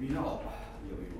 皆を呼び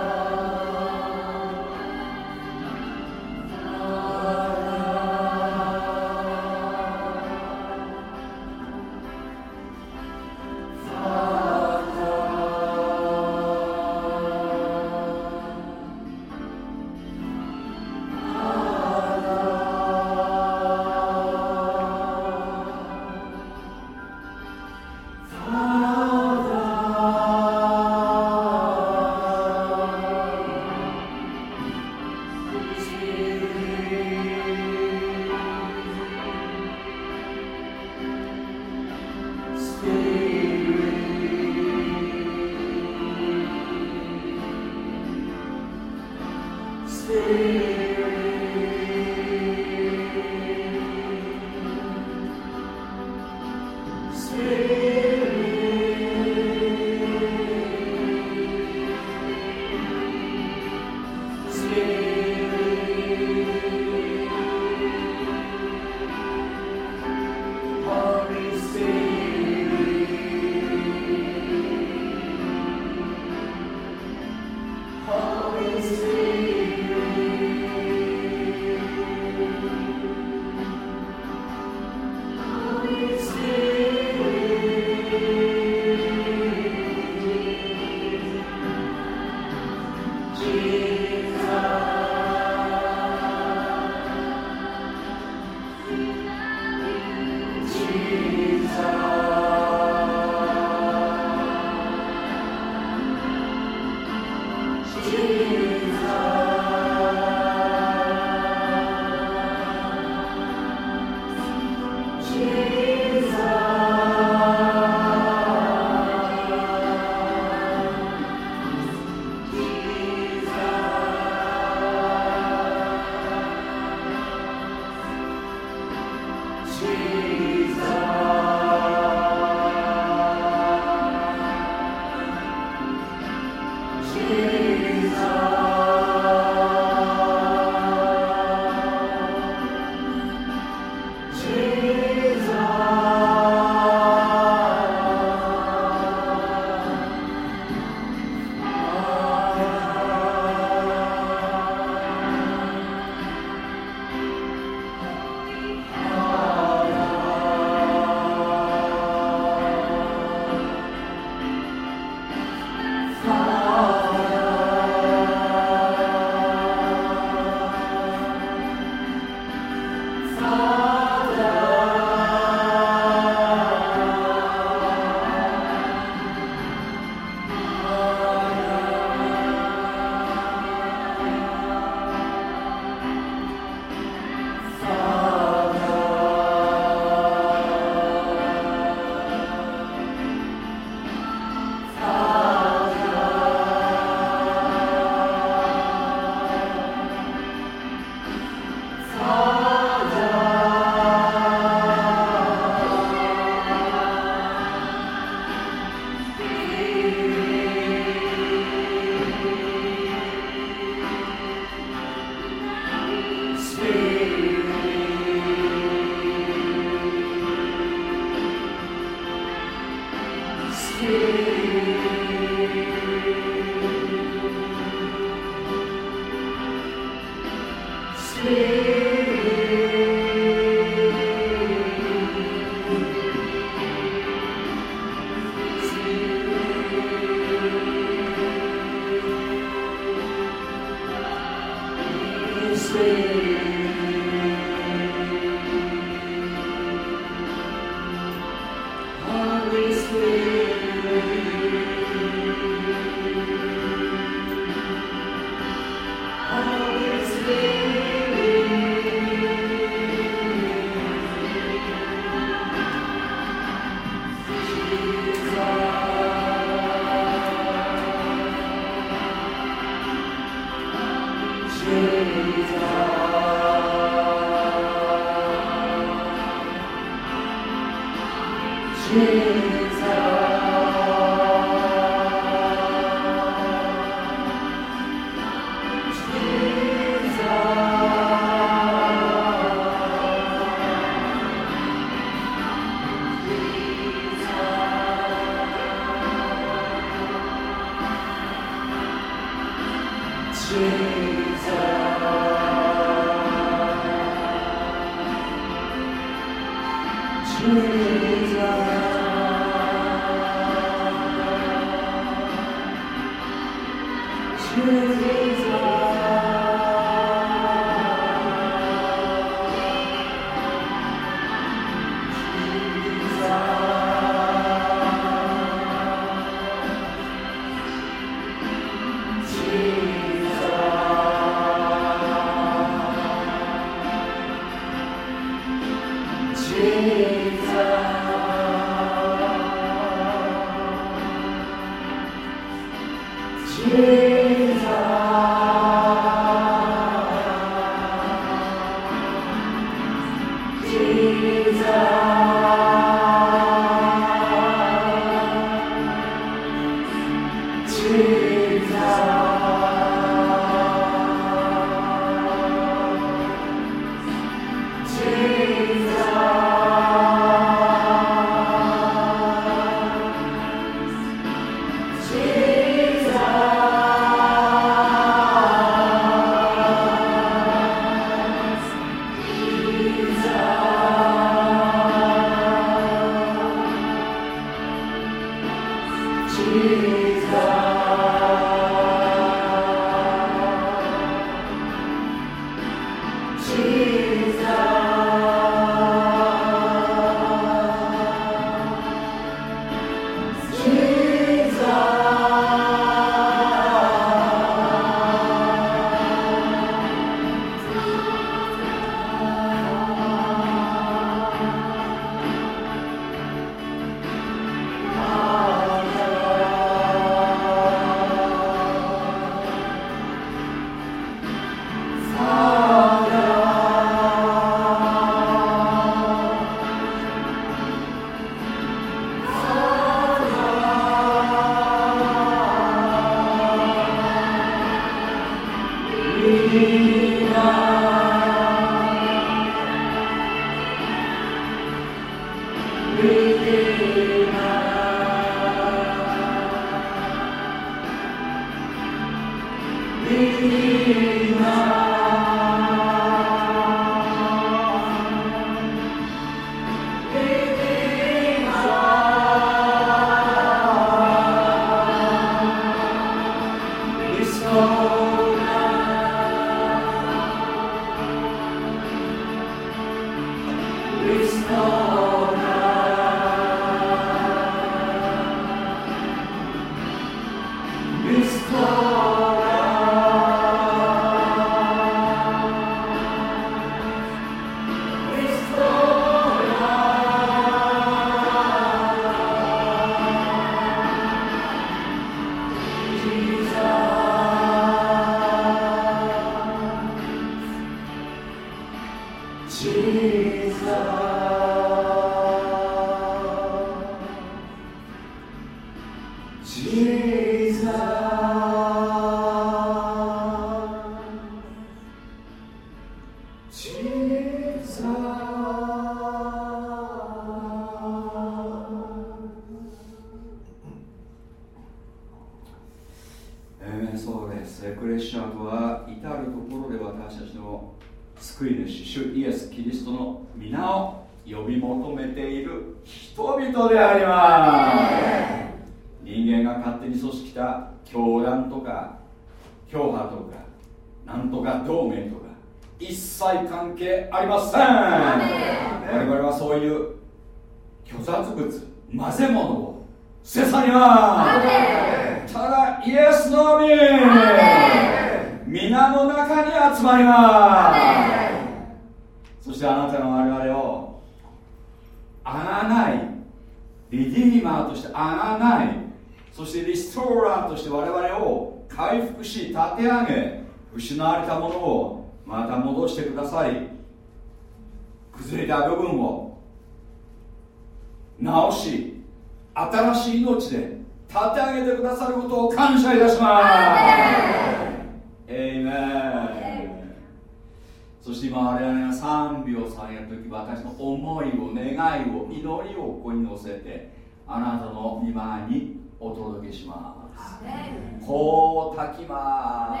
思いを願いを祈りをここに乗せてあなたの御前にお届けします。こう炊きます。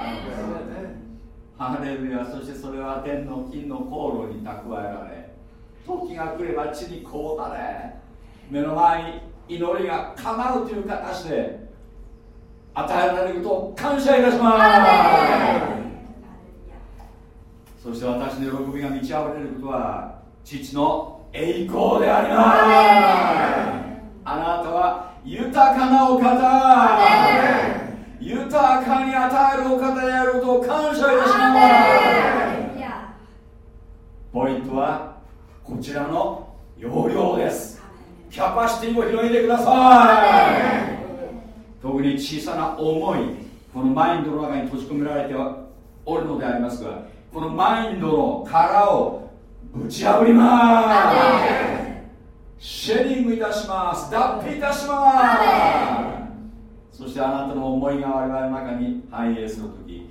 ハレルヤ。そしてそれは天の金の航路に蓄えられ時が来れば地にこうたれ。目の前に祈りが叶うという形で与えられることを感謝いたします。そして私の喜びが満ち溢れることは父の栄光でありますあなたは豊かなお方豊かに与えるお方であることを感謝いたします。ポイントはこちらの容量です。キャパシティを広げてください。特に小さな思いこのマインドの中に閉じ込められておるのでありますがこのマインドの殻をぶち破ります。シェディングいたします。脱皮いたします。そしてあなたの思いが我々の中に反映するとき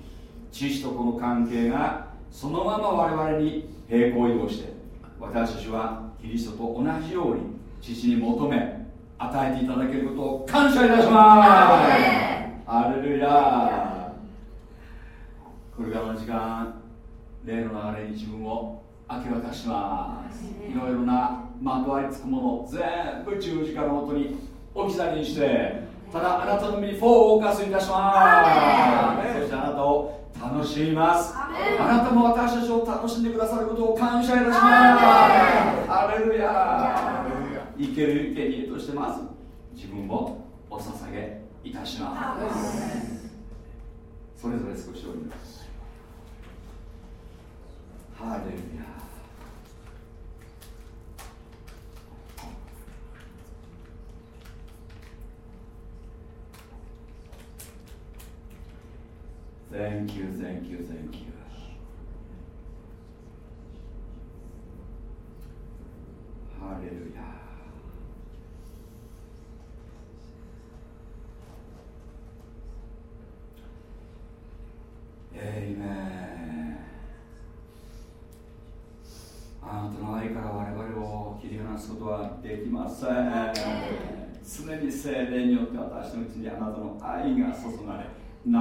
父とこの関係がそのまま我々に平行移動して私たちはキリストと同じように父に求め与えていただけることを感謝いたします。アレルヤ。これからの時間霊の流れに自分を明け渡します。いろいろなまとわりつくもの全部十字架のもとに置き去りにしてただあなたの身にフォーカスいたします。そしてあなたを楽しみます。あなたも私たちを楽しんでくださることを感謝いたします。ハレルヤ生ける生贄としてまず自分をお捧げいたします。それぞれ少しお祈りますハレルヤ Thank you, thank you, thank you. ハレルヤエイメン あなたの愛から我々を切り離すことはできません常に精霊によって私のうちにあなたの愛が注がれ流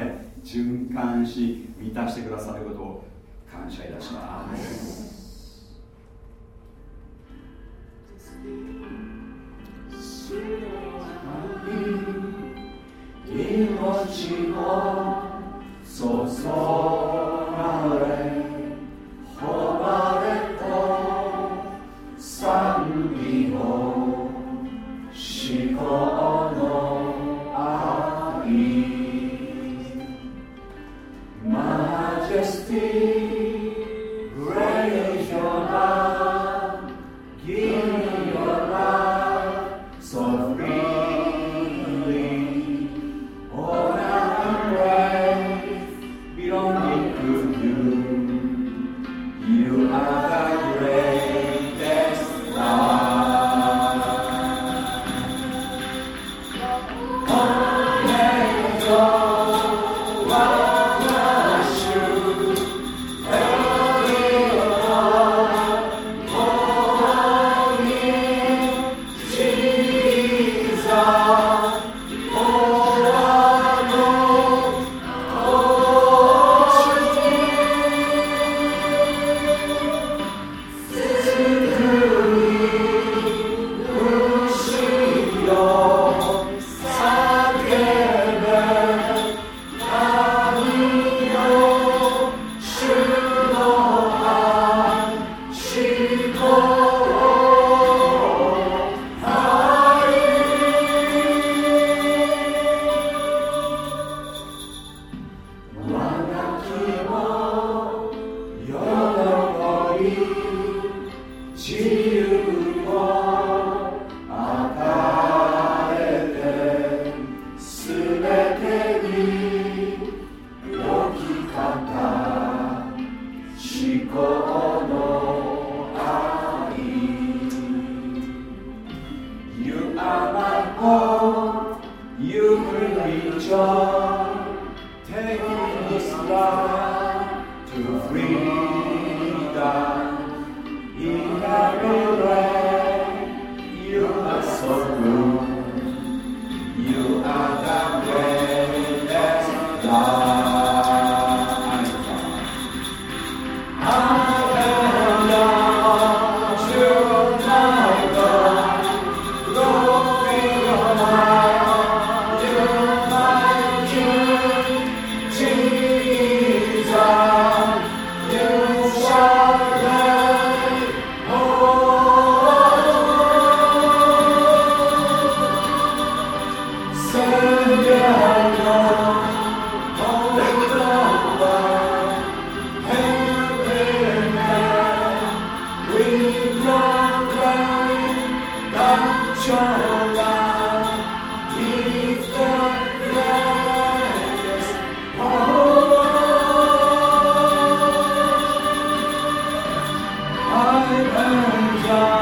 れ循環し満たしてくださることを感謝いたします。命を注がれ。Hallelujah.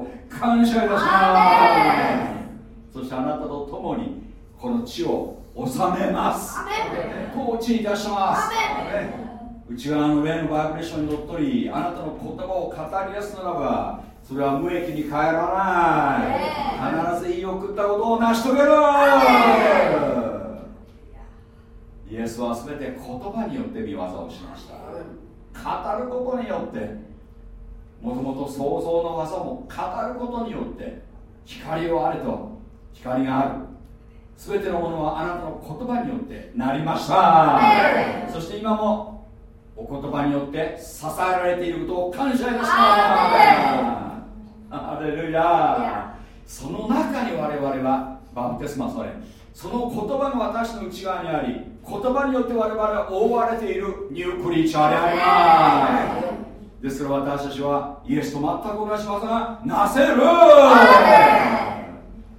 を感謝いたします。そしてあなたと共にこの地を治めます。統治いたします。内側の上のバイブレーションにのっとりあなたの言葉を語り出すならばそれは無益に帰らない。必ず言い送ったことを成し遂げるイエスは全て言葉によって見業をしました。語ることによってもともと創造の技も語ることによって光をあれと光がある。全てのものはあなたの言葉によってなりました。そして今もお言葉によって支えられていることを感謝いたします。アレルヤその中に我々はバプテスマされその言葉が私の内側にあり言葉によって我々は覆われているニュークリーチャーでありますですから私たちはイエスと全く同じ技がなせる。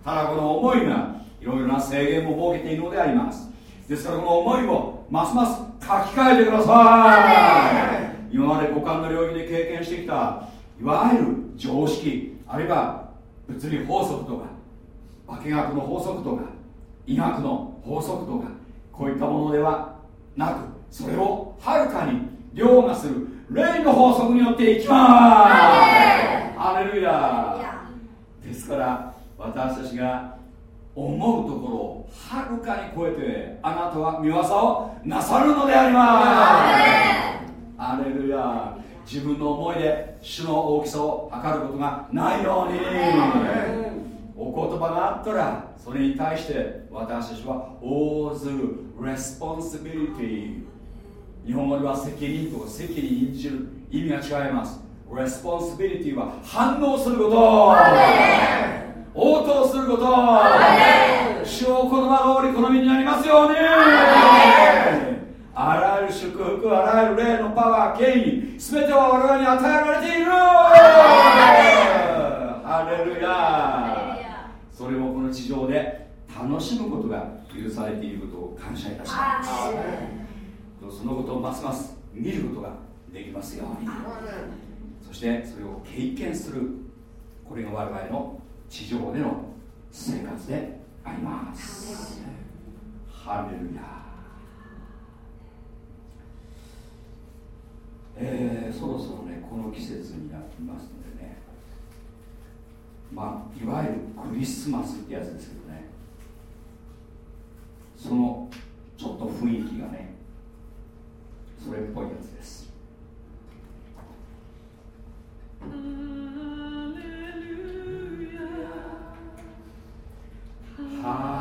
ただこの思いがいろいろな制限も設けているのであります。ですからこの思いをますます書き換えてください。今まで五感の領域で経験してきたいわゆる常識あるいは物理法則とか化学の法則とか医学の法則とかこういったものではなくそれをはるかに凌駕する霊の法則によっていきます。ハレルヤ。ですから私たちが思うところをはるかに超えてあなたは御業をなさるのであります。ハレルヤ。自分の思いで主の大きさを測ることがないように。お言葉があったらそれに対して私たちは応ずる responsibility日本語では責任とか責任じゃ意味が違います。 responsibility は反応すること。応答すること。主よ言葉通りこの身になりますように。あらゆる祝福あらゆる霊のパワー権威全ては我々に与えられている。ハレルヤそれもこの地上で楽しむことが許されていることを感謝そのことをますます見ることができますように。そしてそれを経験するこれが我々の地上での生活であります。ハレルヤ。えー、そろそろねこの季節になってますのでね。まあいわゆるクリスマスってやつですけどね。そのちょっと雰囲気がねそれっぽいやつです。ハ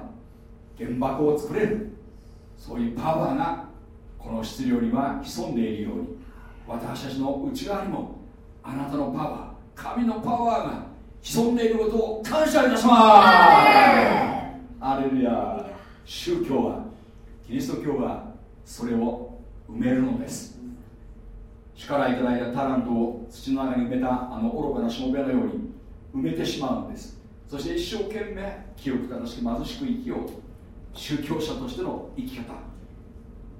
原爆を作れる。そういうパワーがこの質量には潜んでいるように私たちの内側にもあなたのパワー神のパワーが潜んでいることを感謝いたします。アレルヤ宗教はキリスト教はそれを埋めるのです。主からいただいたタラントを土の中に埋めたあの愚かなしもべのように埋めてしまうのです。そして一生懸命清く正しく貧しく生きよう宗教者としての生き方。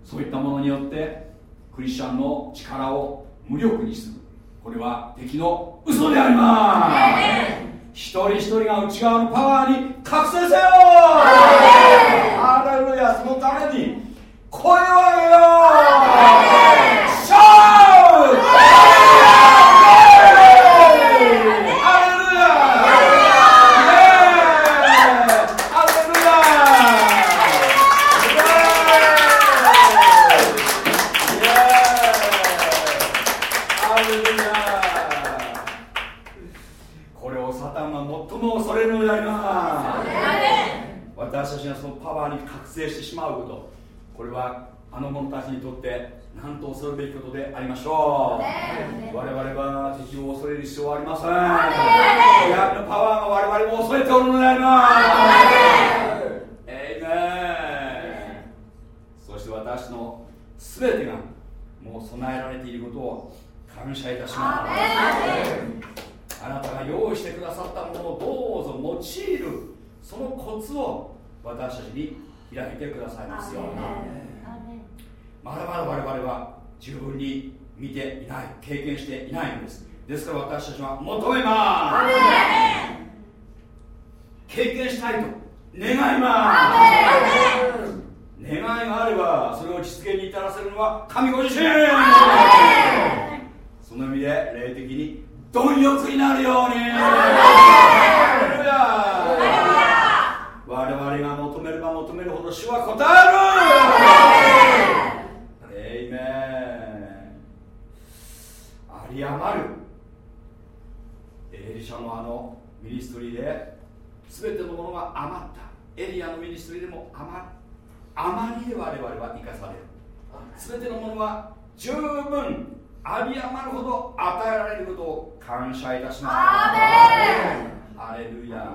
そういったものによってクリスチャンの力を無力にする。これは敵の嘘であります。一人一人が内側のパワーに覚醒せよ。アレルヤそのために声を上げようシャー私たちがそのパワーに覚醒してしまうこれはあの者たちにとって何と恐るべきことでありましょう。我々は敵を恐れる必要はありません。闇のパワーが我々も恐れておるのであります。エイメン。そして私の全てがもう備えられていることを感謝いたします。あなたが用意してくださったものをどうぞ用いる。そのコツを私たちに開いてくださいますよまだまだ我々は十分に見ていない経験していないんです。ですから私たちは求めます。経験したいと願います。願いがあればそれを実現。に至らせるのは神ご自身その意味で霊的に貪欲になるように。我々が求めるほど主は答える。 Amen。あり余るエリシャのあの ministry で全てのものが余った。エリヤの ministry でも余る。余りで我々は生かされる。全てのものは十分あり余るほど与えられることを感謝いたします。アレルヤ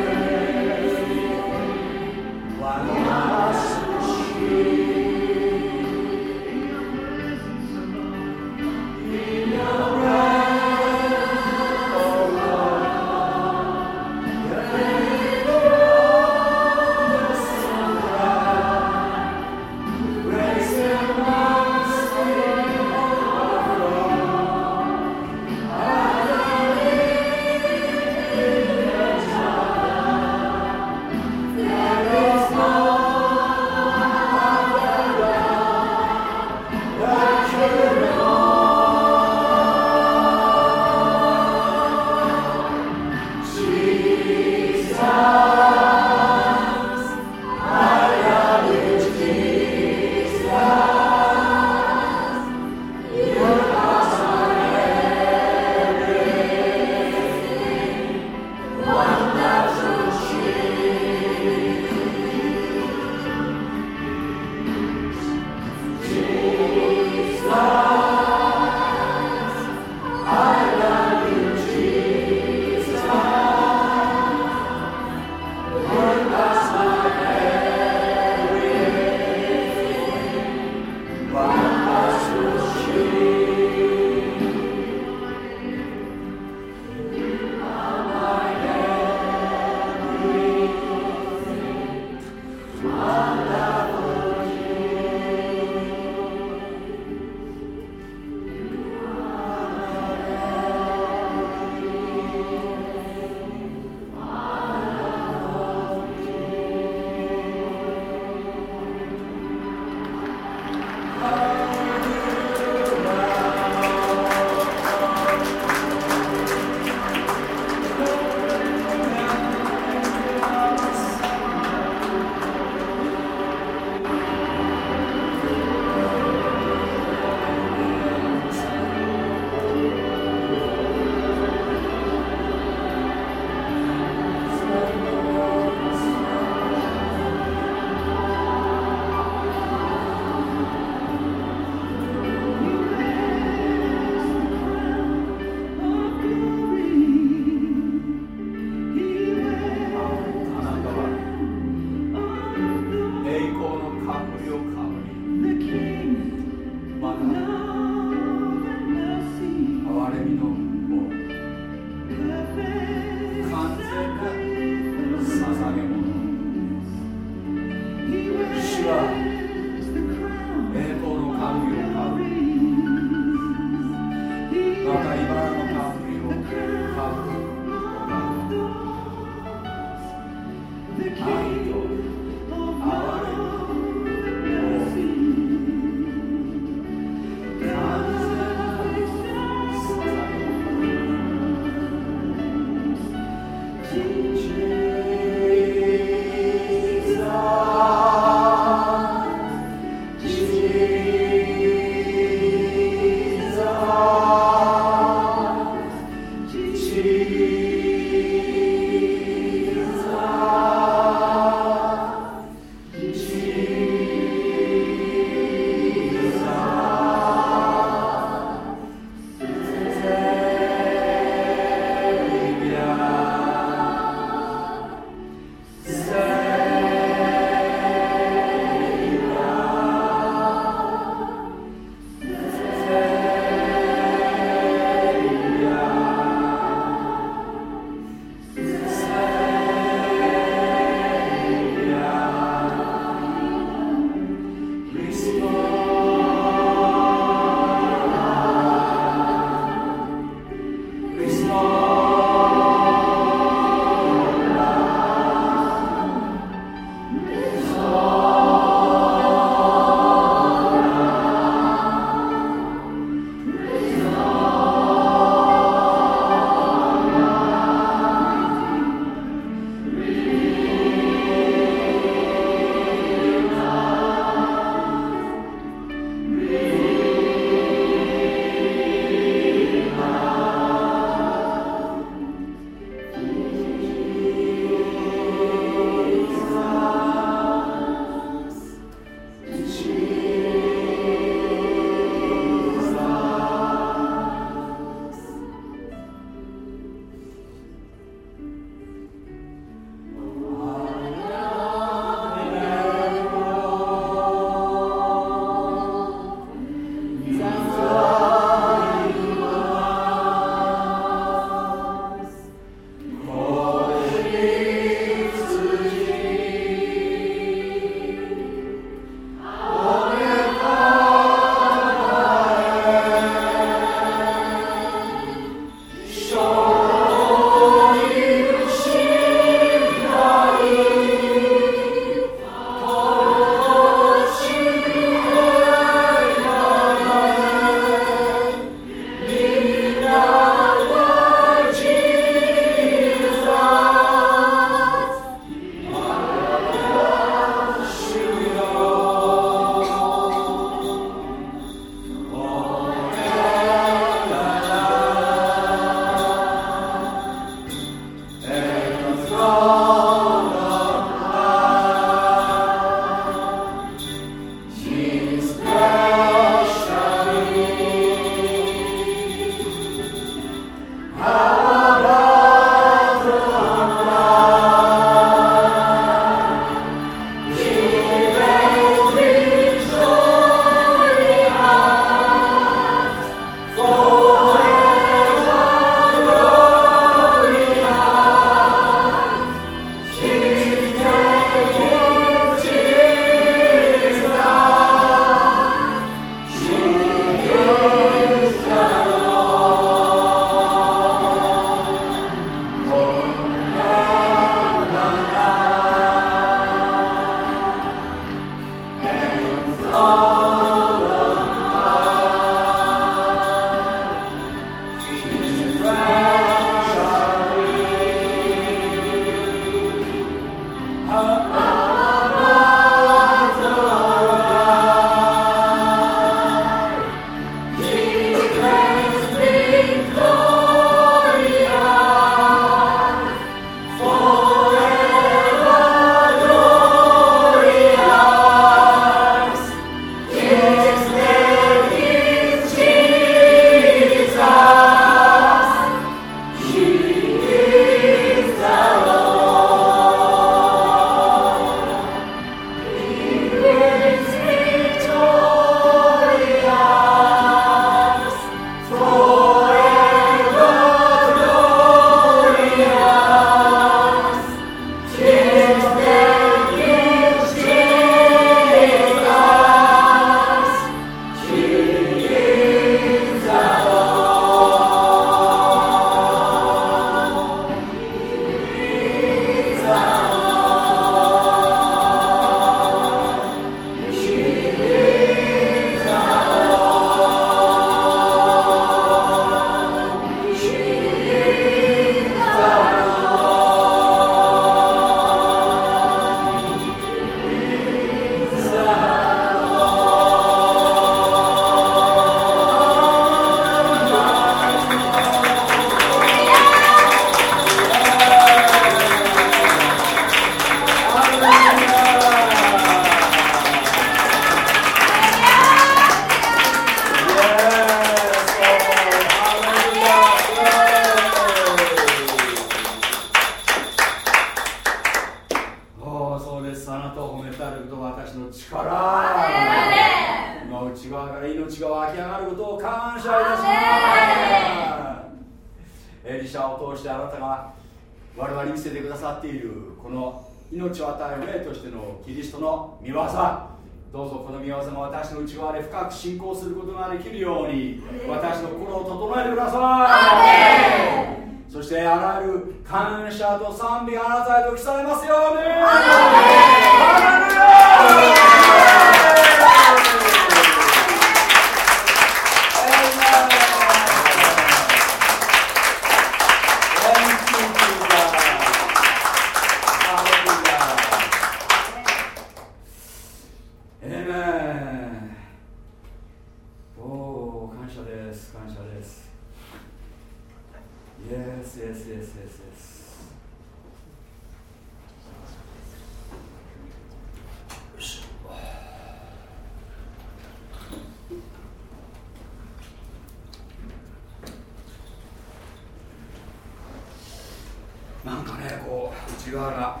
なんかねこう内側がわ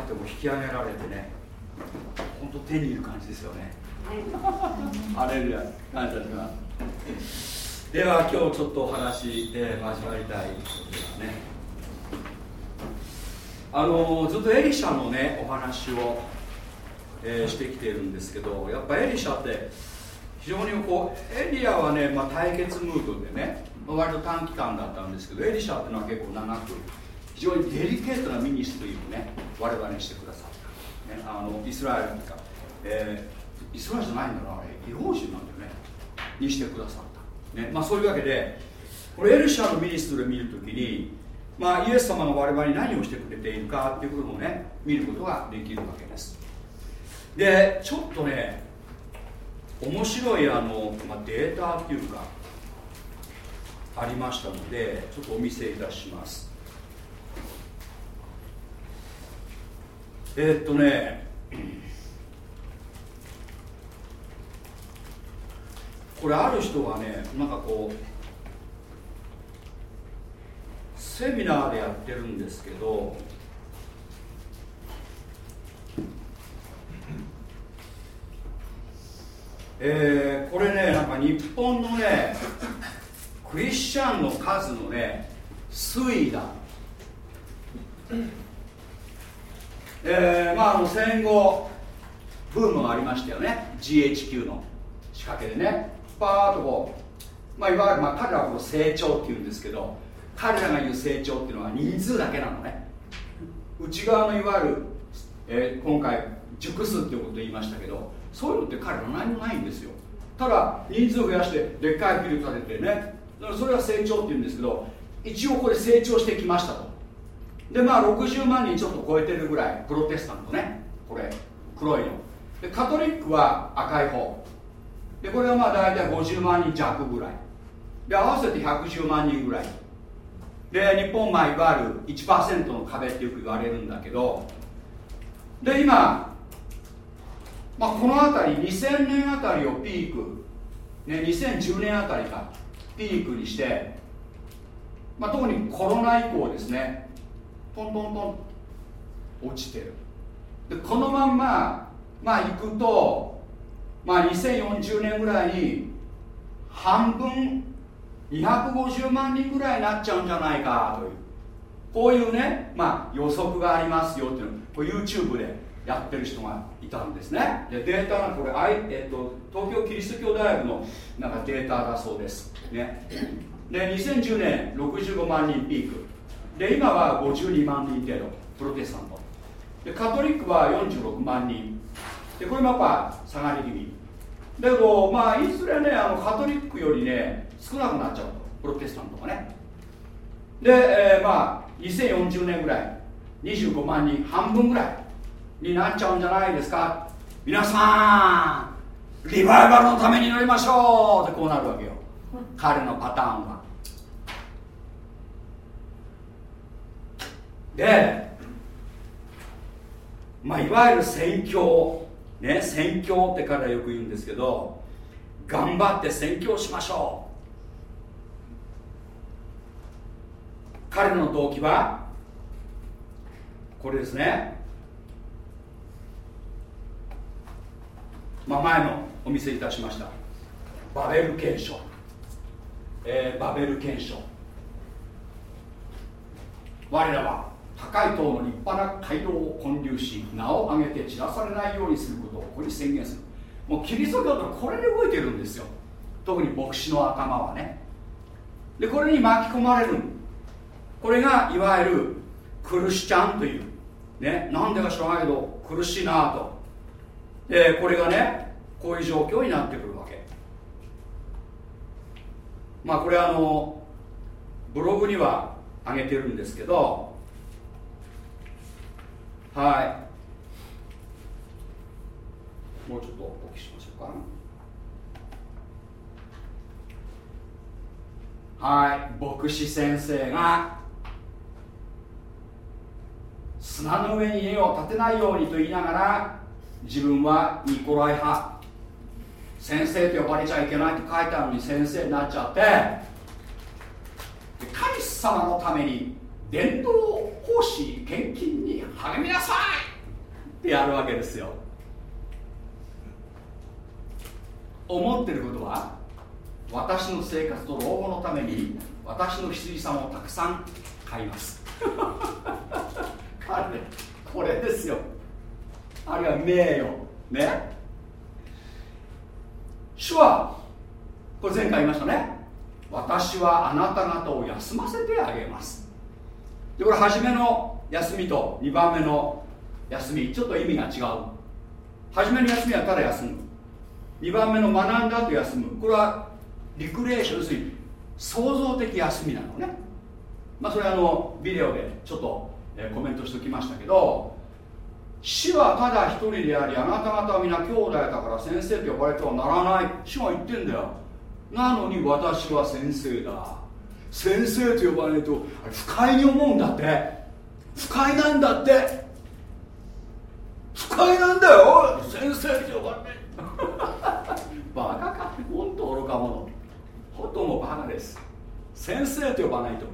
ーってこ引き上げられてね本当手にいる感じですよね。あれレルヤ感謝します。ちょっとお話、えー、交わりたいことですね。あのずっとエリシャのねお話を、えー、してきてるんですけどやっぱエリシャって非常にこうエリアはね、まあ、対決ムードでね割と短期間だったんですけどエリシャっていうのは結構長く非常にデリケートな ministry をね我々にしてくださった、ね、あのイスラエルとか、えー、イスラエルじゃないんだなあれ異邦人なんだよねにしてくださったね。まあ、そういうわけでこれエリシャの ministry で見るときに、まあ、イエス様が我々に何をしてくれているかっていうことをね見ることができるわけです。でちょっとね面白いあの、まあ、データっていうかありましたのでちょっとお見せいたします。えー、っとねこれある人がねなんかこうセミナーでやってるんですけどえー、これねなんか日本のねクリスチャンの数のね推移だ。えー、まああの戦後ブームがありましたよね。GHQ の仕掛けでね。パーとこう、まあ、いわゆるまあ彼らはこの成長っていうんですけど彼らが言う成長っていうのは人数だけなのね。内側のいわゆる、えー、今回熟すっていうこと言いましたけどそういうのって彼ら何もないんですよ。ただ人数を増やしてでっかいビル建ててね。だからそれは成長っていうんですけど一応これ成長してきましたと。でまあ60万人ちょっと超えてるぐらいプロテスタントね。これ黒いの。でカトリックは赤い方。でこれはまあ大体50万人弱ぐらい。で合わせて110万人ぐらい。で日本まあいわゆる1%の壁ってよく言われるんだけど。で今、まあ、この辺り2000年あたりをピーク、ね、2010年あたりか。ピークにして、まあ、特にコロナ以降ですね。トントントン。落ちてる。でこのまんままあ行くとまあ、2040年ぐらいに半分250万人ぐらいになっちゃうんじゃないかという。こういうね、まあ、予測がありますよっていうの。これ YouTube でやってる人がいたんですね。でデータがこれ、えっと、東京キリスト教大学のなんかデータだそうです。ね。で2010年65万人ピーク。で今は52万人程度。プロテスタント。でカトリックは46万人。でこれもやっぱ下がり気味。だけどまあいずれねあのカトリックよりね少なくなっちゃうと。プロテスタントがね。で、えー、まあ2040年ぐらい25万人半分ぐらいになっちゃうんじゃないですか。皆さんリバイバルのために乗りましょうってこうなるわけよ。彼のパターンは。でまあいわゆる宣教。ね宣教って彼らよく言うんですけど頑張って宣教しましょう。彼の動機はこれですね。まあ、前のお見せいたしました。バベル憲章、えー、バベル憲章我らは高い塔の立派な街道を建立し名を挙げて散らされないようにすることをここに宣言する。もうキリスト教とこれで動いてるんですよ。特に牧師の頭はね。でこれに巻き込まれるこれがいわゆるクルシチャンという。ね。なんでか知らないけど苦しいなと。でこれがねこういう状況になってくるわけ。まあこれあのブログには上げてるんですけどはい。もうちょっとお聞きしましょうか。はい。牧師先生が砂の上に家を建てないようにと言いながら自分はニコライ派。先生と呼ばれちゃいけないって書いてあるのに先生になっちゃって。神様のために伝道奉仕献金に励みなさい。ってやるわけですよ。思ってることは私の生活と老後のために私の羊さんをたくさん買います。彼これですよ。あるいは名誉。ね。主はこれ前回言いましたね。私はあなた方を休ませてあげます。でこれ初めの休みと2番目の休みちょっと意味が違う。初めの休みはただ休む。2番目の学んだと休む。これはリクレーション要するに創造的休みなのね。まあそれはあのビデオでちょっとえコメントしておきましたけど死はただ一人でありあなた方は皆兄弟だから先生と呼ばれてはならない。主は言ってんだよ。なのに私は先生だ。先生と呼ばれると不快に思うんだって。不快なんだって。不快なんだよ。先生と呼ばれて バカか。本当愚か者。ほとんどバカです。先生と呼ばないと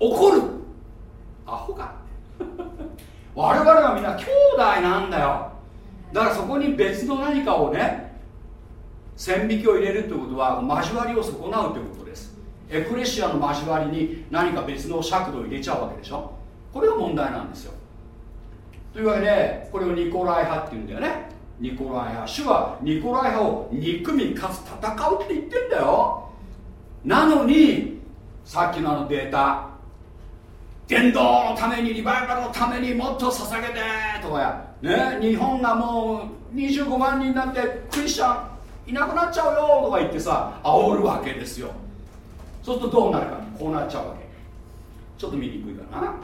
怒る。アホか。我々はみんな兄弟なんだよ。だからそこに別の何かをね線引きを入れるということは交わりを損なうということです。エクレシアの交わりに何か別の尺度を入れちゃうわけでしょ？これが問題なんですよ。というわけでこれをニコライ派っていうんだよね。ニコライ派主はニコライ派を憎みかつ戦うって言ってんだよ。なのにさっきのあのデータ伝道のためにリバイバルのためにもっと捧げてとかや、ね、日本がもう25万人になってクリスチャンいなくなっちゃうよとか言ってさ煽るわけですよ。そうするとどうなるか。こうなっちゃうわけ。ちょっと見にくいかな。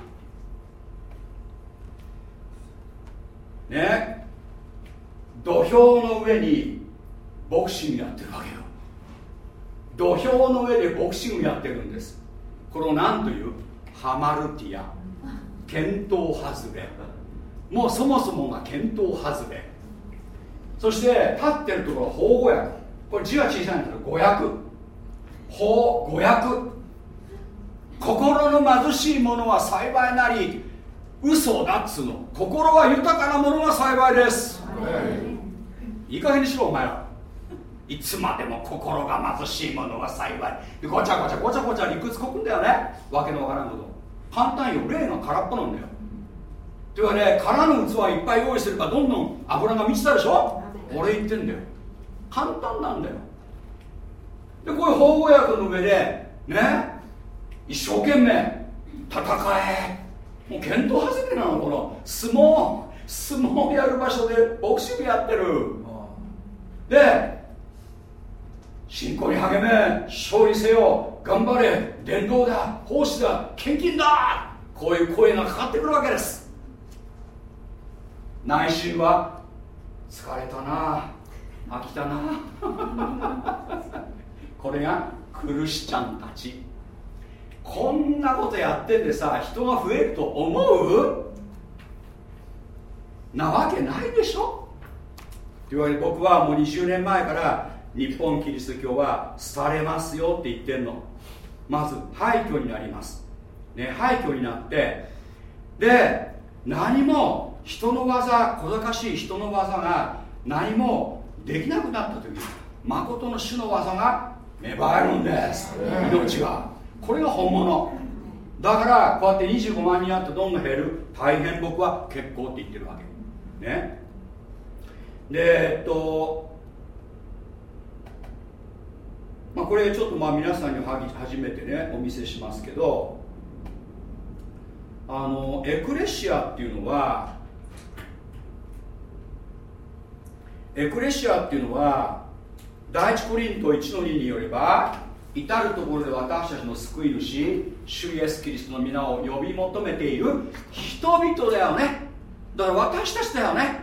ね。土俵の上にボクシングやってるわけよ。土俵の上でボクシングやってるんです。これを何という？ハマルティア。見当外れもうそもそもが見当外れそして立ってるところ法語訳これ字は小さいんだけど語訳法語訳。心の貧しいものは幸いなり嘘だっつうの。心は豊かなものが幸いです、い。い加減にしろお前ら。いつまでも心が貧しいものは幸い。ごちゃごちゃごちゃごちゃ理屈こくんだよね。わけのわからんこと。簡単よ。霊が空っぽなんだよ。というわけで空の器いっぱい用意すればどんどん油が満ちたでしょ。俺言ってんだよ。簡単なんだよでこういう法語訳の上でね一生懸命戦え。もう見当外れなのこの。相撲相撲やる場所でボクシングやってる。で信仰に励め勝利せよ。頑張れ。伝道だ。奉仕だ。献金だ。こういう声がかかってくるわけです。内心は疲れたな。飽きたな。これがクルシチャンたち。こんなことやってんでさ人が増えると思う？なわけないでしょ？というわけで僕はもう20年前から日本キリスト教は廃れますよって言ってんの。まず廃墟になります、ね、廃墟になってで何も人の技小賢しい人の技が何もできなくなった時誠の主の技が芽生えるん。です命が。これが本物。だからこうやって25万人あってどんどん減る。大変僕は結構って言ってるわけ。ね。でえっとまあこれちょっとまあ皆さんに初めてねお見せしますけどあのエクレシアっていうのはエクレシアっていうのは第一コリント1の2によれば至る所で私たちの救い主主イエス・キリストの皆を呼び求めている人々だよね。だから私たちだよね。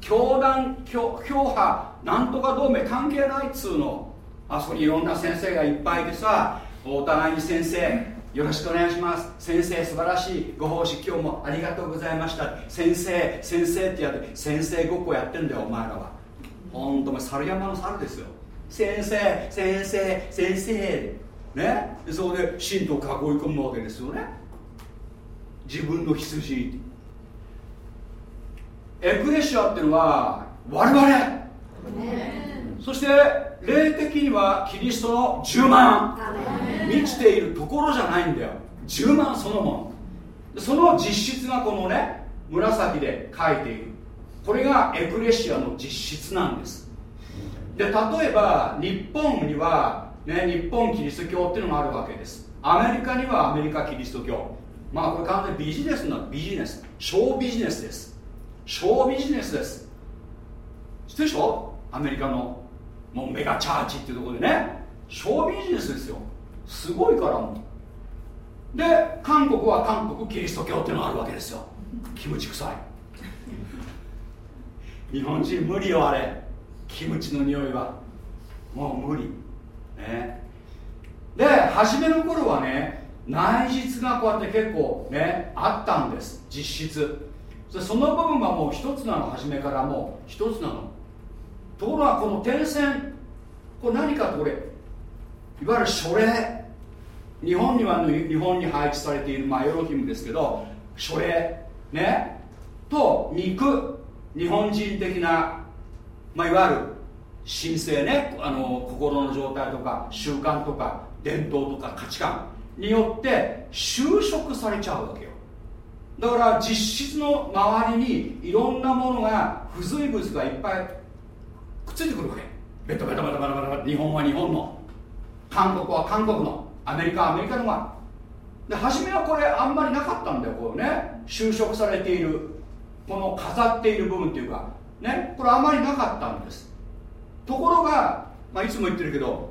教団教派なんとか同盟関係ないっつうの。あそこにいろんな先生がいっぱいいてさお互いに先生よろしくお願いします。先生素晴らしい。ご奉仕今日もありがとうございました。先生先生ってやって先生ごっこやってんだよお前らは。本当猿山の猿ですよ。先生先生先生。ね？そこで信徒を囲い込むわけですよね。自分の羊。エクレシアっていうのは我々、そして霊的にはキリストの10万。満ちているところじゃないんだよ。10万そのもの。その実質がこのね紫で書いているこれがエクレシアの実質なんです。で例えば日本には、ね、日本キリスト教っていうのがあるわけです。アメリカにはアメリカキリスト教。まあこれ完全にビジネスのビジネス。小ビジネスです。小ビジネスです。知ってるでしょ？アメリカのもうメガチャーチっていうところでね。小ビジネスですよ。すごいからもう。で韓国は韓国キリスト教っていうのがあるわけですよ。キムチ臭い。日本人無理よあれ。キムチの匂いは。もう無理。ね。で初めの頃はね内実がこうやって結構ねあったんです。実質。その部分はもう一つなの。初めからもう一つなの。ところがこの点線これ何かとこれいわゆる書類。日本には日本に配置されている、まあ、エロヒムですけど書類。ね。と肉。日本人的な、まあ、いわゆる神聖ねあの心の状態とか習慣とか伝統とか価値観によって修飾されちゃうわけよ。だから実質の周りにいろんなものが付随物がいっぱいくっついてくるわけ。ベトベトベトベトベト日本は日本の。韓国は韓国の。アメリカはアメリカのが。で初めはこれあんまりなかったんだよこうね。就職されている。この飾っている部分っていうかねこれあまりなかったんです。ところが、まあ、いつも言ってるけど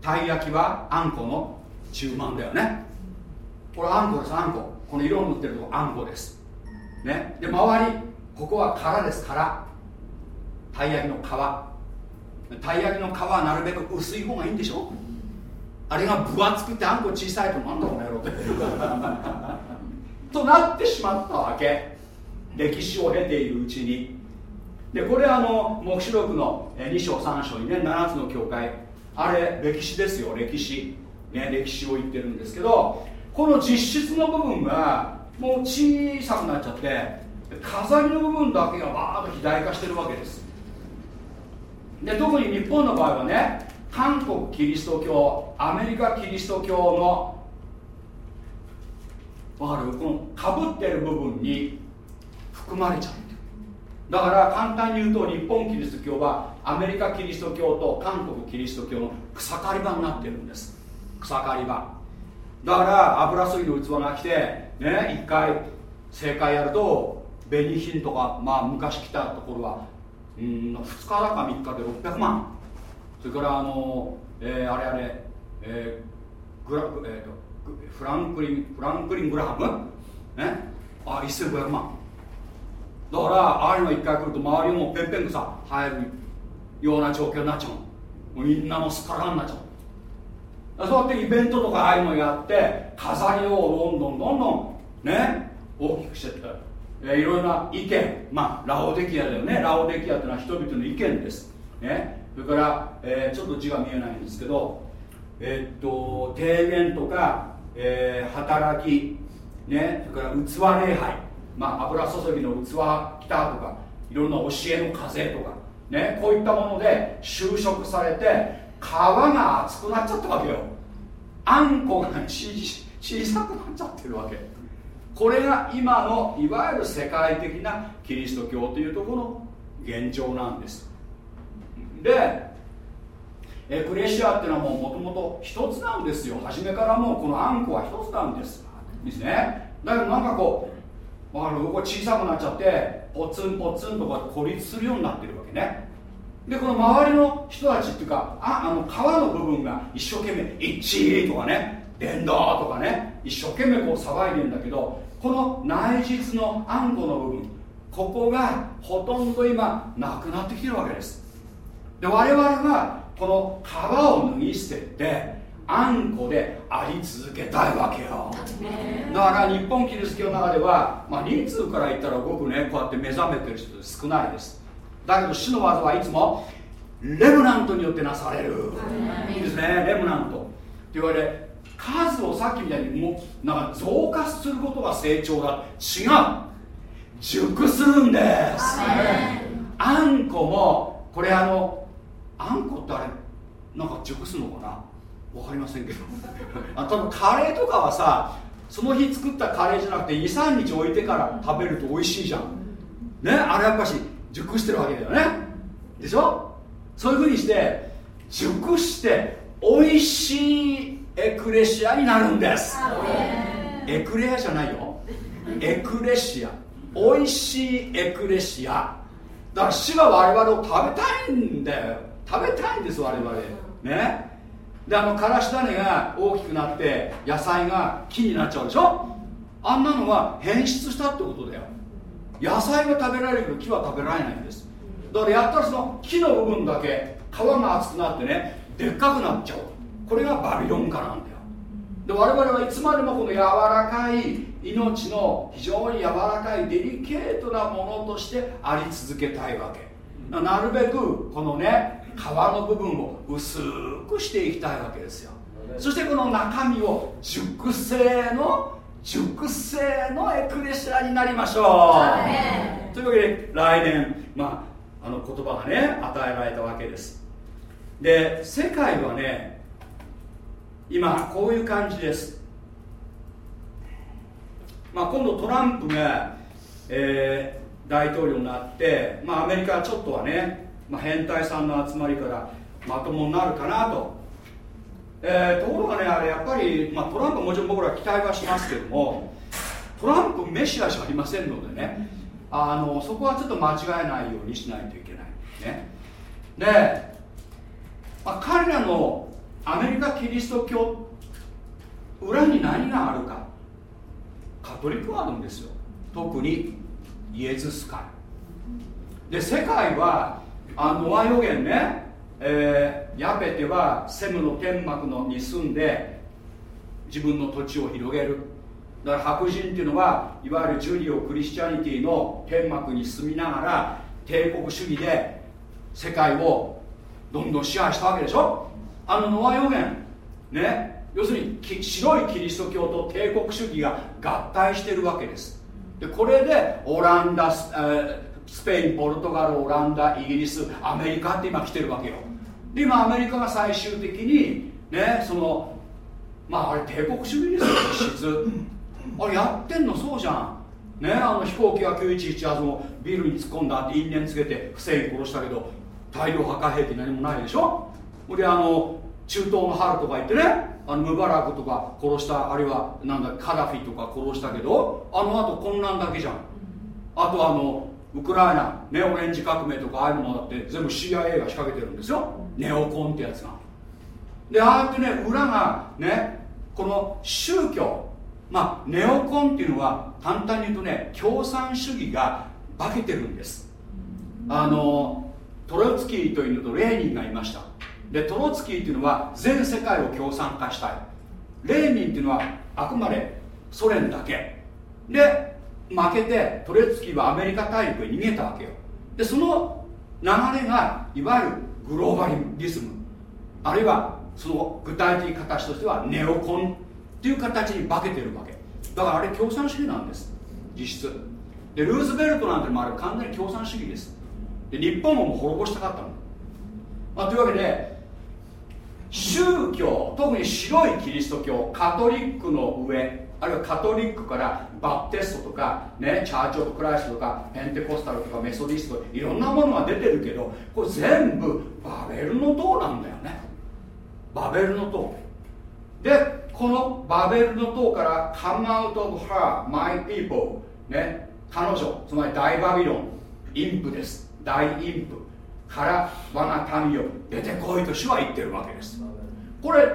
たい焼きはあんこの中満だよね。これあんこですあんこ。この色を塗ってるとこあんこです。ね。で周りここは殻です殻。たい焼きの皮。たい焼きの皮はなるべく薄い方がいいんでしょ？あれが分厚くてあんこ小さいとなんだこの野郎って。となってしまったわけ。歴史を経ているうちに。でこれあの黙示録の2章3章にね7つの教会。あれ歴史ですよ歴史。ね歴史を言ってるんですけどこの実質の部分がもう小さくなっちゃって飾りの部分だけがバーッと肥大化してるわけです。で特に日本の場合はね韓国キリスト教アメリカキリスト教のわかる？このかぶってる部分に含まれちゃうだ。から簡単に言うと日本キリスト教はアメリカキリスト教と韓国キリスト教の草刈り場になってるんです。草刈り場。だから油そぎの器が来てね一回正解やると紅品とかまあ昔来たところはうん2日だか3日で600万。それからあの、えー、あれあれ、えーグラえーと、フランクリンフランクリン・グラハム？ね？あ1500万。だからああいうの一回来ると周りもペンペン草生えるような状況になっちゃうみんなもスカラになっちゃうそうやってイベントとかああいうのやって飾りをどんどんどんどんね大きくしてって、いろいろな意見。まあラオデキアだよね。ラオデキアというのは人々の意見です。ね。それから、えー、ちょっと字が見えないんですけどえー、っと提言とか、えー、働きね。それから器礼拝。まあ油注ぎの器来たとかいろんな教えの風とかね、こういったもので収縮されて皮が厚くなっちゃったわけよ。あんこが小さくなっちゃってるわけ。これが今のいわゆる世界的なキリスト教というところの現状なんです。でエクレシアっていうのはもともと一つなんですよ。初めからもうこのあんこは一つなんです。ですね。だけどなんかこうここ小さくなっちゃってポツンポツンとか孤立するようになってるわけね。でこの周りの人たちっていうかああの皮の部分が一生懸命「一致」とかね「伝道」とかね一生懸命こう騒いでるんだけどこの内実のあんこの部分ここがほとんど今なくなってきてるわけです。で我々はこの皮を脱ぎ捨ててあんこであり続けたいわけよ。だから日本キリスト教の中では、まあ、人数から言ったらごくねこうやって目覚めてる人少ないです。だけど主の技はいつもレムナントによってなされる。いいですねレムナント。って言われ数をさっきみたいにもうなんか増加することが成長だ。違う。熟するんです。あんこもこれあのあんこってあれなんか熟すのかな？分かりませんけど。あ多分カレーとかはさその日作ったカレーじゃなくて23日置いてから食べると美味しいじゃん。ねあれやっぱし熟してるわけだよね。でしょ？そういうふうにして熟して美味しいエクレシアになるんです。エクレアじゃないよ。エクレシア。美味しいエクレシア。だから主が我々を食べたいんだよ。食べたいんです我々。ね？であのからし種が大きくなって野菜が木になっちゃうでしょ？あんなのは変質したってことだよ。野菜は食べられるけど木は食べられないんです。だからやったらその木の部分だけ皮が厚くなってねでっかくなっちゃう。これがバビロン化なんだよ。で我々はいつまでもこの柔らかい命の非常に柔らかいデリケートなものとしてあり続けたいわけ。なるべくこのね皮の部分を薄くしていきたいわけですよ。そしてこの中身を熟成の熟成のエクレシアになりましょう。というわけで来年まああの言葉がね与えられたわけです。で世界はね今こういう感じです、まあ、今度トランプが、えー、大統領になって、まあ、アメリカはちょっとはね、まあ、変態さんの集まりからまともになるかなと、えー、ところがねあれやっぱり、まあ、トランプもちろん僕ら期待はしますけどもトランプメシアじゃありませんのでねあのそこはちょっと間違えないようにしないといけない。ね。で、まあ、彼らのアメリカキリスト教裏に何があるか。カトリックがあるんですよ。特にイエズス会。で世界はあノア予言ね、えー、ヤペテはセムの天幕のに住んで自分の土地を広げる。だから白人っていうのはいわゆるジュリオ・クリスチャニティの天幕に住みながら帝国主義で世界をどんどん支配したわけでしょ。あのノア予言ね。要するに白いキリスト教と帝国主義が合体してるわけです。でこれでオランダ,、えー、スペインポルトガルオランダイギリスアメリカって今来てるわけよ。で今アメリカが最終的にねそのまああれ帝国主義ですよ実質。あれやってんの？そうじゃん。ねあの飛行機が911あのビルに突っ込んだって因縁つけてフセイン殺したけど大量破壊兵器何もないでしょ？であの中東の春とか言ってねあのムバラクとか殺したあるいはなんだカダフィとか殺したけどあのあと混乱だけじゃん。あとあのウクライナネオレンジ革命とかああいうのもだって全部 CIA が仕掛けてるんですよ。ネオコンってやつが。でああやってね裏がねこの宗教まあネオコンっていうのは簡単に言うとね共産主義が化けてるんです。あのトロツキーというのとレーニンがいました。でトロツキーっていうのは全世界を共産化したい。レーニンっていうのはあくまでソ連だけ。で負けてトレツキーはアメリカ大陸へ逃げたわけよ。でその流れがいわゆるグローバリズム。あるいはその具体的形としてはネオコンっていう形に化けてるわけ。だからあれ共産主義なんです。実質。でルーズベルトなんてもあれ完全に共産主義です。で日本も滅ぼしたかったの、まあ、というわけで宗教特に白いキリスト教カトリックの上あるいはカトリックからバプテストとか、ね、チャーチ・オブ・クライストとかペンテコスタルとかメソディストいろんなものが出てるけどこれ全部バベルの塔なんだよね。バベルの塔。でこのバベルの塔から Come out of her, my people ね彼女つまり大バビロンインプです。大インプから我が民を出てこいと主は言ってるわけです。これ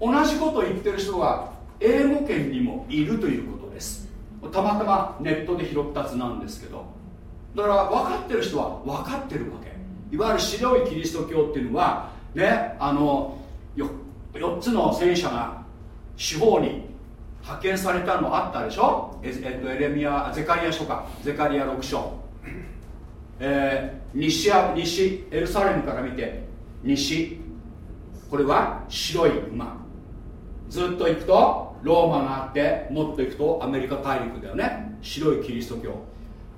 同じこと言ってる人が英語圏にもいるということです。たまたまネットで拾った図なんですけど。だから分かってる人は分かってるわけ。いわゆる白いキリスト教っていうのはねあの 4, 4つの戦車が四方に派遣されたのあったでしょ？え、えっと、エレミアゼカリア書か。ゼカリア6章、えー、西西エルサレムから見て西。これは白い馬。ずっと行くとローマがあってもっと行くとアメリカ大陸だよね。白いキリスト教。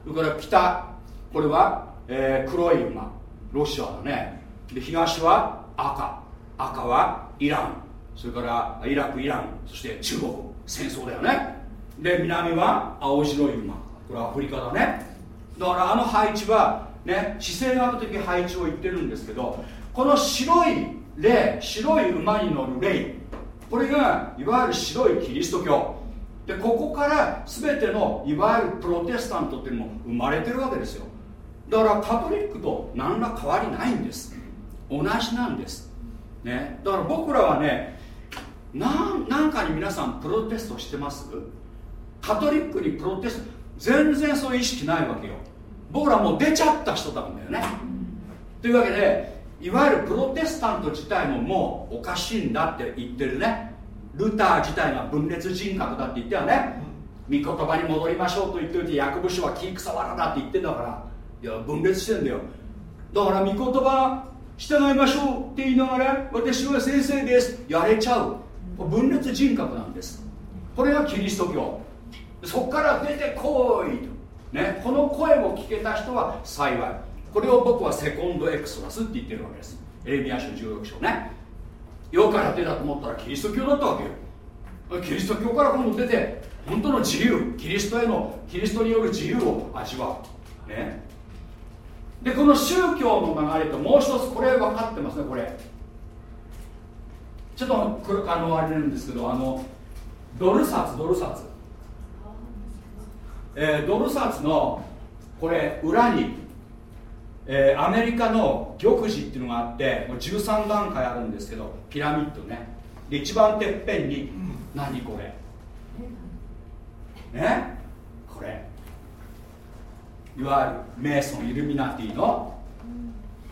それから北これは、えー、黒い馬。ロシアだね。で東は赤。赤はイラン。それからイラクイラン。そして中国。戦争だよね。で南は青白い馬。これはアフリカだね。だからあの配置はね地政学的配置を言ってるんですけどこの白い霊白い馬に乗る霊。これがいわゆる白いキリスト教。でここから全てのいわゆるプロテスタントっていうのも生まれてるわけですよ。だからカトリックと何ら変わりないんです。同じなんです。ね。だから僕らはねなんかに皆さんプロテストしてます？カトリックにプロテスト全然そういう意識ないわけよ。僕らもう出ちゃった人なんだよね。というわけでいわゆるプロテスタント自体ももうおかしいんだって言ってるね。ルター自体が分裂人格だって言ってはね。御言葉に戻りましょうと言っておいて役部書は木草わらだって言ってんだから。いや分裂してんだよ。だから御言葉従いましょうって言いながら私は先生です。やれちゃう。分裂人格なんです。これがキリスト教。そこから出てこいと、ね、この声を聞けた人は幸いこれを僕はセコンドエクソダスって言ってるわけです。エレミア書16章ね。世から出たと思ったらキリスト教だったわけよ。キリスト教から今度出て本当の自由キリストへのキリストによる自由を味わう。ね。でこの宗教の流れともう一つこれ分かってますねこれ。ちょっとあのあれなんですけどあのドル札ドル札。えー、ドル札のこれ裏に、えー、アメリカの玉璽っていうのがあってもう13段階あるんですけどピラミッドね。で一番てっぺんに、何これ？ねこれ。いわゆるメイソンイルミナティの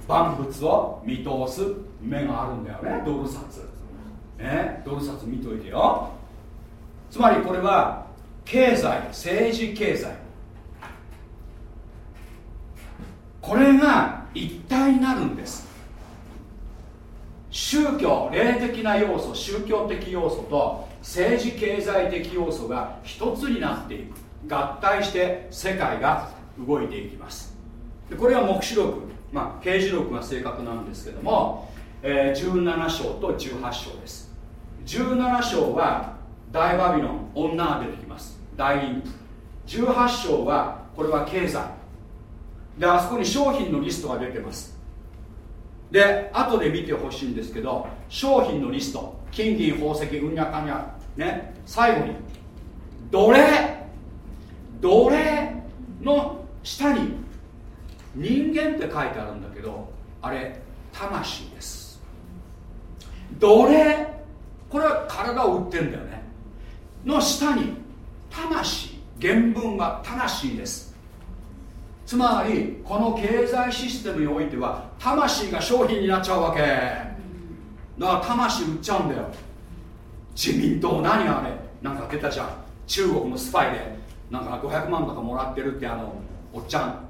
万物を見通す目があるんだよねドル札。ねドル札見といてよ。つまりこれは経済政治経済これが一体になるんです。宗教霊的な要素宗教的要素と政治経済的要素が一つになっていく。合体して世界が動いていきます。でこれは黙示録まあ刑事録が正確なんですけども、えー、17章と18章です。17章は大バビロン女が出てきます。大インプ18章はこれは経済。であそこに商品のリストが出てます。で後で見てほしいんですけど商品のリスト。金銀宝石うんにゃかにゃね最後に奴隷奴隷の下に人間って書いてあるんだけどあれ魂です。奴隷これは体を売ってんだよね。の下に魂。原文は魂です。つまりこの経済システムにおいては魂が商品になっちゃうわけ。だから魂売っちゃうんだよ。自民党何あれ。なんか出たじゃん。中国のスパイで。なんか500万とかもらってるってあのおっちゃん。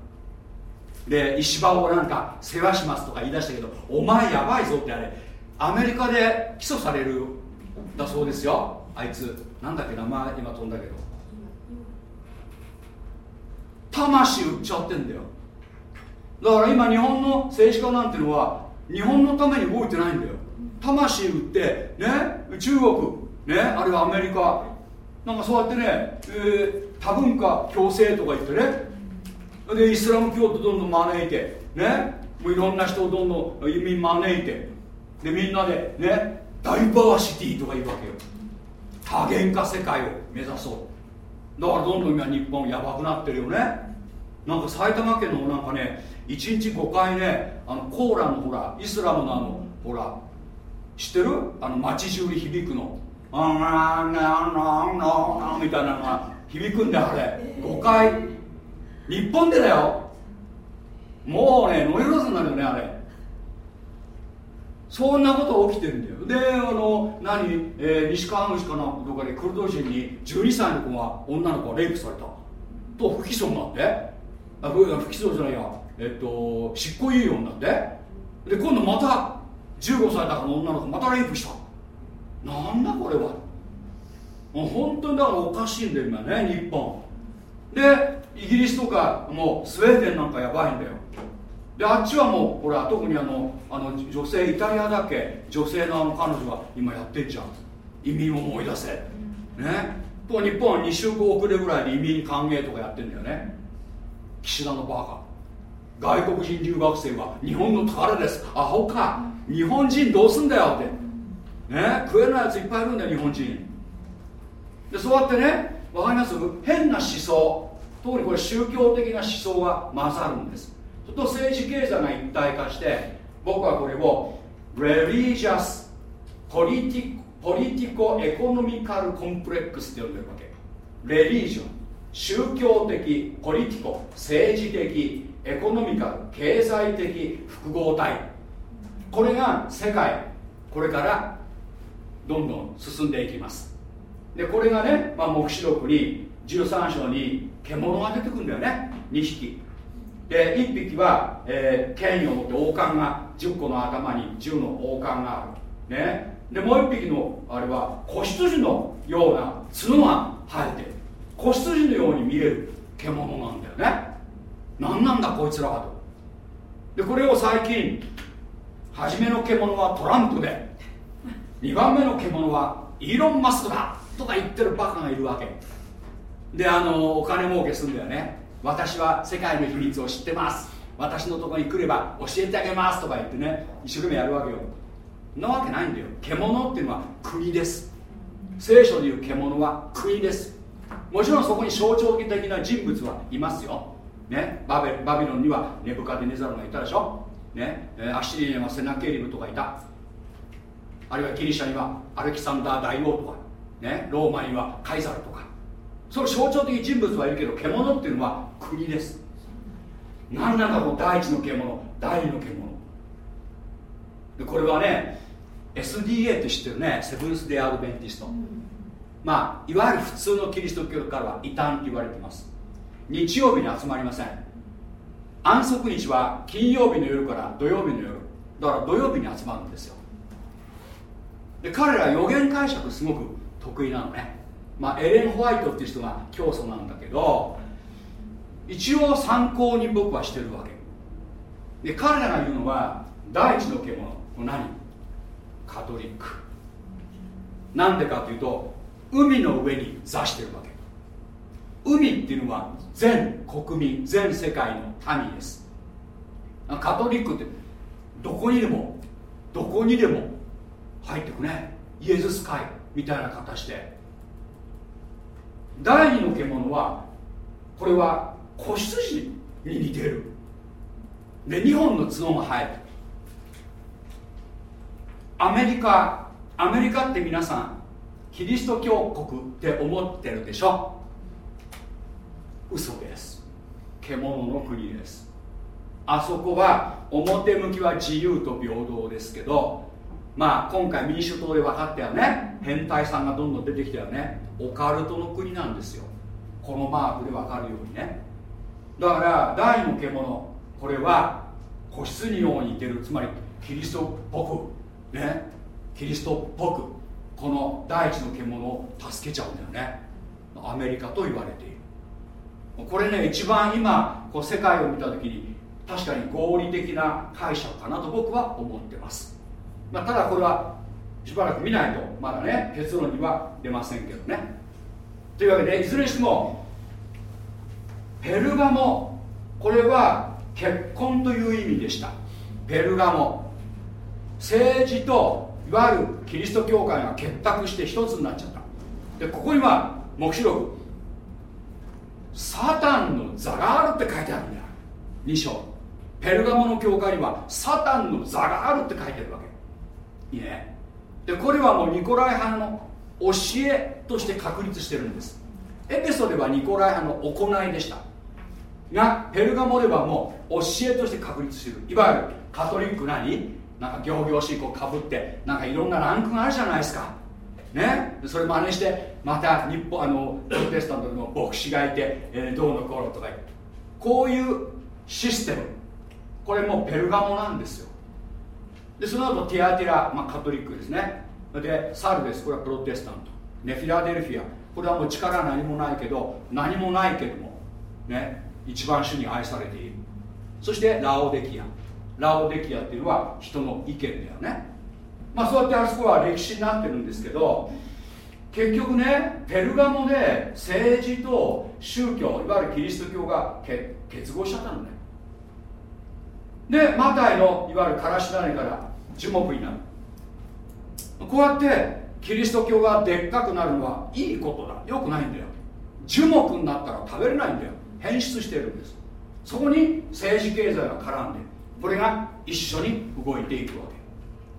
で石破をなんか世話しますとか言い出したけどお前やばいぞってあれ。アメリカで起訴されるだそうですよ。あいつ。なんだっけ名前今飛んだけど。魂売っちゃってんだよ。だから今日本の政治家なんてのは日本のために動いてないんだよ。魂売ってね中国ねあるいはアメリカなんかそうやってね、えー、多文化共生とか言ってね。でイスラム教徒どんどん招いてねもういろんな人をどんどん移民招いてでみんなでねダイバーシティとか言うわけよ。多元化世界を目指そう。だからどんどん今日本やばくなってるよね。なんか埼玉県のなんかね1日5回ねあのコーラのほらイスラムののほら知ってる？あの街中に響くの。あんあんあんあんみたいなのが響くんだよあれ。5回。日本でだよ。もうねノイローズになるよねあれ。そんなこと起きてるんだよ。であの何、えー、西川口かなどかでクルド人に12歳の子が女の子がレイプされた。と不起訴になって。あ不起訴じゃないや。えっと執行猶予になって。で今度また15歳だから女の子またレイプした。なんだこれは。もう本当にだからおかしいんだよ今ね日本。でイギリスとかもうスウェーデンなんかやばいんだよ。であっちはもうほら特にあのあの女性イタリアだけ？女性のあの彼女が今やってんじゃん。移民を思い出せ。ね。と日本は2週間遅れぐらいで移民歓迎とかやってんだよね。岸田のバーカ。外国人留学生は日本の宝です。アホか。日本人どうすんだよって。ね？食えないやついっぱいいるんだよ日本人。でそうやってねわかります？変な思想。特にこれ宗教的な思想が混ざるんです。そと政治経済が一体化して僕はこれを Religious Politico Economical Complex って呼んでるわけ。レリージョン宗教的ポリティコ政治的エコノミカル経済的複合体。これが世界。これからどんどん進んでいきます。でこれがね、まあ、黙示録に13章に獣が出てくるんだよね。2匹。で1匹は、えー、権威を持って王冠が10個の頭に10の王冠がある。ね。でもう1匹のあれは子羊のような角が生えてる。子羊のように見える獣なんだよね。何なんだこいつらはと。でこれを最近初めの獣はトランプで2番目の獣はイーロン・マスクだとか言ってるバカがいるわけ。であのお金儲けするんだよね。私は世界の秘密を知ってます。私のところに来れば教えてあげますとか言ってね一生懸命やるわけよ。なわけないんだよ。獣っていうのは国です。聖書でいう獣は国です。もちろんそこに象徴的な人物はいますよ、ね、バベバビロンにはネブカデネザルがいたでしょ、ね、アシリアにはセナケリブとかいた。あるいはギリシャにはアレキサンダー大王とか、ね、ローマにはカイザルとか。その象徴的人物はいるけど獣っていうのは国です。何なんだろう第一の獣第二の獣。でこれはね SDA って知ってるね。セブンス・デ・アドベンティスト、まあいわゆる普通のキリスト教からは異端って言われています。日曜日に集まりません。安息日は金曜日の夜から土曜日の夜。だから土曜日に集まるんですよ。で彼ら予言解釈すごく得意なのね。まあ、エレン・ホワイトっていう人が教祖なんだけど一応参考に僕はしてるわけ。で彼らが言うのは第一の獣何？カトリック。なんでかというと海の上に座してるわけ。海っていうのは全国民全世界の民です。カトリックってどこにでもどこにでも入ってくね。イエズス会みたいな形で。第二の獣はこれは子羊に似てる。で2本の角が生えてる。アメリカアメリカって皆さんキリスト教国って思ってるでしょ？嘘です。獣の国です。あそこは表向きは自由と平等ですけどまあ今回民主党で分かったよね。変態さんがどんどん出てきたよね。オカルトの国なんですよ。このマークで分かるようにね。だから大の獣これは子羊にように似てる。つまりキリストっぽく。ね。キリストっぽく。この第一の獣を助けちゃうんだよね。アメリカと言われている。これね一番今こう世界を見た時に確かに合理的な解釈かなと僕は思ってます、まあ、ただこれはしばらく見ないとまだね結論には出ませんけどね。というわけでいずれにしてもペルガモこれは結婚という意味でした。ペルガモ。政治とわゆるキリスト教会が結託して一つになっちゃった。でここには黙示録。サタンの座があるって書いてあるんだよ。2章。ペルガモの教会にはサタンの座があるって書いてるわけ。いいね。でこれはもうニコライ派の教えとして確立してるんです。エペソではニコライ派の行いでした。がペルガモではもう教えとして確立してる。いわゆるカトリック何？なんか行々しい子かぶってなんかいろんなランクがあるじゃないですか。ね？それ真似してまた日本あのプロテスタントの牧師がいて、えー、どうのこうのとかこういうシステム。これもペルガモなんですよ。でその後ティアティラ、まあ、カトリックですね。でサルです。これはプロテスタント。ねフィラデルフィア。これはもう力は何もないけど何もないけどもね一番主に愛されている。そしてラオデキア。ラオデキアっていうのは人の意見だよね。まあそうやってあそこは歴史になってるんですけど結局ねペルガモで政治と宗教いわゆるキリスト教が結合しちゃったのね。でマタイのいわゆるからし種から樹木になる。こうやってキリスト教がでっかくなるのはいいことだ。よくないんだよ。樹木になったら食べれないんだよ。変質してるんです。そこに政治経済が絡んでる。これが一緒に動いていくわ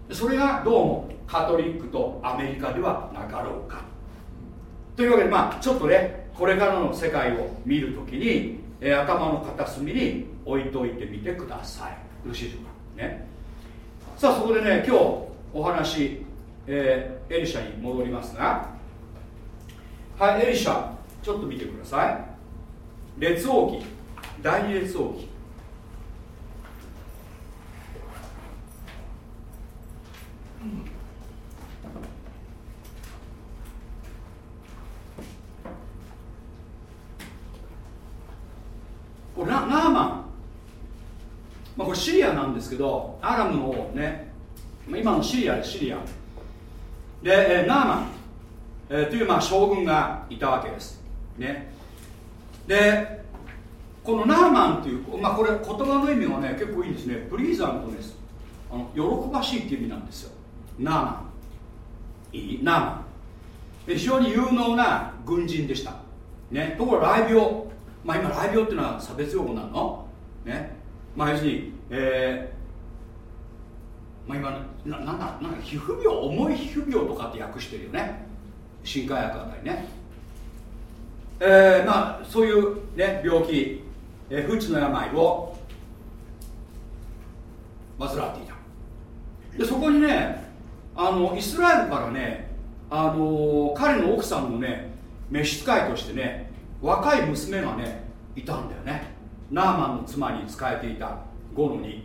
け。それがどうもカトリックとアメリカではなかろうか。というわけでまあちょっとねこれからの世界を見るときに、えー、頭の片隅に置いといてみてください。よろしいでしょうか？ね。さあそこでね今日お話、えー、エリシャに戻りますが。はいエリシャちょっと見てください。列王記。第二列王記。これナーマン、まあ、これシリアなんですけどアラムのね今のシリアでシリア。で、えー、ナーマン、えー、というまあ将軍がいたわけです。ね。でこのナーマンという、まあ、これ言葉の意味がね結構いいんですね。プリーザントです。あの喜ばしいっていう意味なんですよ。ナーマンいいナーマン非常に有能な軍人でした。ね。ところが雷病まあ今雷病っていうのは差別用語なの？ね。まあ要するにえー、まあ今ななんだなんか皮膚病重い皮膚病とかって訳してるよね。新海薬あたりね。えー、まあそういうね病気、えー、不治の病を患っていた。でそこにねあのイスラエルからねあの彼の奥さんのね召使いとしてね若い娘がねいたんだよね。ナーマンの妻に仕えていた5の2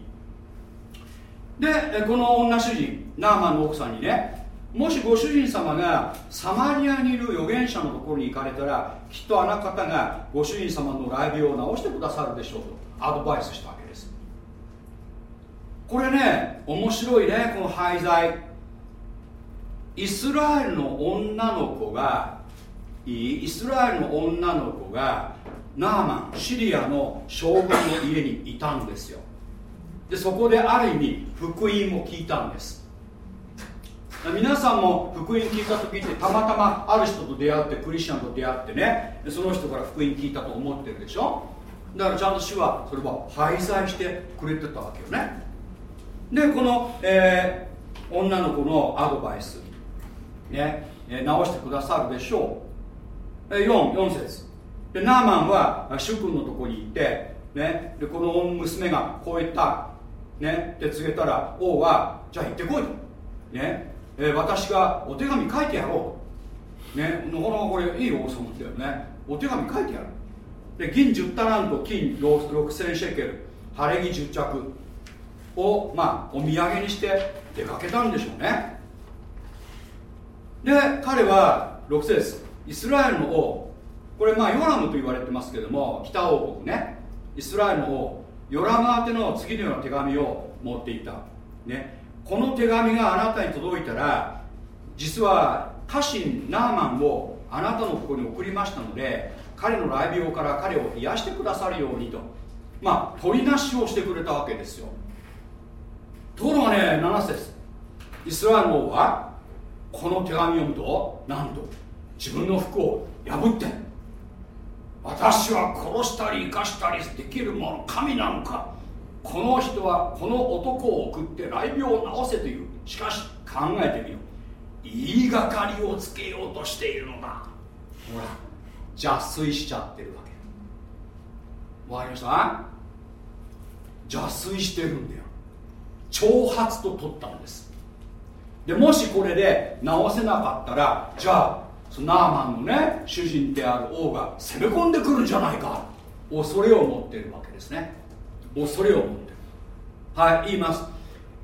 でこの女主人ナーマンの奥さんにねもしご主人様がサマリアにいる預言者のところに行かれたらきっとあの方がご主人様の雷病を治してくださるでしょうとアドバイスしたわけです。これね面白いねこの廃材。イスラエルの女の子がいいイスラエルの女の子がナーマンシリアの将軍の家にいたんですよ。でそこである意味福音も聞いたんです。皆さんも福音聞いた時ってたまたまある人と出会ってクリスチャンと出会ってね。その人から福音聞いたと思ってるでしょ。だからちゃんと主はそれは廃材してくれてたわけよね。でこの、えー、女の子のアドバイス。ね、直してくださるでしょう、4, 4節。でナーマンは主君のとこに行って、ね、でこの娘がこう言った、ね、で告げたら王はじゃあ行ってこいと、ねえ、私がお手紙書いてやろう、ね、なかなかこれいい王様だよね。お手紙書いてやる。で銀10タラント金6000シェケル晴れ着10着を、まあ、お土産にして出かけたんでしょうね。で彼は6節イスラエルの王。これまあヨラムと言われてますけども北王国ね。イスラエルの王。ヨラム宛ての次のような手紙を持っていた、ね、この手紙があなたに届いたら実は家臣ナーマンをあなたのとこに送りましたので彼の雷病から彼を癒してくださるようにと。まあ取りなしをしてくれたわけですよ。ところがね7節。イスラエルの王はこの手紙を読むとなんと自分の服を破って私は殺したり生かしたりできるもの神なのかこの人はこの男を送って雷病を治せというしかし考えてみよう。言いがかりをつけようとしているのだ。ほら邪推しちゃってるわけ。わかりました？邪推してるんだよ。挑発と取ったんです。でもしこれで直せなかったらじゃあそのナーマンのね主人である王が攻め込んでくるんじゃないか恐れを持ってるわけですね。恐れを持ってる。はい言います。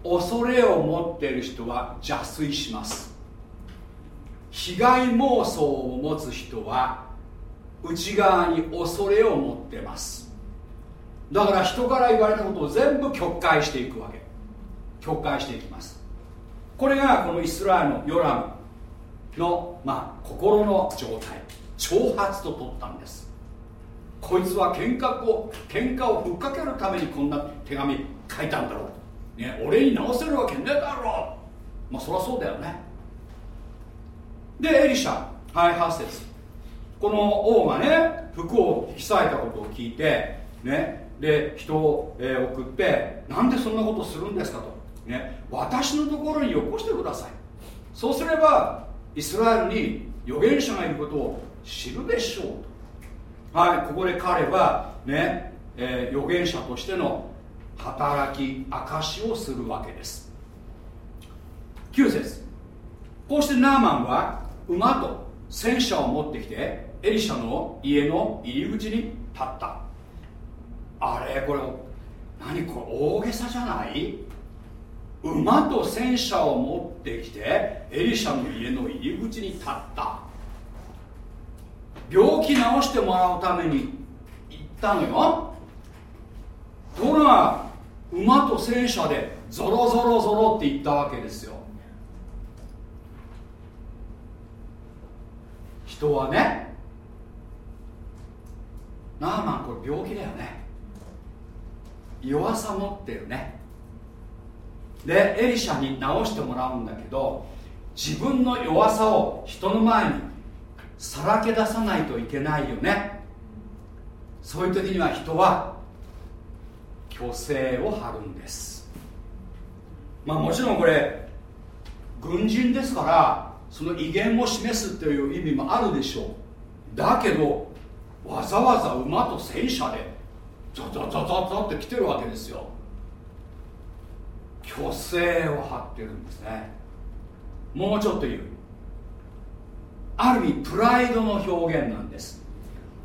恐れを持っている人は邪推します。被害妄想を持つ人は内側に恐れを持ってます。だから人から言われたことを全部曲解していくわけ。曲解していきます。これがこのイスラエルのヨラムの、まあ、心の状態挑発と取ったんです。こいつは喧嘩を喧嘩をふっかけるためにこんな手紙書いたんだろう、ね、俺に直せるわけねえだろう。まあそりゃそうだよね。でエリシャはい8節。この王がね服を引き裂いたことを聞いてねで人を、えー、送ってなんでそんなことするんですかと、ね、私のところによこしてください。そうすればイスラエルに預言者がいることを知るでしょうと。はいここで彼はね、えー、預言者としての働き証しをするわけです。9節。こうしてナーマンは馬と戦車を持ってきてエリシャの家の入り口に立った。あれこれ何これ大げさじゃない？馬と戦車を持ってきてエリシャの家の入り口に立った。病気治してもらうために行ったのよ。ところが馬と戦車でゾロゾロゾロって言ったわけですよ。人はねナーマンこれ病気だよね。弱さ持ってるね。でエリシャに治してもらうんだけど自分の弱さを人の前にさらけ出さないといけないよね。そういう時には人は虚勢を張るんです。まあもちろんこれ軍人ですからその威厳を示すという意味もあるでしょう。だけどわざわざ馬と戦車でザザザザザって来てるわけですよ。虚勢を張ってるんですね。もうちょっと言う。ある意味プライドの表現なんです。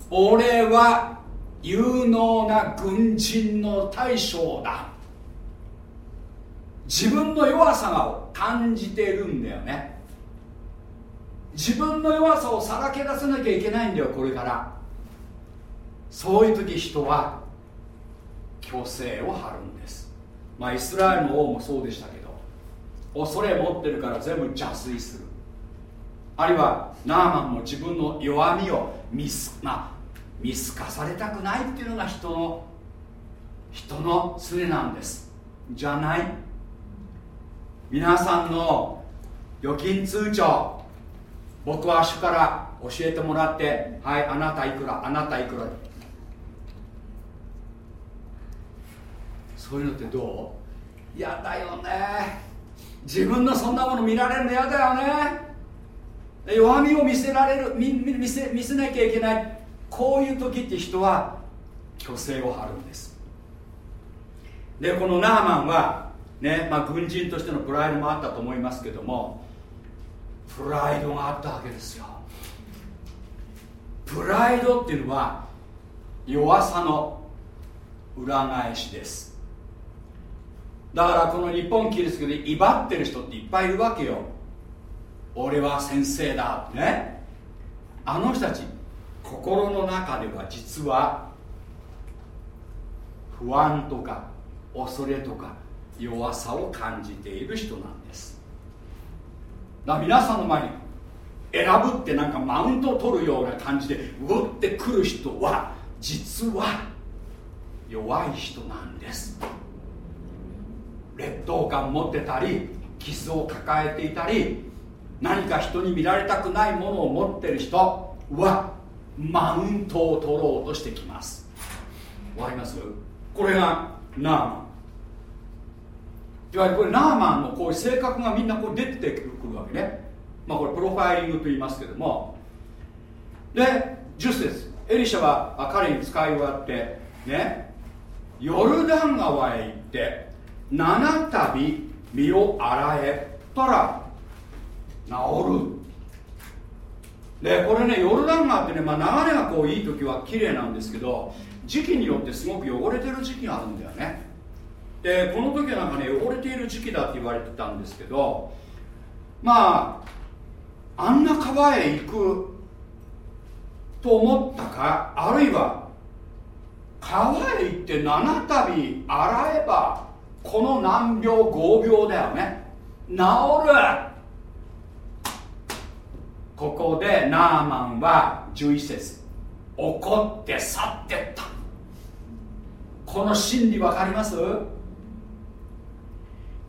俺は有能な軍人の大将だ。自分の弱さを感じてるんだよね。自分の弱さをさらけ出さなきゃいけないんだよこれから。そういう時人は虚勢を張るんですまあイスラエルの王もそうでしたけど恐れ持ってるから全部邪推する。あるいはナーマンも自分の弱みを見す,、まあ、見透かされたくないっていうのが人の人の常なんです。じゃない。皆さんの預金通帳僕は主から教えてもらってはいあなたいくらあなたいくら。そういうのってどう？嫌だよね。自分のそんなもの見られるの嫌だよね。弱みを見せられる見見せ見せなきゃいけない。こういう時って人は虚勢を張るんです。でこのナーマンはね、まあ、軍人としてのプライドもあったと思いますけどもプライドがあったわけですよ。プライドっていうのは弱さの裏返しです。だからこの日本キリストで威張ってる人っていっぱいいるわけよ。俺は先生だね。あの人たち心の中では実は不安とか恐れとか弱さを感じている人なんです。だから皆さんの前に選ぶってなんかマウントを取るような感じでうってくる人は実は弱い人なんです。劣等感持ってたり傷を抱えていたり何か人に見られたくないものを持ってる人はマウントを取ろうとしてきます。わかります？これがナーマン。いわゆるこれナーマンのこういう性格がみんなこう出てくるわけね。まあこれプロファイリングと言いますけども。で10節エリシャは彼に使い終わってね。ヨルダン川へ行って七度身を洗えたら治る。でこれねヨルダン川ってね、まあ、流れがこういい時は綺麗なんですけど時期によってすごく汚れてる時期があるんだよね。でこの時はなんかね汚れている時期だって言われてたんですけどまああんな川へ行くと思ったかあるいは川へ行って七度洗えばこの難病合病だよね。治る。ここでナーマンは11節。怒って去ってった。この心理分かります？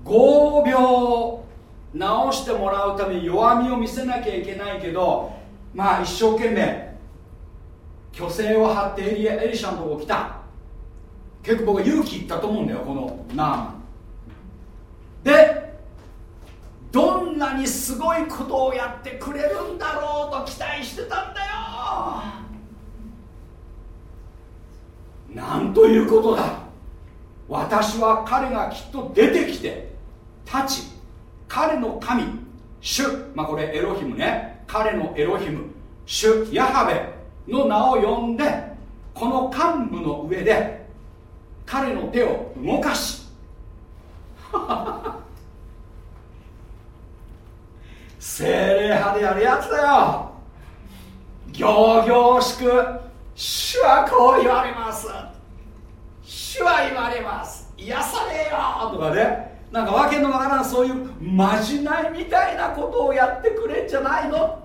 合病治してもらうために弱みを見せなきゃいけないけどまあ一生懸命虚勢を張ってエリエリシャのとこ来た。結構僕は勇気いったと思うんだよこのナーマンでどんなにすごいことをやってくれるんだろうと期待してたんだよ。なんということだ。私は彼がきっと出てきて立ち彼の神主。まあこれエロヒムね。彼のエロヒム主ヤハベの名を呼んでこの幹部の上で彼の手を動かし。精霊派でやるやつだよ。行々しく主はこう言われます。主は言われます。癒されよ。とかね。なんかわけのわからんそういうまじないみたいなことをやってくれんじゃないの。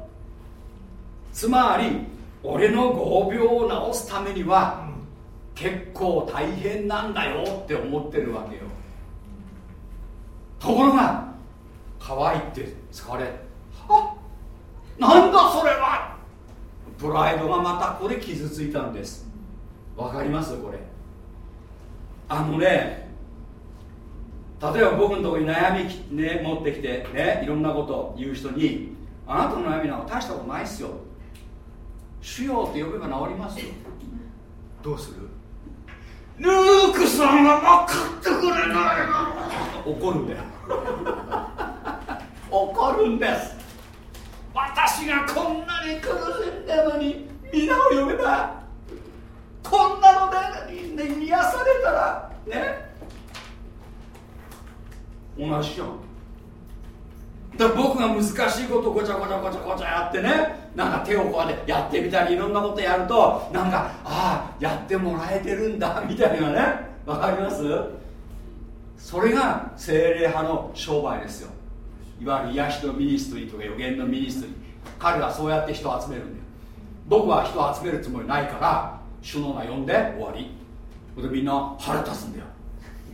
つまり俺の合病を治すためには結構大変なんだよって思ってるわけよ。ところが乾いて疲れはなんだそれは。プライドがまたこれ傷ついたんです。わかります？これ。あのね例えば僕のとこに悩み、ね、持ってきてねいろんなこと言う人にあなたの悩みなんか大したことないっすよ。主よって呼べば治りますよ。どうする？ルークさんが分かってくれない怒るんだよ。怒るんです。私がこんなに苦しんでるのに皆を呼べばこんなので、ね、癒されたらね。同じじゃんだ僕が難しいことごちゃごちゃごちゃごちゃやってねなんか手をこうやってやってみたりいろんなことやるとなんかああやってもらえてるんだ みたいなね。わかります？それが聖霊派の商売ですよ。いわゆる癒しの ministry とか預言の ministry。彼はそうやって人を集めるんだよ。僕は人を集めるつもりないから主の名呼んで終わり。それでみんな腹立つんだよ。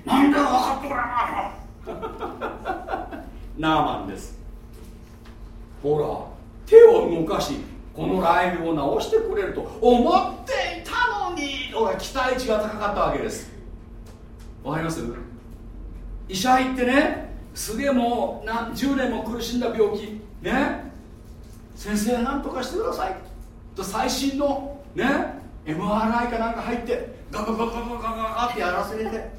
なんで分かってくれないのナーマンです。ほら手を動かしこのらい病を治してくれると思っていたのに俺期待値が高かったわけです。わかります？医者行ってねすげえもう何10年も苦しんだ病気。ね？先生何とかしてください。と最新のね？MRI かなんか入ってガガガガガガガってやらせてね？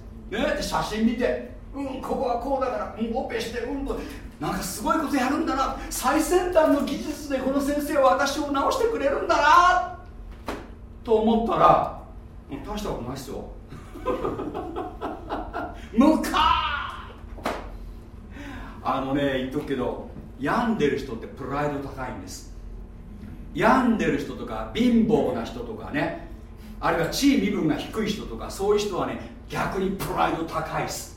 写真見て。うんここはこうだからうんオペしてうんと。なんかすごいことやるんだな。最先端の技術でこの先生は私を治してくれるんだな。と思ったら大したことないっすよ。むかあのね言っとくけど病んでる人ってプライド高いんです。病んでる人とか貧乏な人とかねあるいは地位身分が低い人とかそういう人はね逆にプライド高いです。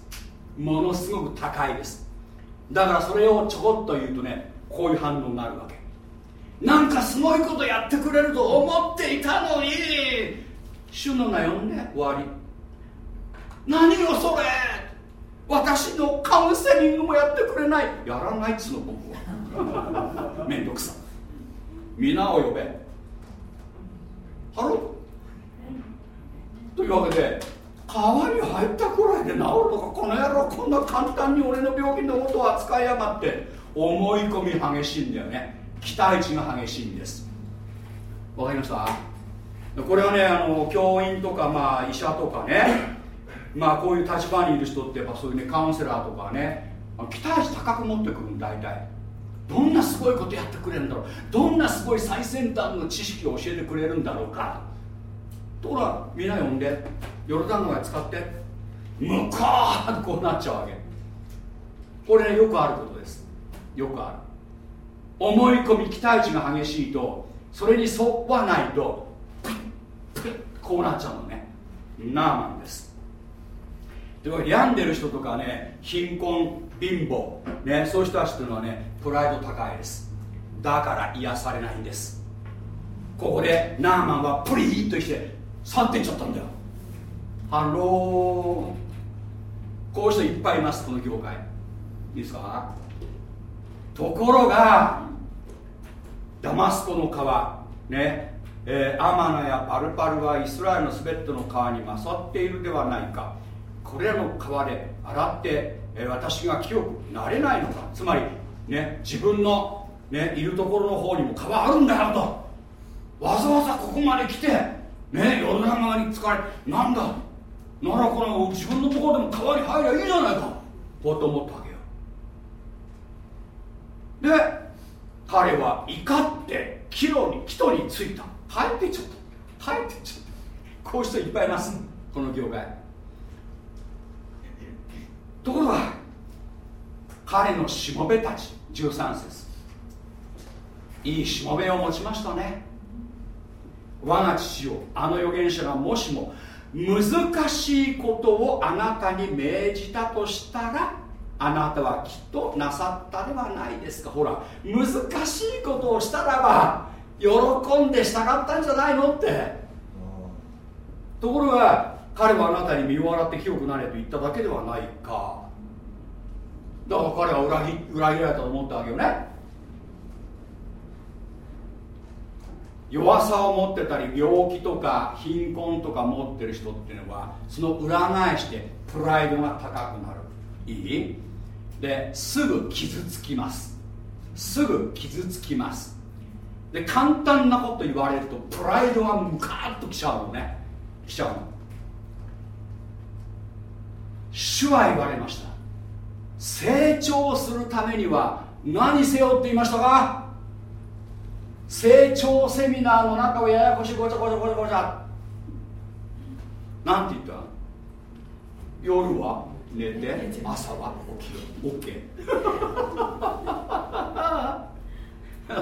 ものすごく高いです。だからそれをちょこっと言うとねこういう反応になるわけ。なんかすごいことやってくれると思っていたのに主の名呼んで終わり。何よそれ。私のカウンセリングもやってくれない。やらないっつうの僕は。めんどくさ。御名を呼べ。 Hello。というわけで川に入ったくらいで治るのかこの野郎こんな簡単に俺の病気のことを扱いやがって。思い込み激しいんだよね。期待値が激しいんです。わかりました？これはねあの教員とか、まあ、医者とかね。まあこういう立場にいる人ってやっぱそういうねカウンセラーとかね。期待値高く持ってくるん大体。どんなすごいことやってくれるんだろう。どんなすごい最先端の知識を教えてくれるんだろうか。ところがみんな呼んでヨルダン川使って向こうこうなっちゃうわけ。これねよくあることです。よくある。思い込み期待値が激しいとそれに沿わないとこうなっちゃうのね。ナーマンです。というわけで病んでる人とかね貧困貧乏、ね、そういう人たちっていうのはねプライド高いです。だから癒されないんです。ここでナーマンはプリーッとして去っていっちゃったんだよ。 Hello。こういう人いっぱいいますこの業界。いいですか？ところがダマスコの川ね。えー、アマナやパルパルはイスラエルの全ての川に勝っているではないか。これらの川で洗って、えー、私が清くなれないのか。つまり、ね、自分の、ね、いるところの方にも川あるんだよと。わざわざここまで来て、ね、ヨルダン川に使われなんだならこの自分のところでも川に入りゃいいじゃないか。こうと思ったわけよ。で彼は怒って帰路に帰途に着いた。帰っていっちゃった。帰っていっちゃった。こういう人いっぱいいます。この業界。ところが彼のしもべたち13節。いいしもべを持ちましたね。我が父をあの預言者がもしも難しいことをあなたに命じたとしたらあなたはきっとなさったではないですか。ほら難しいことをしたらば喜んで従ったんじゃないのって。ところが彼はあなたに身を洗って清くなれと言っただけではないか。だから彼は裏切裏切られたと思ったわけよね。弱さを持ってたり病気とか貧困とか持ってる人っていうのはその裏返してプライドが高くなる。いい？ですぐ傷つきます。すぐ傷つきます。で簡単なこと言われるとプライドがムカッときちゃうのね。きちゃうの。主は言われました。成長するためには何せよって言いましたか？成長セミナーの中をややこしいごちゃごちゃごちゃごちゃ。なんて言った？夜は？寝て？朝は？起きる OK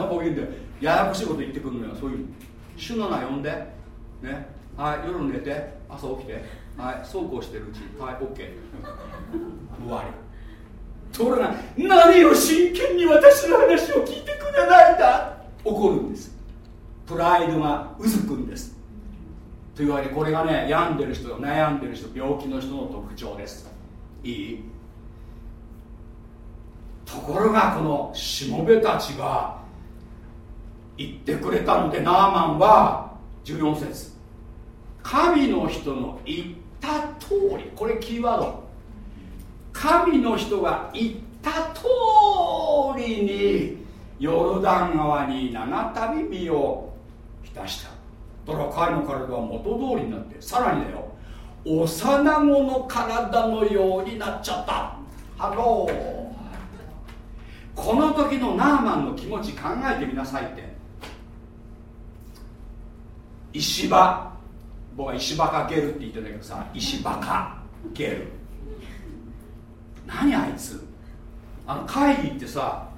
僕言うんだよややこしいこと言ってくるのよ。そういう主の名呼んで。ね。はい。夜寝て。朝起きて。はい。そうこうしてるうちはい。OK 終わり。ところが何を真剣に私の話を聞いてくれないんだ？怒るんです。プライドがうずくんです。というわけでこれがね病んでる人悩んでる人病気の人の特徴です。いい？ところがこのしもべたちが言ってくれたのでナーマンは14節。神の人の言った通り。これキーワード。神の人が言った通りにヨルダン川に七度身を浸した。だから彼の体は元通りになってさらにだよ。幼子の体のようになっちゃった。 Hello。この時のナーマンの気持ち考えてみなさいって。石場。僕は石場かゲルって言ってんだけどさ石場かゲル。何あいつ？あの会議ってさ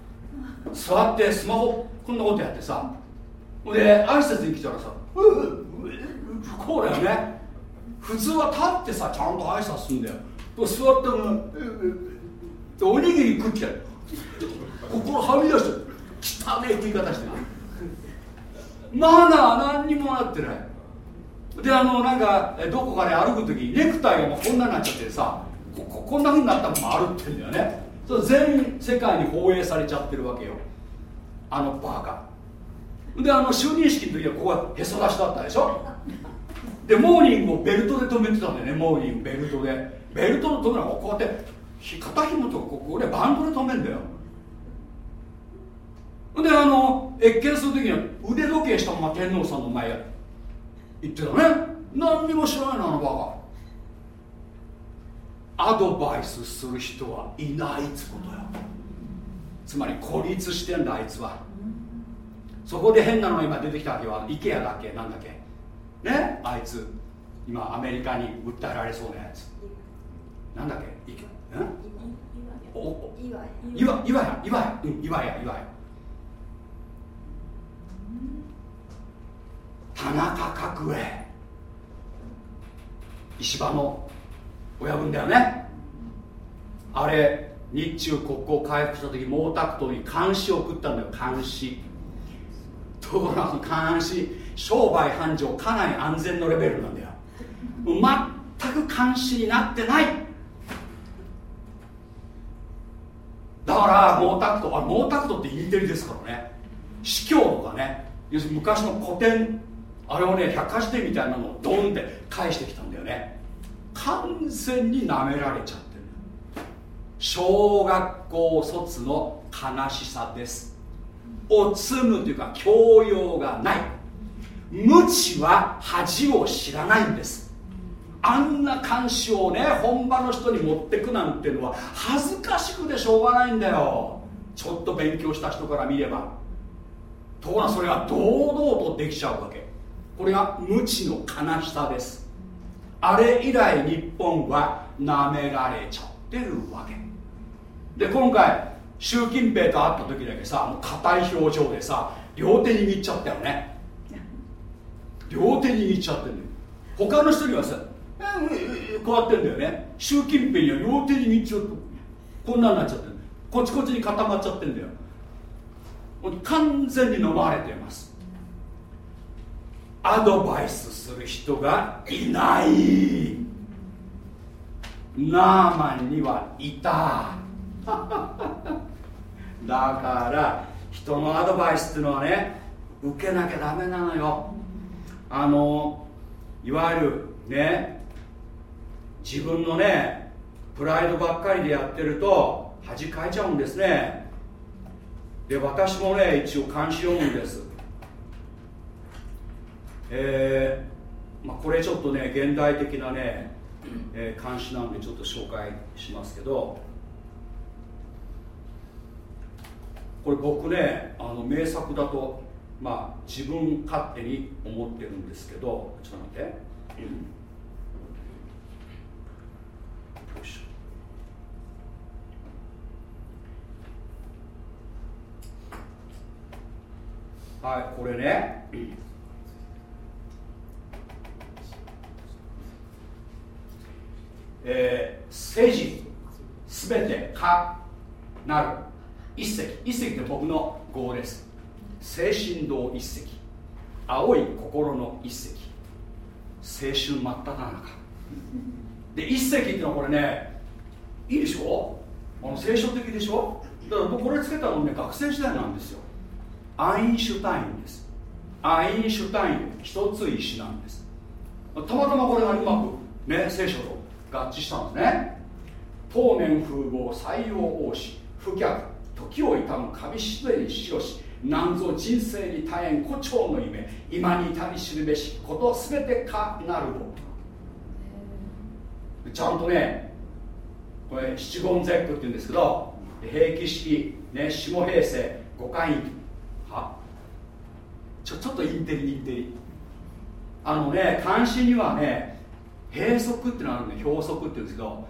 座ってスマホこんなことやってさ。で挨拶に来たらさこうだよね。普通は立ってさちゃんと挨拶するんだよ。座ってもおにぎり食って心はみ出して汚ねえ食い方してマナー何にもなってない。であのなんかどこかで歩く時ネクタイがこんなになっちゃってさここんなふうになったまま歩ってんだよね。それ全世界に放映されちゃってるわけよ。あのバカ。であの就任式の時はここはへそ出しだったでしょ？でモーニングをベルトで止めてたんだよねモーニング。ベルトで。ベルトの止めるのはこうやって肩紐とかここでバンドで止めるんだよ。であの謁見する時には腕時計したまま天皇さんの前言ってたね。何にも知らないのあのバカ。アドバイスする人はいないっつことよ。つまり孤立してんだあいつは。そこで変なのが今出てきたわけは IKEA だっけ？なんだっけ？ね？あいつ。今アメリカに訴えられそうなやつ。なんだっけ？いおお。岩岩岩や。岩や、うん、岩や岩や。田中角栄。石破の親分だよね。あれ日中国交回復した時毛沢東に監視を送ったんだよ。監視。ところが監視。商売繁盛かなり安全のレベルなんだよ。全く監視になってない。だから毛沢東あ毛沢東ってインテリですからね。司教とかね。要するに昔の古典あれをね百科事典みたいなのをドンって返してきたんだよね。完全になめられちゃってる。小学校卒の悲しさです。おつむというか教養がない。無知は恥を知らないんです。あんな監視をね本場の人に持ってくなんてのは恥ずかしくてしょうがないんだよ。ちょっと勉強した人から見れば。ところがそれが堂々とできちゃうわけ。これが無知の悲しさです。あれ以来日本はなめられちゃってるわけ。で今回習近平と会った時だけさもう硬い表情でさ両手握っちゃったよね。両手握っちゃってる他の人にはさこうやってんだよね。習近平には両手握っちゃうと。こんなになっちゃってるこっちこっちに固まっちゃってんだよ。完全に飲まれてます。アドバイスする人がいない。ナーマンにはい。ただから人のアドバイスっていうのはね受けなきゃダメなのよ。あのいわゆるね自分のねプライドばっかりでやってると恥かいちゃうんですね。で私もね一応監視読むんです。えー、まあ、これちょっとね現代的なね、えー、監視なんでちょっと紹介しますけどこれ僕ねあの名作だとまあ自分勝手に思ってるんですけどちょっと待って、はいこれね。えー、政治すべてかなる。一石一石って僕の号です。精神堂一石青い心の一石青春真っ只中。で一石っていうのはこれねいいでしょ？あの聖書的でしょ？だから僕これつけたのね学生時代なんですよ。アインシュタインです。アインシュタイン。一つ石なんです。たまたまこれがうまくね聖書と合致したんですね。当年風貌採用王子不逆時を悼む神しでにしろしなんぞ人生に大変誇張の夢今に至り知るべしことすべてかなるをちゃんとねこれ七言絶句って言うんですけど平気式、ね、下平成五回は？ちょちょっとインテリインテリ。あのね監視にはね閉塞っていうのがあるんで表則っていうんですけど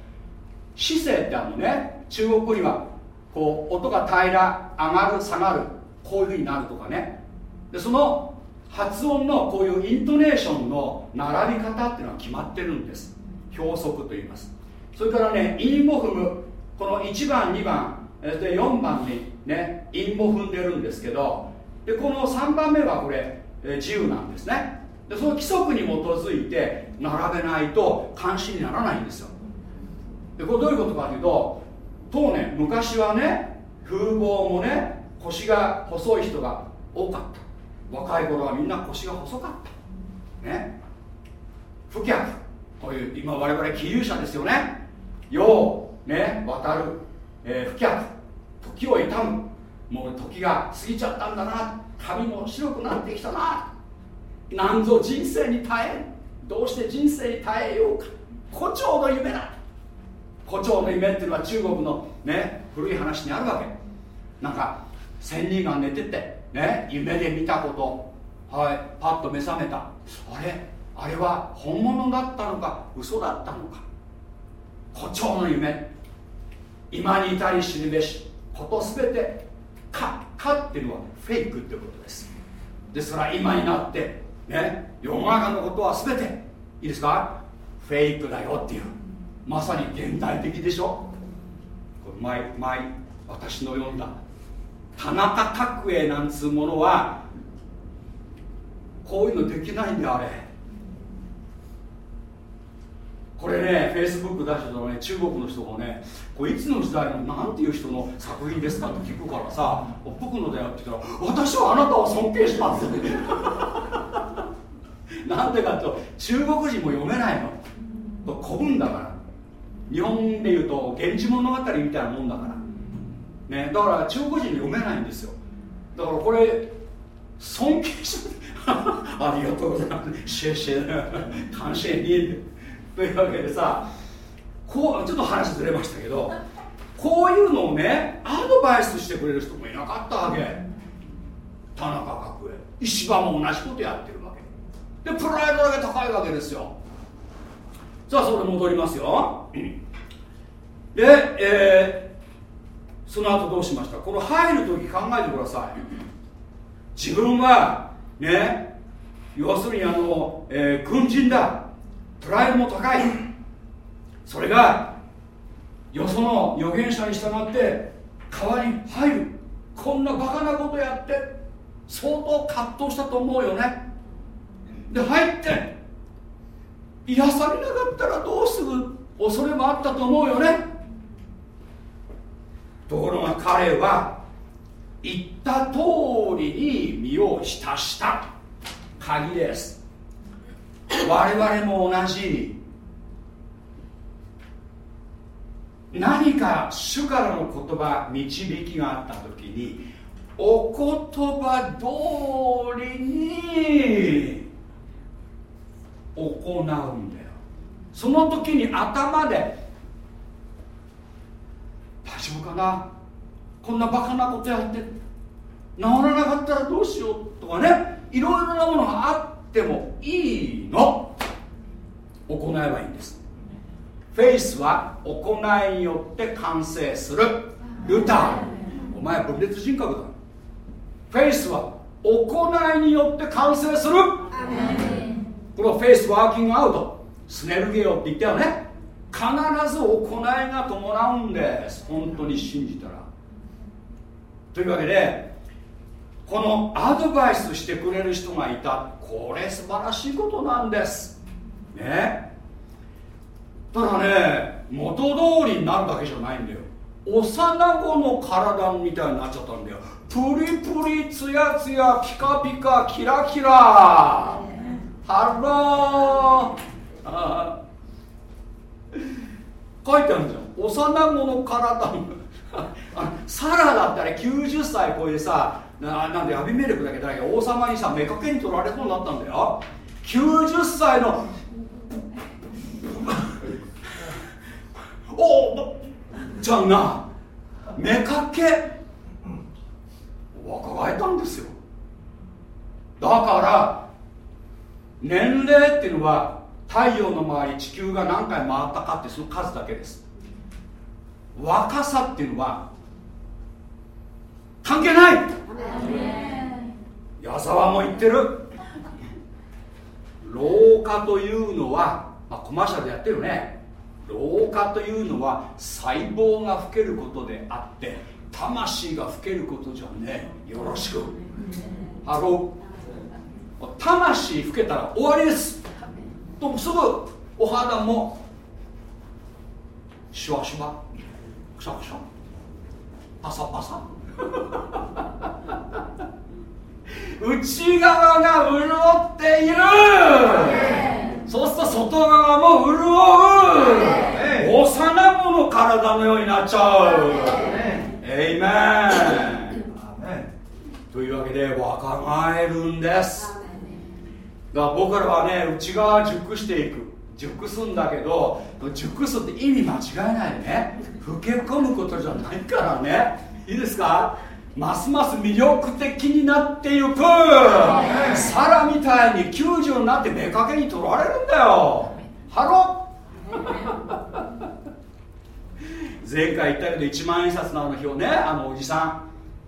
姿勢ってあるのね。中国語にはこう音が平ら上がる下がるこういうふうになるとかね。でその発音のこういうイントネーションの並び方っていうのは決まってるんです。標則と言います。それからねインボフムこの1番2番で4番にねインボ踏んでるんですけど。でこの3番目はこれ自由なんですね。でその規則に基づいて並べないと監視にならないんですよ。でこれどういうことかというと当年昔はね風貌もね腰が細い人が多かった。若い頃はみんな腰が細かった。ね。不脚こういう今我々気流者ですよね。世ね渡る、えー、不脚時を悼む。もう時が過ぎちゃったんだな。髪も白くなってきたな。なんぞ人生に耐えどうして人生に耐えようか。胡蝶の夢だ。胡蝶の夢っていうのは中国のね古い話にあるわけ。なんか仙人が寝ててね夢で見たこと。はい。パッと目覚めた。あれ？あれは本物だったのか？嘘だったのか？胡蝶の夢。今に至り知るべし。ことすべてかかっていうのはフェイクってことです。ですから今になってね世の中のことは全ていいですか？フェイクだよっていう。まさに現代的でしょ？これ前前私の読んだ。田中角栄なんつうものはこういうのできないんだあれ。これねフェイスブック出してたらね中国の人がねこれいつの時代のなんていう人の作品ですかって聞くからさ僕のだよって言ったら私はあなたを尊敬します。っ てなんでかと中国人も読めないの。古文だから。日本でいうと「源氏物語」みたいなもんだから。ねだから中国人読めないんですよ。だからこれ尊敬し ありがとうございます。シェシェ感謝に。というわけでさこうちょっと話ずれましたけどこういうのをねアドバイスしてくれる人もいなかったわけ。田中角栄。石破も同じことやってるわけ。でプライドだけ高いわけですよ。さあそれ戻りますよ。で、えー、その後どうしました？この入る時考えてください。自分はね要するにあの、えー、軍人だ。プライドも高い。それがよその預言者に従って川に入る。こんなバカなことやって相当葛藤したと思うよね。で入って癒されなかったらどうする恐れもあったと思うよね。ところが彼は言った通りに身を浸した。鍵です。我々も同じ。何か主からの言葉導きがあった時にお言葉通りに行うんだよその時に頭で大丈夫かな？こんなバカなことやって治らなかったらどうしよう？とかね。いろいろなものがあってもいいの。行えばいいんです。フェイスは行いによって完成する。ルターお前分裂人格だ。フェイスは行いによって完成する。このフェイスワーキングアウト。スネルゲオって言ったよね。必ず行いが伴うんです。本当に信じたら。というわけでこのアドバイスしてくれる人がいたこれ素晴らしいことなんです。ね。ただね元通りになるだけじゃないんだよ。幼子の体みたいになっちゃったんだよ。プリプリツヤツヤピカピカキラキラ。 Hello。書いてあるじゃん。幼子の体。サラだったら90歳超えてさななんでアビメレクだけだけ王様にさ目かけに取られそうになったんだよ。90歳の おじゃんな目かけ若返ったんですよ。だから年齢っていうのは太陽の周り地球が何回回ったかってその数だけです。若さっていうのは関係ない。矢沢も言ってる。老化というのは、まあ、コマーシャルでやってるよね。老化というのは細胞が老けることであって魂が老けることじゃねえ。よろしく。ハロー魂老けたら終わりです。とすぐお肌もシュワシュワ。クシャクシャパサパサ 内側が潤っている。そうすると外側も潤う。幼子の体のようになっちゃう。エイメンというわけで若返るんです。だから僕らはね内側熟していく。熟すんだけど熟すって意味間違えないね。老け込むことじゃないからねいいですか？ますます魅力的になっていく。サラみたいに90になって目かけに取られるんだよ。ハロ前回言ったけど1万円札のあの日をねあのおじさ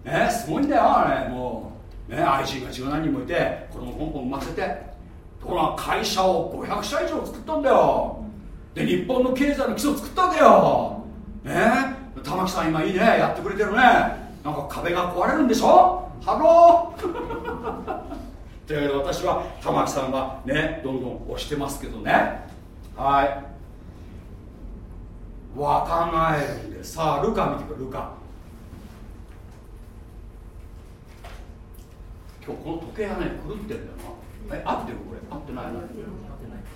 ん。ねすごいんだよあれ。もう。ね愛人が十何人もいて子供ポンポン産ませて。ところが会社を500社以上作ったんだよ。で日本の経済の基礎作ったんだよ。ね玉木さん今いいね。やってくれてるね。なんか壁が壊れるんでしょ？ Hello。というわけで私は玉木さんはねどんどん押してますけどね。はい。若返るんでさあルカ見てくれルカ。今日この時計がね狂ってんだよな。え合ってる？これ。合ってない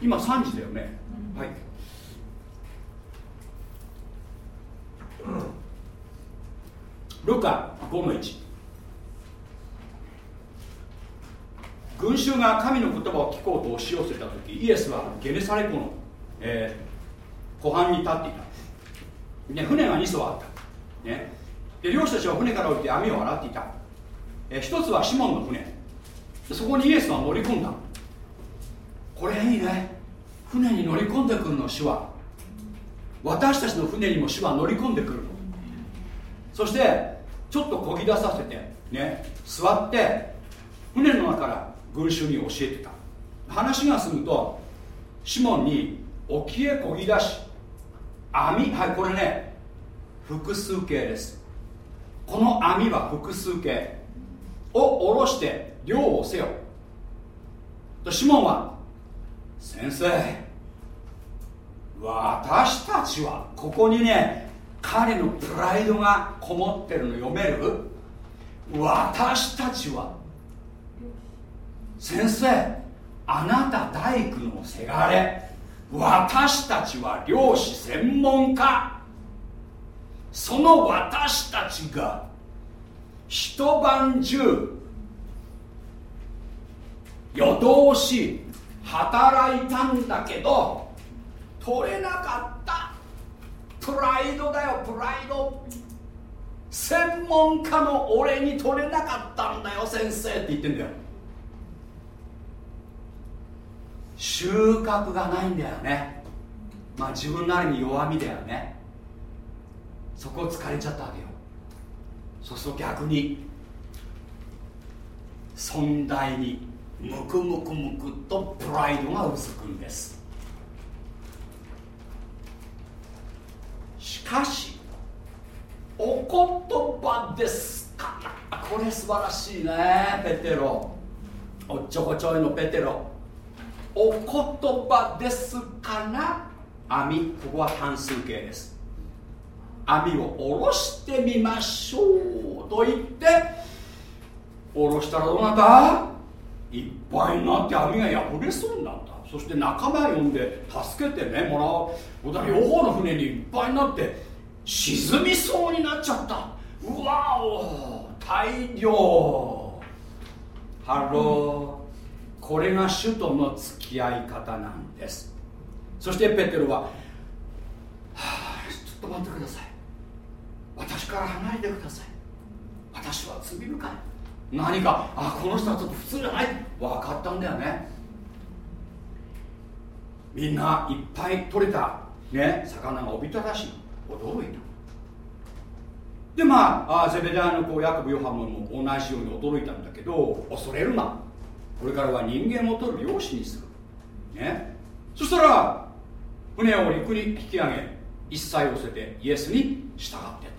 今3時だよね。はいルカ5の1群衆が神の言葉を聞こうと押し寄せた時イエスはゲネサレ湖の、えー、湖畔に立っていた、ね、船が2艘あった、ね、で漁師たちは船から降りて網を洗っていた、えー、一つはシモンの船。そこにイエスが乗り込んだ。これいいね。船に乗り込んでくるの主は。私たちの船にも主は乗り込んでくるそしてちょっとこぎ出させてね座って船の中から群衆に教えてた。話が進むとシモンに沖へこぎ出し網はいこれね複数形です。この網は複数形を下ろして漁をせよ。とシモンは先生私たちはここにね彼のプライドがこもってるの読める？私たちは。先生あなた大工のせがれ。私たちは漁師専門家。その私たちが一晩中夜通し働いたんだけど取れなかった。プライドだよプライド。専門家の俺に取れなかったんだよ先生って言ってんだよ。収穫がないんだよね。まあ自分なりに弱みだよね。そこを疲れちゃったわけよ。そうすると逆に尊大にムクムクムクとプライドがうずくんです。しかしお言葉ですか。これ素晴らしいねペテロ。おっちょこちょいのペテロ。お言葉ですから網ここは単数形です。網を下ろしてみましょうと言って下ろしたらどうなった？いっぱいになって網が破れそうになった。そして仲間呼んで助けてねもらおう。両方の船にいっぱいになって沈みそうになっちゃった。うわお大漁。 Hello。これが主との付き合い方なんです。そしてペテロは、は、ちょっと待ってください。私から離れてください。私は罪深い。何かあこの人はちょっと普通じゃない。分かったんだよね。みんないっぱい取れた、ね、魚がおびただしい。驚いた。でまあゼベダーの子ヤコブ・ヨハムも同じように驚いたんだけど恐れるな。これからは人間を取る漁師にする。ね。そしたら船を陸に引き上げ一切を捨ててイエスに従ってっ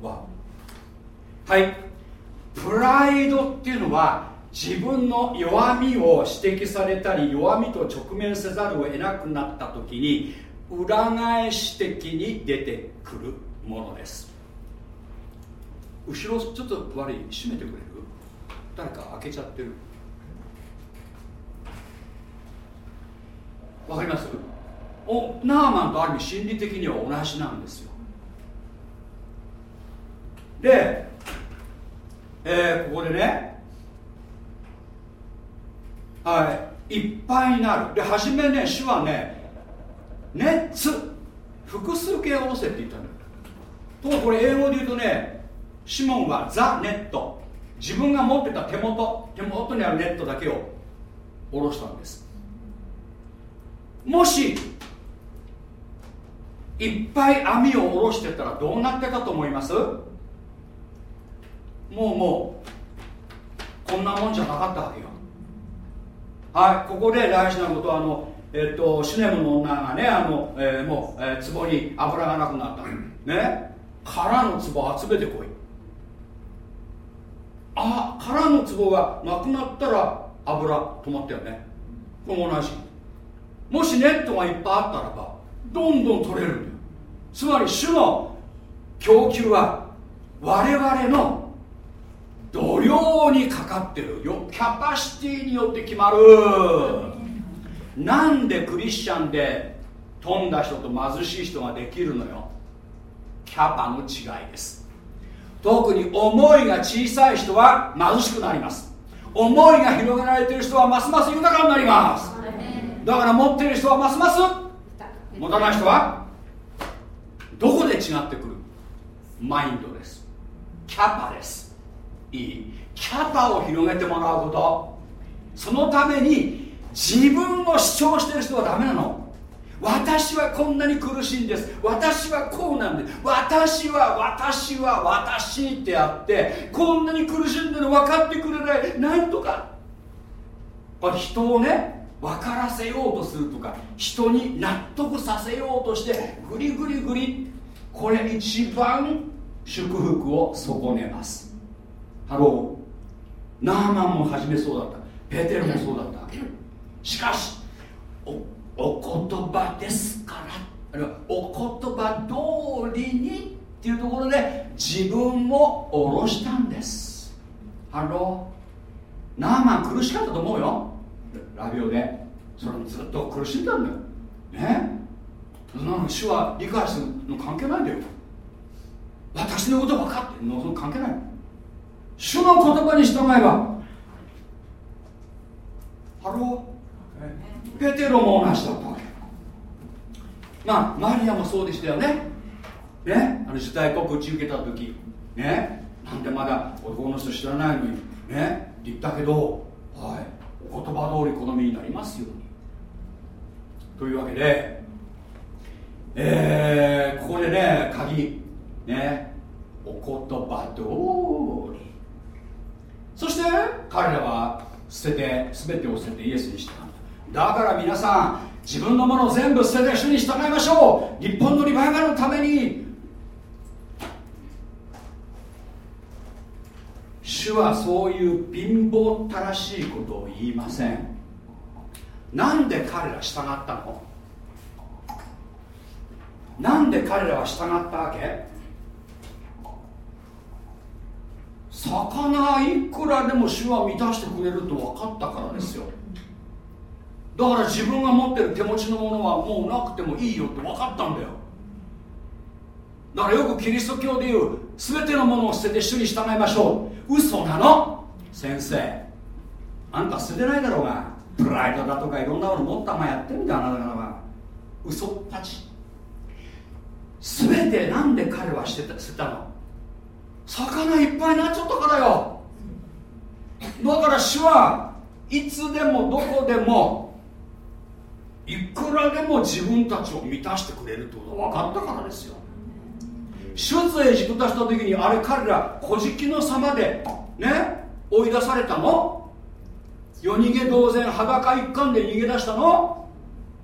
た。わ。はい。プライドっていうのは自分の弱みを指摘されたり弱みと直面せざるを得なくなった時に裏返し的に出てくるものです。後ろちょっと悪い閉めてくれる？誰か開けちゃってる。わかります？おナーマンとある意味心理的には同じなんですよ。で、えー、ここでねい。いっぱいになる。で初めね主はね熱複数形を下ろせって言ったんだとこれ英語で言うとねシモンはザ・ネット。自分が持ってた手元手元にあるネットだけを下ろしたんです。もしいっぱい網を下ろしてたらどうなってたと思います？もうもうこんなもんじゃなかったわけよ。はいここで大事なことはあのえっとシネムの女がねあの、えー、もう、えー、壺に油がなくなった。ね空の壺集めてこい。あ空の壺がなくなったら油止まったよね。これも同じ。もしネットがいっぱいあったらばどんどん取れる。つまり主の供給は我々の度量にかかってる。よキャパシティによって決まる。なんでクリスチャンで飛んだ人と貧しい人ができるのよ。キャパの違いです。特に思いが小さい人は貧しくなります。思いが広げられている人はますます豊かになります。だから持っている人はますます持たない人はどこで違ってくる？マインドです。キャパですいい。キャパを広げてもらうこと。そのために自分を主張してる人はダメなの。私はこんなに苦しいんです。私はこうなんで私は私は私ってやってこんなに苦しんでる分かってくれない。なんとか。人をね分からせようとするとか人に納得させようとしてグリグリグリこれ一番祝福を損ねます。ハローナーマンも初めそうだった。ペテルもそうだった。しかしおお言葉ですからあるいはお言葉通りにっていうところで自分も下ろしたんです。Hello。ナーマン苦しかったと思うよ。らい病で。それもずっと苦しんだんだよ。ね。そんなの主は理解するの関係ないんだよ。私のこと分かってのその関係ない。主の言葉に従えば Hello。ペテロも同じだったわけ。まあマリアもそうでしたよね。ね？あの時代国打ち受けた時。ね？なんでまだ男の人知らないのに。ね？言ったけどはい。お言葉通り好みになりますように。というわけでえー、ここでね鍵。ね？お言葉通り。そして彼らは捨てて全てを捨ててイエスにしただから皆さん自分のものを全部捨てて主に従いましょう。日本のリバイバルのために主はそういう貧乏ったらしいことを言いません。なんで彼ら従ったの？なんで彼らは従ったわけ？魚いくらでも主は満たしてくれると分かったからですよ。だから自分が持ってる手持ちのものはもうなくてもいいよって分かったんだよ。だからよくキリスト教でいう全てのものを捨てて主に従いましょう。嘘なの？先生。あんた捨ててないだろうが。プライドだとかいろんなもの持ったままやってんだあなた方は。嘘っぱち。全てなんで彼はしてた捨てたの？魚いっぱいになっちゃったからよ。だから主はいつでもどこでもいくらでも自分たちを満たしてくれるってことが分かったからですよ。出エジプトした時にあれ彼ら小じの様でね追い出されたの？夜逃げ同然裸一貫で逃げ出したの？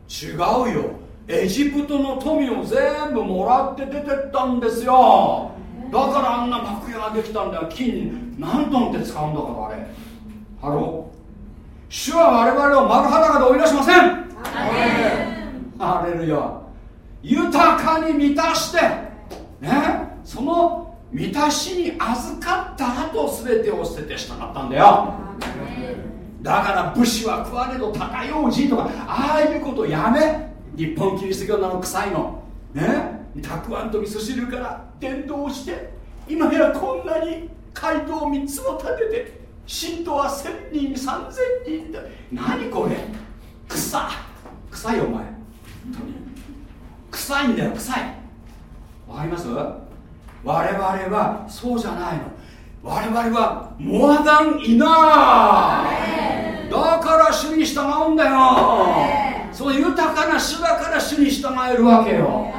違うよ。エジプトの富を全部もらって出てったんですよ。だからあんな幕屋ができたんだよ金何トンって使うんだからあれ。Hello。主は我々を丸裸で追い出しません。ハレルヤ。豊かに満たしてねその満たしに預かった後全てを捨てて従ったんだよ。だから武士は食わねど高楊枝とかああいうことやめ。日本キリスト教なの臭いの。ねたくあんと味噌汁から伝道して今やこんなに街道3つも建てて信徒は1000人3000人だ何これ？臭臭いよお前。本当に。臭いんだよ臭い。わかります？我々はそうじゃないの。我々はモアダンイナー。だから主に従うんだよ。その豊かな主だから主に従えるわけよ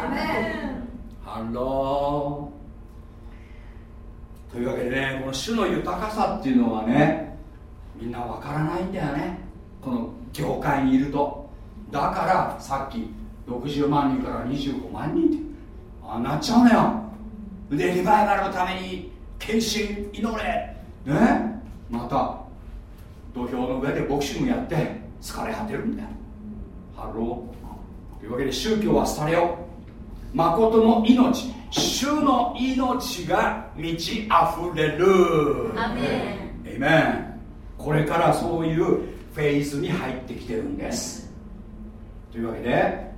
ローというわけでねこの主の豊かさっていうのはねみんなわからないんだよね。この業界にいると。だからさっき60万人から25万人って。あなっちゃうのよ。でリバイバルのために献身祈れ。ね？また土俵の上でボクシングやって疲れ果てるんだよ。Hello。というわけで宗教は廃れよ誠の命主の命が満ち溢れる。 Amen。これからそういうフェーズに入ってきてるんです。というわけで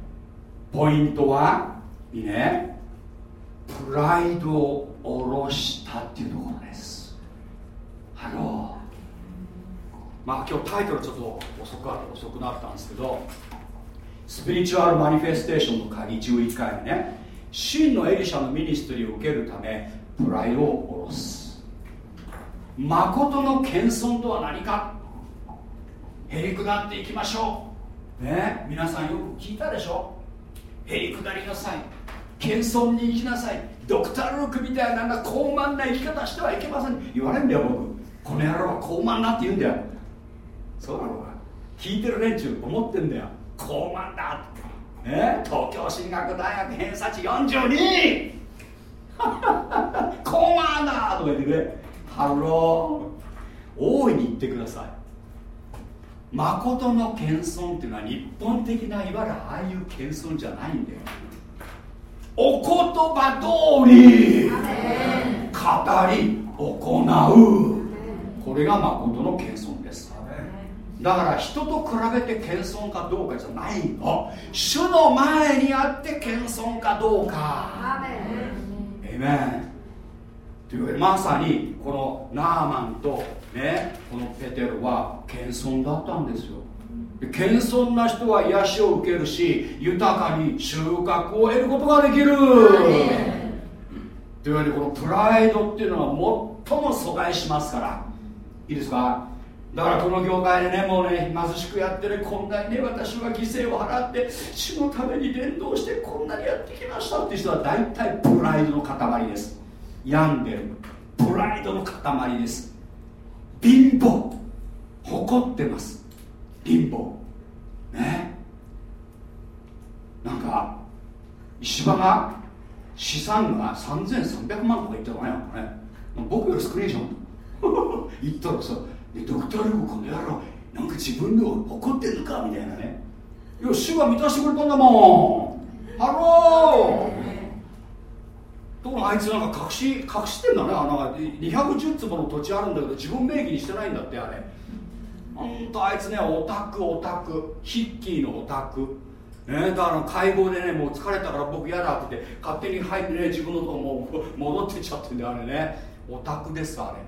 ポイントはいいね。プライドを下ろしたっていうところです。ハローまあ今日タイトルちょっと遅く遅くなったんですけどスピリチュアルマニフェステーションの鍵11回目ね。真のエリシャのミニストリーを受けるためプライドを下ろす。誠の謙遜とは何か。へりくだっていきましょう。ね？皆さんよく聞いたでしょ？へりくだりなさい。謙遜に生きなさい。ドクター・ルークみたいな高慢な生き方してはいけません。言われるんだよ僕。この野郎は高慢なって言うんだよ。そうなのか。聞いてる連中思ってんだよ。高慢だね東京神学大学偏差値42高慢だとか言って。ね Hello。大いに言ってください。誠の謙遜っていうのは日本的ないわゆるああいう謙遜じゃないんだよ。お言葉通り。語り。行う。これが誠の謙遜だから人と比べて謙遜かどうかじゃないの。主の前にあって謙遜かどうか。エメンというわけでまさにこのナーマンとねこのペテロは謙遜だったんですよ。謙遜な人は癒しを受けるし豊かに収穫を得ることができる。というわけでこのプライドっていうのは最も阻害しますから。いいですか？だからこの業界でねもうね貧しくやってねこんなにね私は犠牲を払って主のために伝道してこんなにやってきましたって人は大体プライドの塊です。病んでる。プライドの塊です。貧乏。誇ってます。貧乏。ね。なんか石破が資産が3300万とか言ってたねなんかね。僕より少ねえじゃん。言ったらさでドクター・レゴこの野郎なんか自分で誇ってんのかみたいなね。いや主が満たしてくれたんだもん。 Hello。ところがあいつなんか隠し隠してんだねあの210坪の土地あるんだけど自分名義にしてないんだってあれ。ほんとあいつねオタクオタク。ヒッキーのオタク。ね、だから会合でねもう疲れたから僕嫌だって勝手に入ってね自分のとこも戻ってっちゃってんだよあれね。オタクですあれ。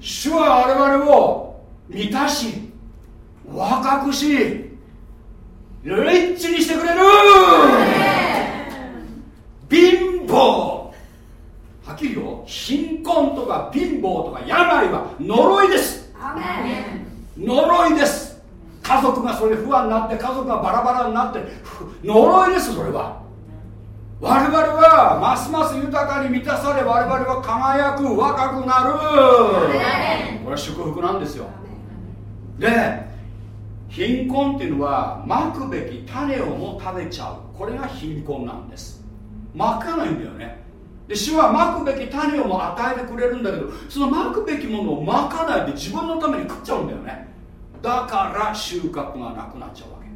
主は我々を満たし若くしリッチにしてくれる。貧乏。はっきりよ。貧困とか貧乏とか病は呪いです。呪いです。家族がそれで不安になって家族がバラバラになって呪いですそれは我々はますます豊かに満たされ我々は輝く若くなる。これは祝福なんですよ。で貧困っていうのはまくべき種をも食べちゃう。これが貧困なんです。まかないんだよね。で主はまくべき種をも与えてくれるんだけどそのまくべきものをまかないで自分のために食っちゃうんだよね。だから収穫がなくなっちゃうわけ。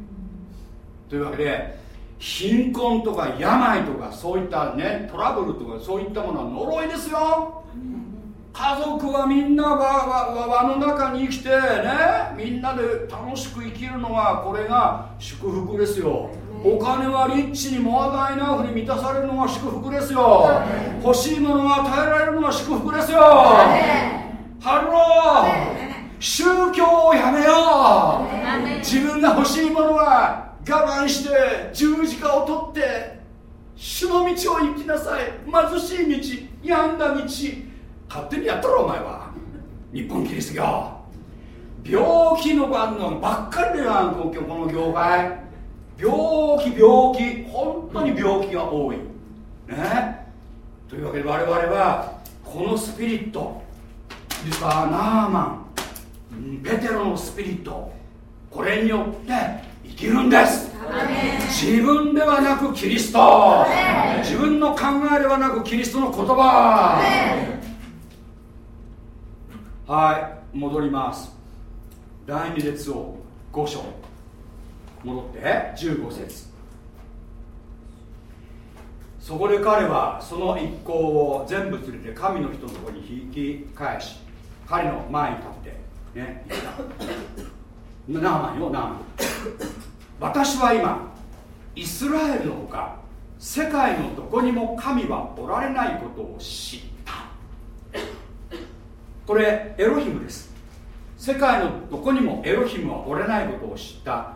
というわけで貧困とか病とかそういったねトラブルとかそういったものは呪いですよ。家族はみんな輪輪の中に生きてねみんなで楽しく生きるのはこれが祝福ですよ。お金は rich に more than enough に満たされるのが祝福ですよ。欲しいものが与えられるのが祝福ですよ。 Hello。宗教をやめよう。自分が欲しいものは我慢して十字架を取って主の道を行きなさい。貧しい道病んだ道。勝手にやったろお前は。日本キリスト教。病気の番のばっかりだよこの業界。病気病気。本当に病気が多い。ね。というわけで我々はこのスピリットですかナーマンペテロのスピリットこれによって生きるんです。自分ではなくキリスト。自分の考えではなくキリストの言葉。はい戻ります。第二列王5章。戻って。15節。そこで彼はその一行を全部連れて神の人のところに引き返し彼の前に立ってね言ったナーマンよナーマン。私は今イスラエルのほか世界のどこにも神はおられないことを知った。これエロヒムです。世界のどこにもエロヒムはおれないことを知った。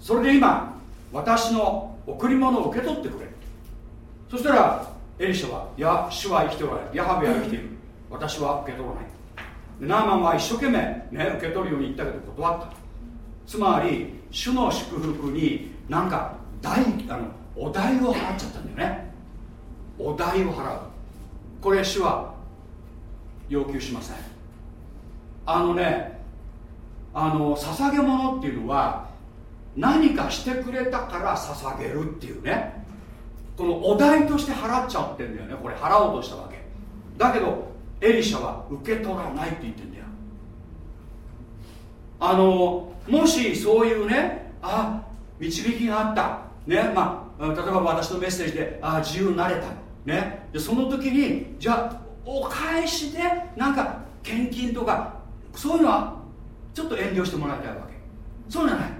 それで今私の贈り物を受け取ってくれ。そしたらエリシャは「や主は生きておられる。ヤハベは生きている。私は受け取らない」ナーマンは一生懸命、ね、受け取るように言ったけど断った。つまり主の祝福になんか代あのお代を払っちゃったんだよね。お代を払う。これ主は要求しません。あのねあの捧げ物っていうのは何かしてくれたから捧げるっていうね。このお題として払っちゃってんだよねこれ。払おうとしたわけ。だけどエリシャは受け取らないって言ってんだあのもしそういうねあ導きがあった。ねまあ例えば私のメッセージであ自由になれた。ね。でその時にじゃあお返しでなんか献金とかそういうのはちょっと遠慮してもらいたいわけ。そうじゃない。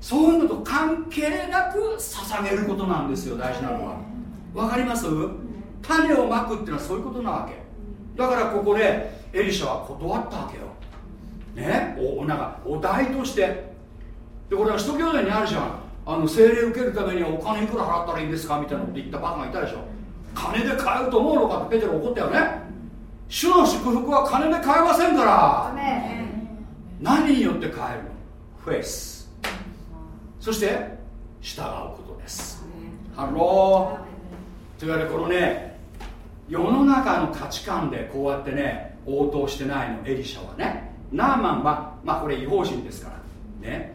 そういうのと関係なく捧げることなんですよ大事なのは。わかります？種をまくっていうのはそういうことなわけ。だからここでエリシャは断ったわけよねおなんかお題として。でこれは使徒行伝にあるじゃん。あの精霊受けるためにはお金いくら払ったらいいんですかみたいなこと言ったバカがいたでしょ。金で買うと思うのかってペテロ怒ったよね。主の祝福は金で買えませんから。何によって買えるの？フェイス。そして従うことです。 Hello。というわけでこのね世の中の価値観でこうやってね応答してないのエリシャはね。ナーマンはまあこれ異邦人ですから。ね。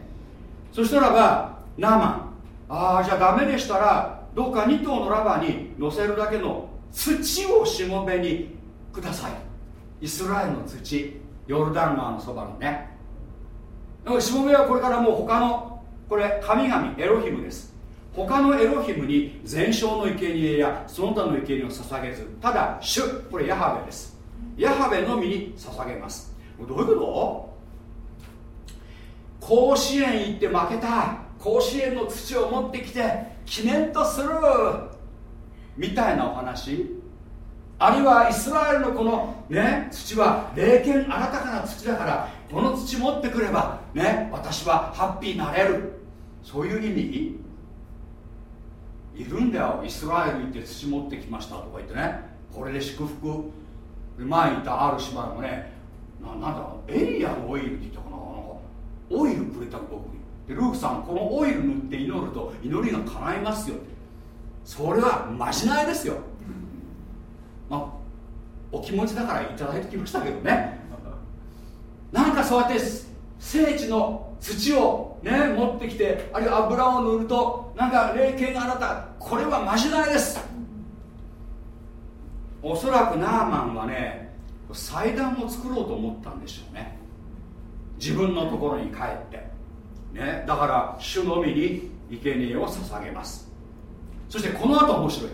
そしたらばナーマンああじゃあダメでしたらどうか2頭のラバーに乗せるだけの土をしもべにください。イスラエルの土。ヨルダン川のそばのね。しもべはこれからもう他のこれ神々エロヒムです。他のエロヒムに全焼の生贄やその他の生贄を捧げずただ主これヤハベです。ヤハベのみに捧げます。どういうこと？甲子園行って負けた甲子園の土を持ってきて記念とする。みたいなお話？あるいはイスラエルのこのね土は霊剣新たかな土だからこの土持ってくればね私はハッピーになれる。そういう意味？いるんだよ。イスラエル行って土持ってきましたとか言ってね。これで祝福。前にいたある島もねななんだエリアのオイルって言ったかなオイルくれた僕に。でルークさんこのオイル塗って祈ると祈りが叶いますよそれはまじないですよ。まあお気持ちだからいただいてきましたけどね。なんかそうやって聖地の土をね持ってきてあるいは油を塗るとなんか霊系が新たこれはまじないです。おそらくナーマンはね祭壇を作ろうと思ったんでしょうね。自分のところに帰って。ね。だから主のみに生贄を捧げます。そしてこの後面白い。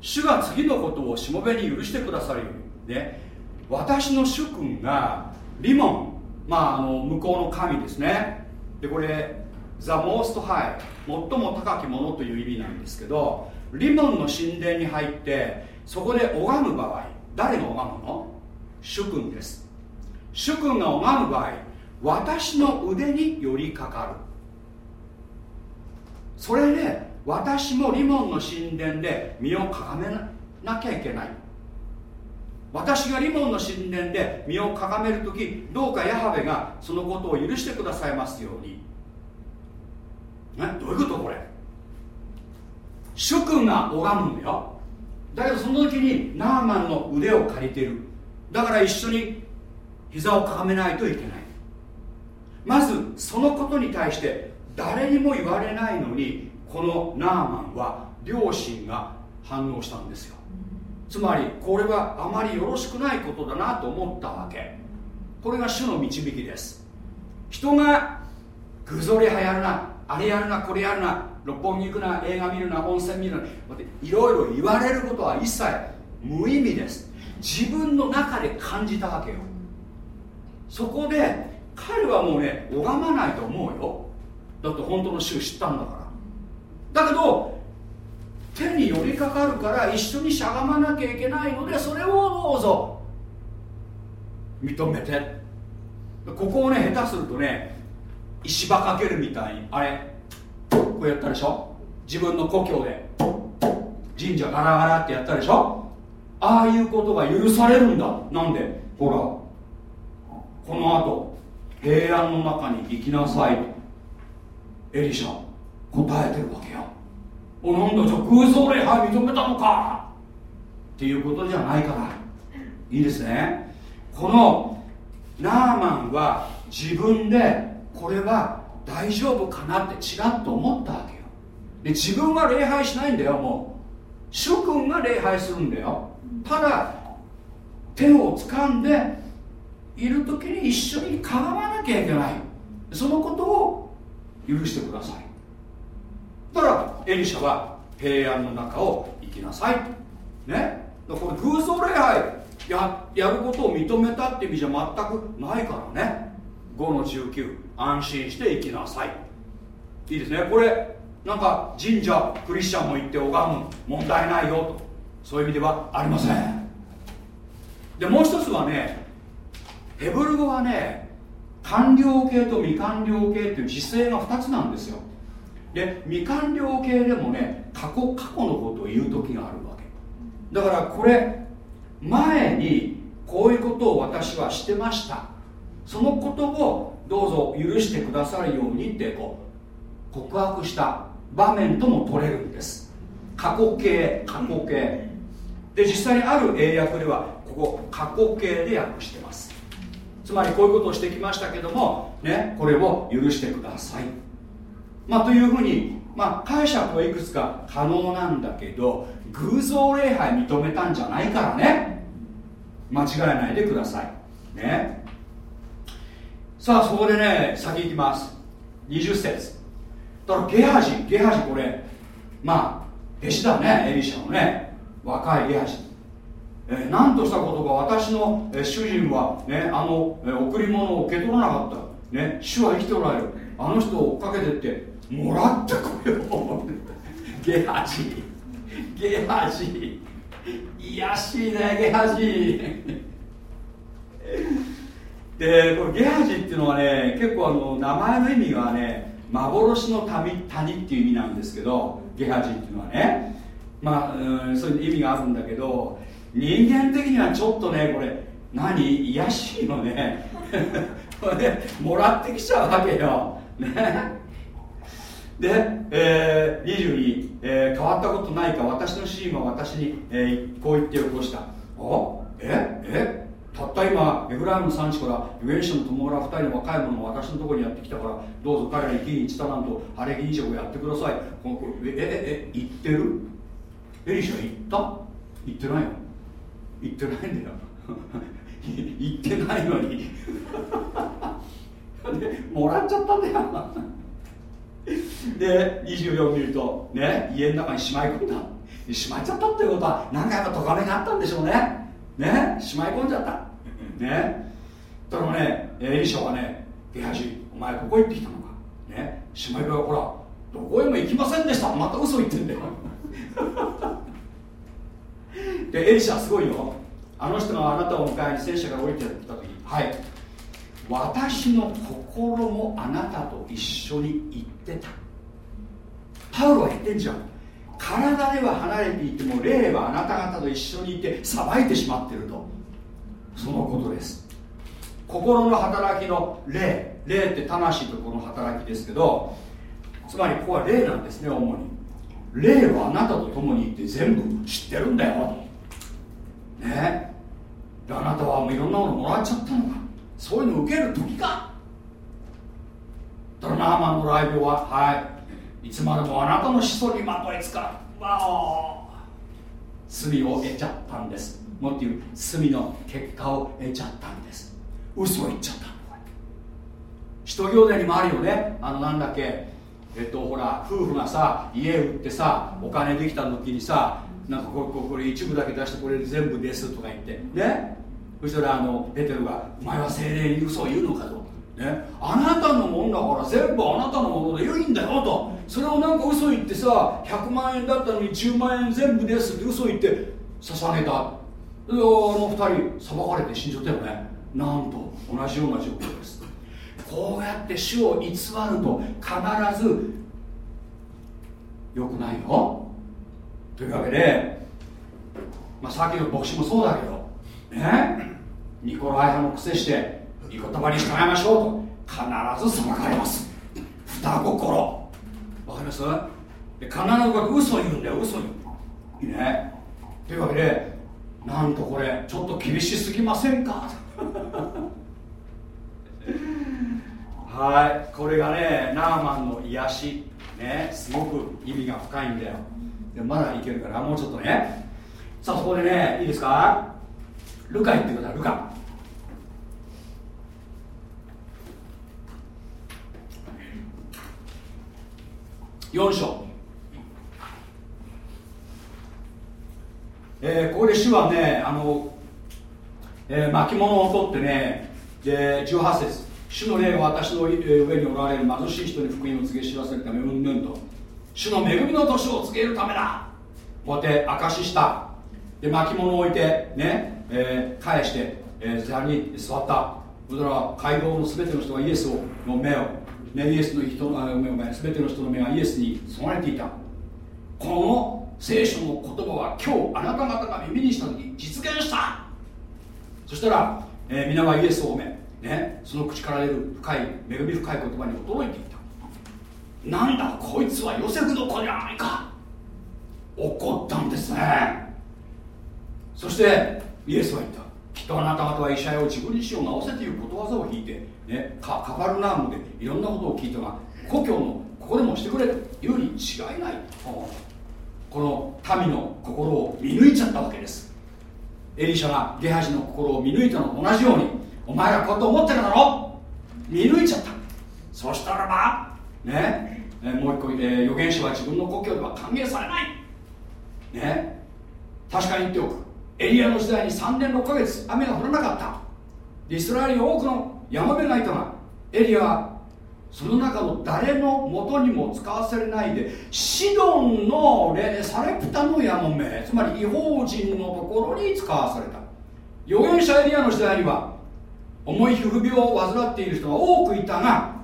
主が次のことをしもべに許してくださるように。ね。私の主君がリモン。まああの向こうの神ですね。でこれザ・モースト・ハイ最も高きものという意味なんですけどリモンの神殿に入ってそこで拝む場合誰が拝むの？主君です。主君が拝む場合私の腕に寄りかかる。それで私もリモンの神殿で身をかがめなきゃいけない。私がリモンの神殿で身をかがめる時どうかヤハベがそのことを許してくださいますように。どういうことこれ？主君が拝むんだよ。だけどその時にナーマンの腕を借りてる。だから一緒に膝をかがめないといけない。まずそのことに対して誰にも言われないのにこのナーマンは両親が反応したんですよ。つまりこれはあまりよろしくないことだなと思ったわけ。これが主の導きです。人がぐぞりはやるなあれやるなこれやるな六本木行くな映画見るな温泉見るないろいろ言われることは一切無意味です。自分の中で感じたわけよ。そこで彼はもうね拝まないと思うよ。だって本当の主知ったんだから。だけど手に寄りかかるから一緒にしゃがまなきゃいけないのでそれをどうぞ。認めて。ここをね下手するとね石場かけるみたいにあれこうやったでしょ？自分の故郷で。神社ガラガラってやったでしょ？ああいうことが許されるんだ。なんで？ほら。この後平安の中に行きなさいと。エリシャ答えてるわけよ。おなんだじゃあ空想礼拝認めたのか。っていうことじゃないから。いいですね。このナーマンは自分でこれは大丈夫かなって違っと思ったわけよ。で自分は礼拝しないんだよもう。諸君が礼拝するんだよ。ただ手を掴んでいる時に一緒にかがまなきゃいけない。そのことを許してください。だからエリシャは平安の中を生きなさい。ね？だからこれ偶像礼拝ややることを認めたって意味じゃ全くないからね。5の19安心して生きなさい。いいですね。これなんか神社クリスチャンも行って拝む。問題ないよと。そういう意味ではありません。でもう一つはねヘブル語はね完了形と未完了形っていう時勢が2つなんですよ。で未完了形でもね過去過去のことを言う時があるわけ。だからこれ前にこういうことを私はしてました。そのことをどうぞ許してくださるようにってこう告白した場面とも取れるんです。過去形過去形。で実際にある英訳ではここ過去形で訳してます。つまりこういうことをしてきましたけどもねこれを許してください。まあというふうにまあ解釈はいくつか可能なんだけど偶像礼拝認めたんじゃないからね。間違えないでください。ね。さあそこでね先行きます。20節。だからゲハジゲハジこれまあ弟子だねエリシャのね。若いゲハジえー、何としたことか私の、え、主人は、ね、あの、えー、贈り物を受け取らなかった、ね、主は生きておられる。あの人を追っかけてってもらってこようゲハジ。ゲハジ。いやしいねゲハジ。でこれゲハジっていうのはね結構あの名前の意味がね幻の谷谷っていう意味なんですけどゲハジっていうのはねまあ、うん、そういう意味があるんだけど人間的にはちょっとねこれ何？癒しいのね。これねもらってきちゃうわけよ。ね。で、えー、22、えー、変わったことないか私のシーンは私に、えー、こう言って起こした。あ？え？え？たった今エフライムの産地から預言者の友ら二人の若い者が私のところにやってきたからどうぞ彼らに義に一たなんと晴れ着以上をやってください。このえええ言ってる？エリシャ言った？言ってないよ言ってないんだよ。言ってないのに。でもらっちゃったんだよ。で24見るとね家の中にしまい込んだ。しまっちゃったっていうことは何かやっぱ咎めがあったんでしょうね。ねしまい込んじゃった。ね。だからねエリシャはねゲハジお前ここ行ってきたのか。ねしまい込ほらどこへも行きませんでした。また嘘言ってんだよ。でエリシャすごいよ。あの人があなたを迎えに戦車から降りてきた時。はい。私の心もあなたと一緒に行ってた。パウロは言ってんじゃん。体では離れていても霊はあなた方と一緒にいて裁いてしまってると。そのことです。心の働きの霊。霊って魂とこの働きですけどつまりここは霊なんですね主に霊はあなたと共にいて全部知ってるんだよ。ね。であなたはもういろんなものもらっちゃったのか。そういうの受ける時か。だからナーマンのライブははい。いつまでもあなたの子孫にまといつか。わお。罪を得ちゃったんです。もっと言う罪の結果を得ちゃったんです。嘘を言っちゃった。使徒行伝にもあるよね。あのなんだっけ。えっとほら夫婦がさ家売ってさお金できた時にさなんかこれこれ一部だけ出してこれ全部ですとか言ってね。そしたらあのペテロが「お前は精霊に嘘を言うのか」と。ね、あなたのもんだから全部あなたのもので良いんだよと。それをなんか嘘言ってさ100万円だったのに10万円全部ですって嘘言って捧げた。あの2人裁かれて死んじゃったよね。なんと同じような状況です。こうやって主を偽ると必ず良くないよ。というわけで、まあ、さっきの牧師もそうだけどねニコライ派の癖して御言葉に従いましょうと必ず裁かれます。双心。わかります？で必ず嘘言うんだよ嘘言ういいね。というわけでなんとこれちょっと厳しすぎませんか？はい。これがねナーマンの癒し。ね。すごく意味が深いんだよ。でまだいけるからもうちょっとね。さあそこでねいいですか？ルカ言ってくださいルカ。4章。えー、ここで主はねあの、えー、巻物を取ってねで18節。主の霊は私の上におられる貧しい人に福音を告げ知らせるためうんぬんと。主の恵みの年を告げるためだ。こうやって証しした。で巻物を置いてね、えー、返して、えー、座に座った。そしたら街道の全ての人がイエスをの目を、ね、イエスの人の目を全ての人の目がイエスに備われていた。この聖書の言葉は今日あなた方が耳にした時実現した。そしたら、えー、皆はイエスを褒め、ね、その口から出る深い恵み深い言葉に驚いていた。なんだこいつはヨセフの子じゃないか。怒ったんですね。そしてイエスは言った。きっとあなた方は医者を自分自身を治せということわざを引いて、ね、カカバルナームでいろんなことを聞いたが故郷のここでもしてくれと。いうに違いない。この民の心を見抜いちゃったわけです。エリシャがゲハジの心を見抜いたのと同じようにお前らこうやって思ってるだろ？見抜いちゃった。そしたらばねもう一個、えー、預言者は自分の故郷では歓迎されない。ね確かに言っておく。エリアの時代に3年6ヶ月雨が降らなかった。イスラエルに多くのヤマメがいたがエリアはその中の誰の元にも使わせれないでシドンのレサレプタのヤモメつまり違法人のところに使わされた。預言者エリアの時代には重い皮膚病を患っている人が多くいたが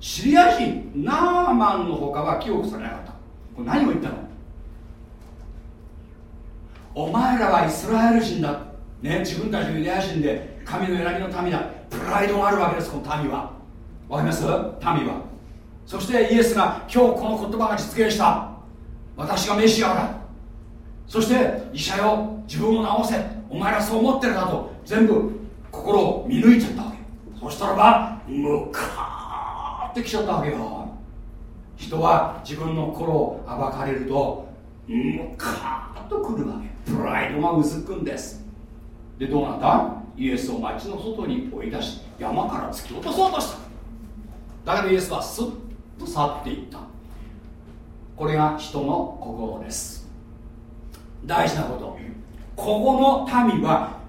シリア人ナーマンの他は記憶されなかった。これ何を言ったの？お前らはイスラエル人だ、ね、自分たちのユダヤ人で神の選びの民だ。プライドがあるわけですこの民は。わかります？民は。そしてイエスが今日この言葉が実現した。私がメシアだ。そして医者よ。自分を治せ。お前らそう思ってるだと。全部心を見抜いちゃったわけ。そしたらばムカーってきちゃったわけよ。人は自分の心を暴かれるとムカーッとくるわけ。プライドがうずくんです。でどうなった？イエスを町の外に追い出し山から突き落とそうとした。だけどイエスはスッと去っていった。これが人の心です。大事なこと。ここの民は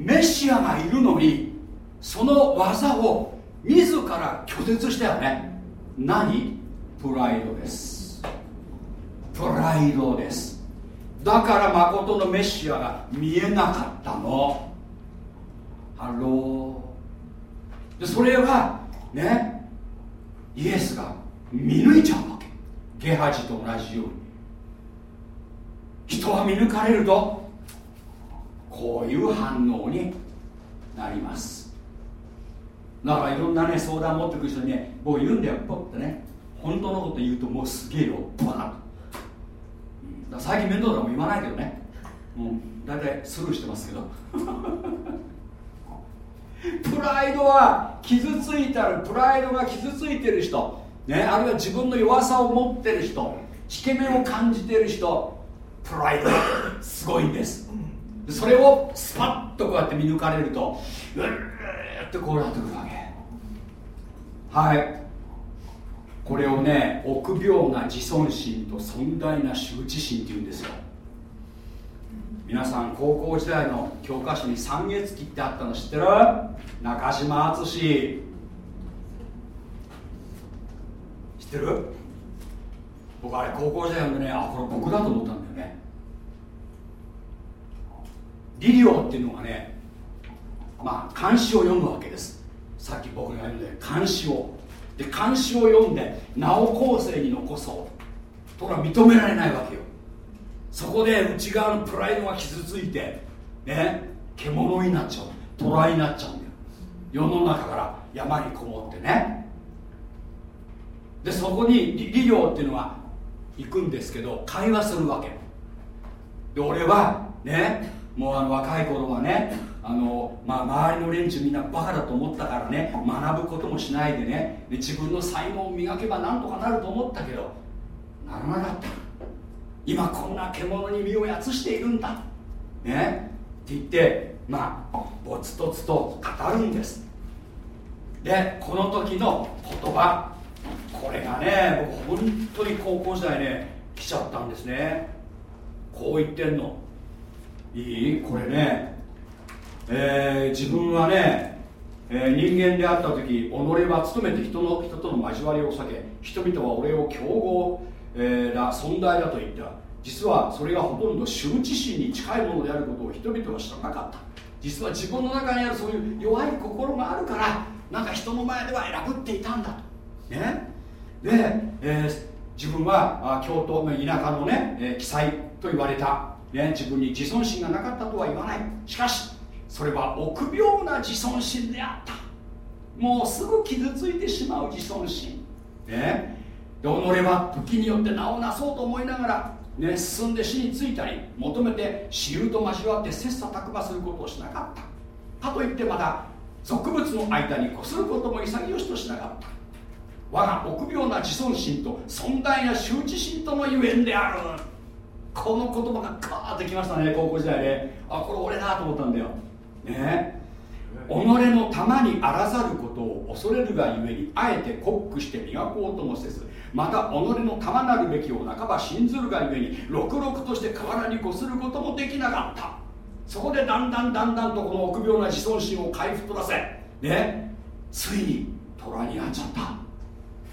メシアがいるのにその技を自ら拒絶したよね。何？プライドです。プライドです。だから誠のメシアが見えなかったの。 Hello。でそれはねイエスが見抜いちゃうわけ。ゲハジと同じように。人は見抜かれるとこういう反応になります。だからいろんなね相談持ってくる人にね僕言うんだよポッてね。本当のこと言うともうすげえよバーッと。最近面倒だもん言わないけどね。もう大体スルーしてますけど。プライドは傷ついたるプライドが傷ついてる人、ね、あるいは自分の弱さを持ってる人。引け目を感じてる人。プライドすごいんです。それをスパッとこうやって見抜かれるとうーってこうなってくるわけ。はい。これをね臆病な自尊心と尊大な羞恥心っていうんですよ。皆さん高校時代の教科書に三月期ってあったの知ってる？中島敦知ってる？僕あれ高校時代読んでねあこれ僕だと思ったんだよね。リリオっていうのがねまあ漢詩を読むわけです。さっき僕が読んで漢詩を。で漢詩を読んで名を後世に残そう。ところが認められないわけよ。そこで内側のプライドが傷ついてね獣になっちゃう。虎になっちゃうんだよ。世の中から山にこもってね。でそこに理療っていうのは行くんですけど会話するわけ。で俺はねもうあの若い頃はねあの、まあ、周りの連中みんなバカだと思ったからね学ぶこともしないでねで自分の才能を磨けばなんとかなると思ったけどならなかった。今こんな獣に身をやつしているんだ。ね。って言ってまあぼつとつと語るんです。でこの時の言葉これがね僕本当に高校時代ね来ちゃったんですね。こう言ってんの。いい？これね、えー、自分はね、えー、人間であった時己は努めて人の人との交わりを避け人々は俺を競合、えー、だ存在だと言った。実はそれがほとんど羞恥心に近いものであることを人々は知らなかった。実は自分の中にあるそういう弱い心があるからなんか人の前では選ぶっていたんだと。ね？で、えー、自分は京都の田舎のね、えー、記載と言われた。ね、自分に自尊心がなかったとは言わない。しかしそれは臆病な自尊心であった。もうすぐ傷ついてしまう自尊心。ね。で己は時によって名をなそうと思いながら、ね、進んで死についたり求めて私有と交わって切磋琢磨することをしなかった。かといってまだ俗物の間にこすることも潔しとしなかった。我が臆病な自尊心と尊大な羞恥心とのゆえんである。この言葉がカーッときましたね高校時代で。あこれ俺だと思ったんだよ。ね。己の玉にあらざることを恐れるがゆえにあえてコックして磨こうともせずまた己の玉なるべきを半ば信ずるがゆえにろくろくとして河原にこすることもできなかった。そこでだんだんだんだんとこの臆病な自尊心を回復とらせね。ついに虎になっちゃった。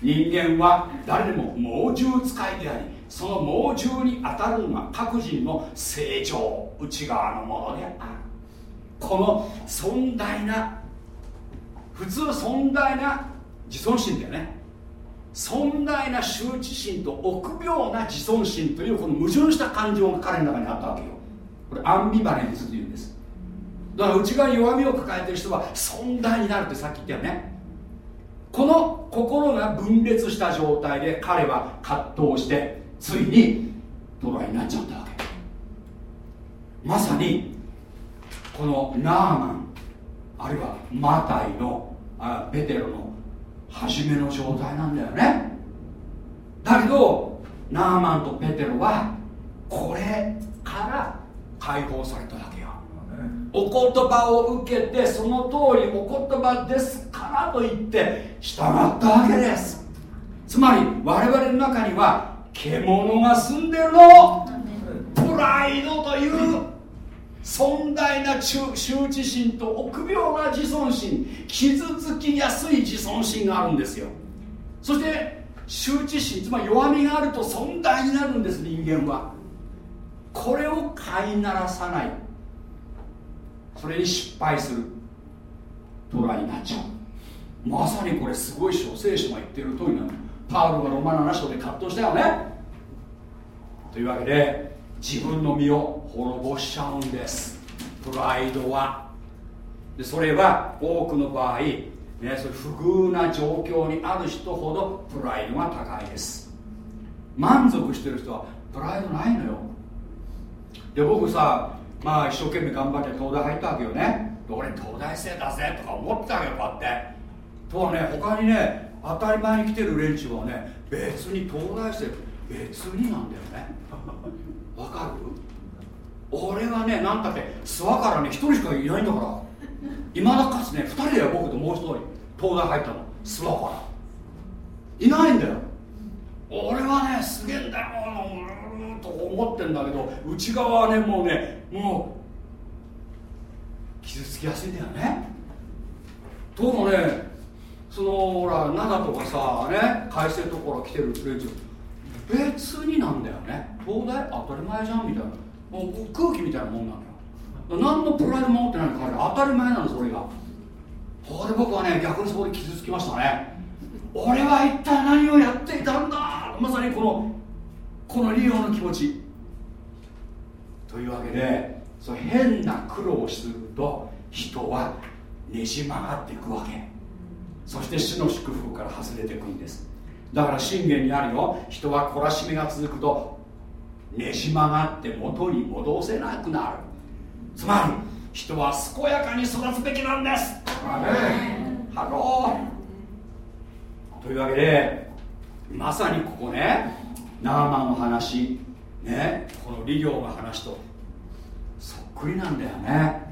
人間は誰でも猛獣使いでありその猛獣に当たるのが各人の成長内側のものである。この尊大な普通尊大な自尊心だよね。尊大な羞恥心と臆病な自尊心というこの矛盾した感情が彼の中にあったわけよ。これアンビバレンスというんです。だから内側に弱みを抱えてる人は尊大になるってさっき言ったよね。この心が分裂した状態で彼は葛藤してついにトライになっちゃったわけ。まさにこのナーマンあるいはマタイのあベテロの初めの状態なんだよね。だけどナーマンとペテロはこれから解放されたわけよ。お言葉を受けてその通りお言葉ですからと言って従ったわけです。つまり我々の中には獣が住んでるの。プライドという尊大な羞恥心と臆病な自尊心。傷つきやすい自尊心があるんですよ。そして羞恥心つまり弱みがあると尊大になるんです人間は。これを飼いならさない。それに失敗する。トライになっちゃう。まさにこれすごい書聖書が言ってる通りなのパウロがロマナ7章で葛藤したよね。というわけで自分の身を滅ぼしちゃうんです。プライドは。でそれは多くの場合、ね、それ不遇な状況にある人ほどプライドが高いです。満足してる人はプライドないのよ。で僕さまあ一生懸命頑張って東大入ったわけよね。俺東大生だぜとか思ってたわけどこうやって。とはね他にね当たり前に来てる連中はね別に東大生別になんだよね。わかる？俺はねなんたって諏訪からね一人しかいないんだから。いまだかつね二人で僕ともう一人。東大入ったの。諏訪から。いないんだよ。俺はねすげえんだよと思ってんだけど内側はねもうねもう傷つきやすいんだよね。ところねそのほら灘とかさね海星ところ来てる連中別になんだよね。東大当たり前じゃんみたいな。もう空気みたいなもんなのよ。何のプライドも持ってないか当たり前なのそれが。そこで僕はね逆にそこで傷つきましたね。俺は一体何をやっていたんだ。まさにこのこの利用の気持ち。というわけでその変な苦労をすると人はねじ曲がっていくわけ。そして主の祝福から外れていくんです。だから箴言にあるよ。人は懲らしめが続くとねじ曲がって元に戻せなくなる。つまり人は健やかに育つべきなんです。 Hello。というわけでまさにここねナーマンの話ねこの漁の話とそっくりなんだよね。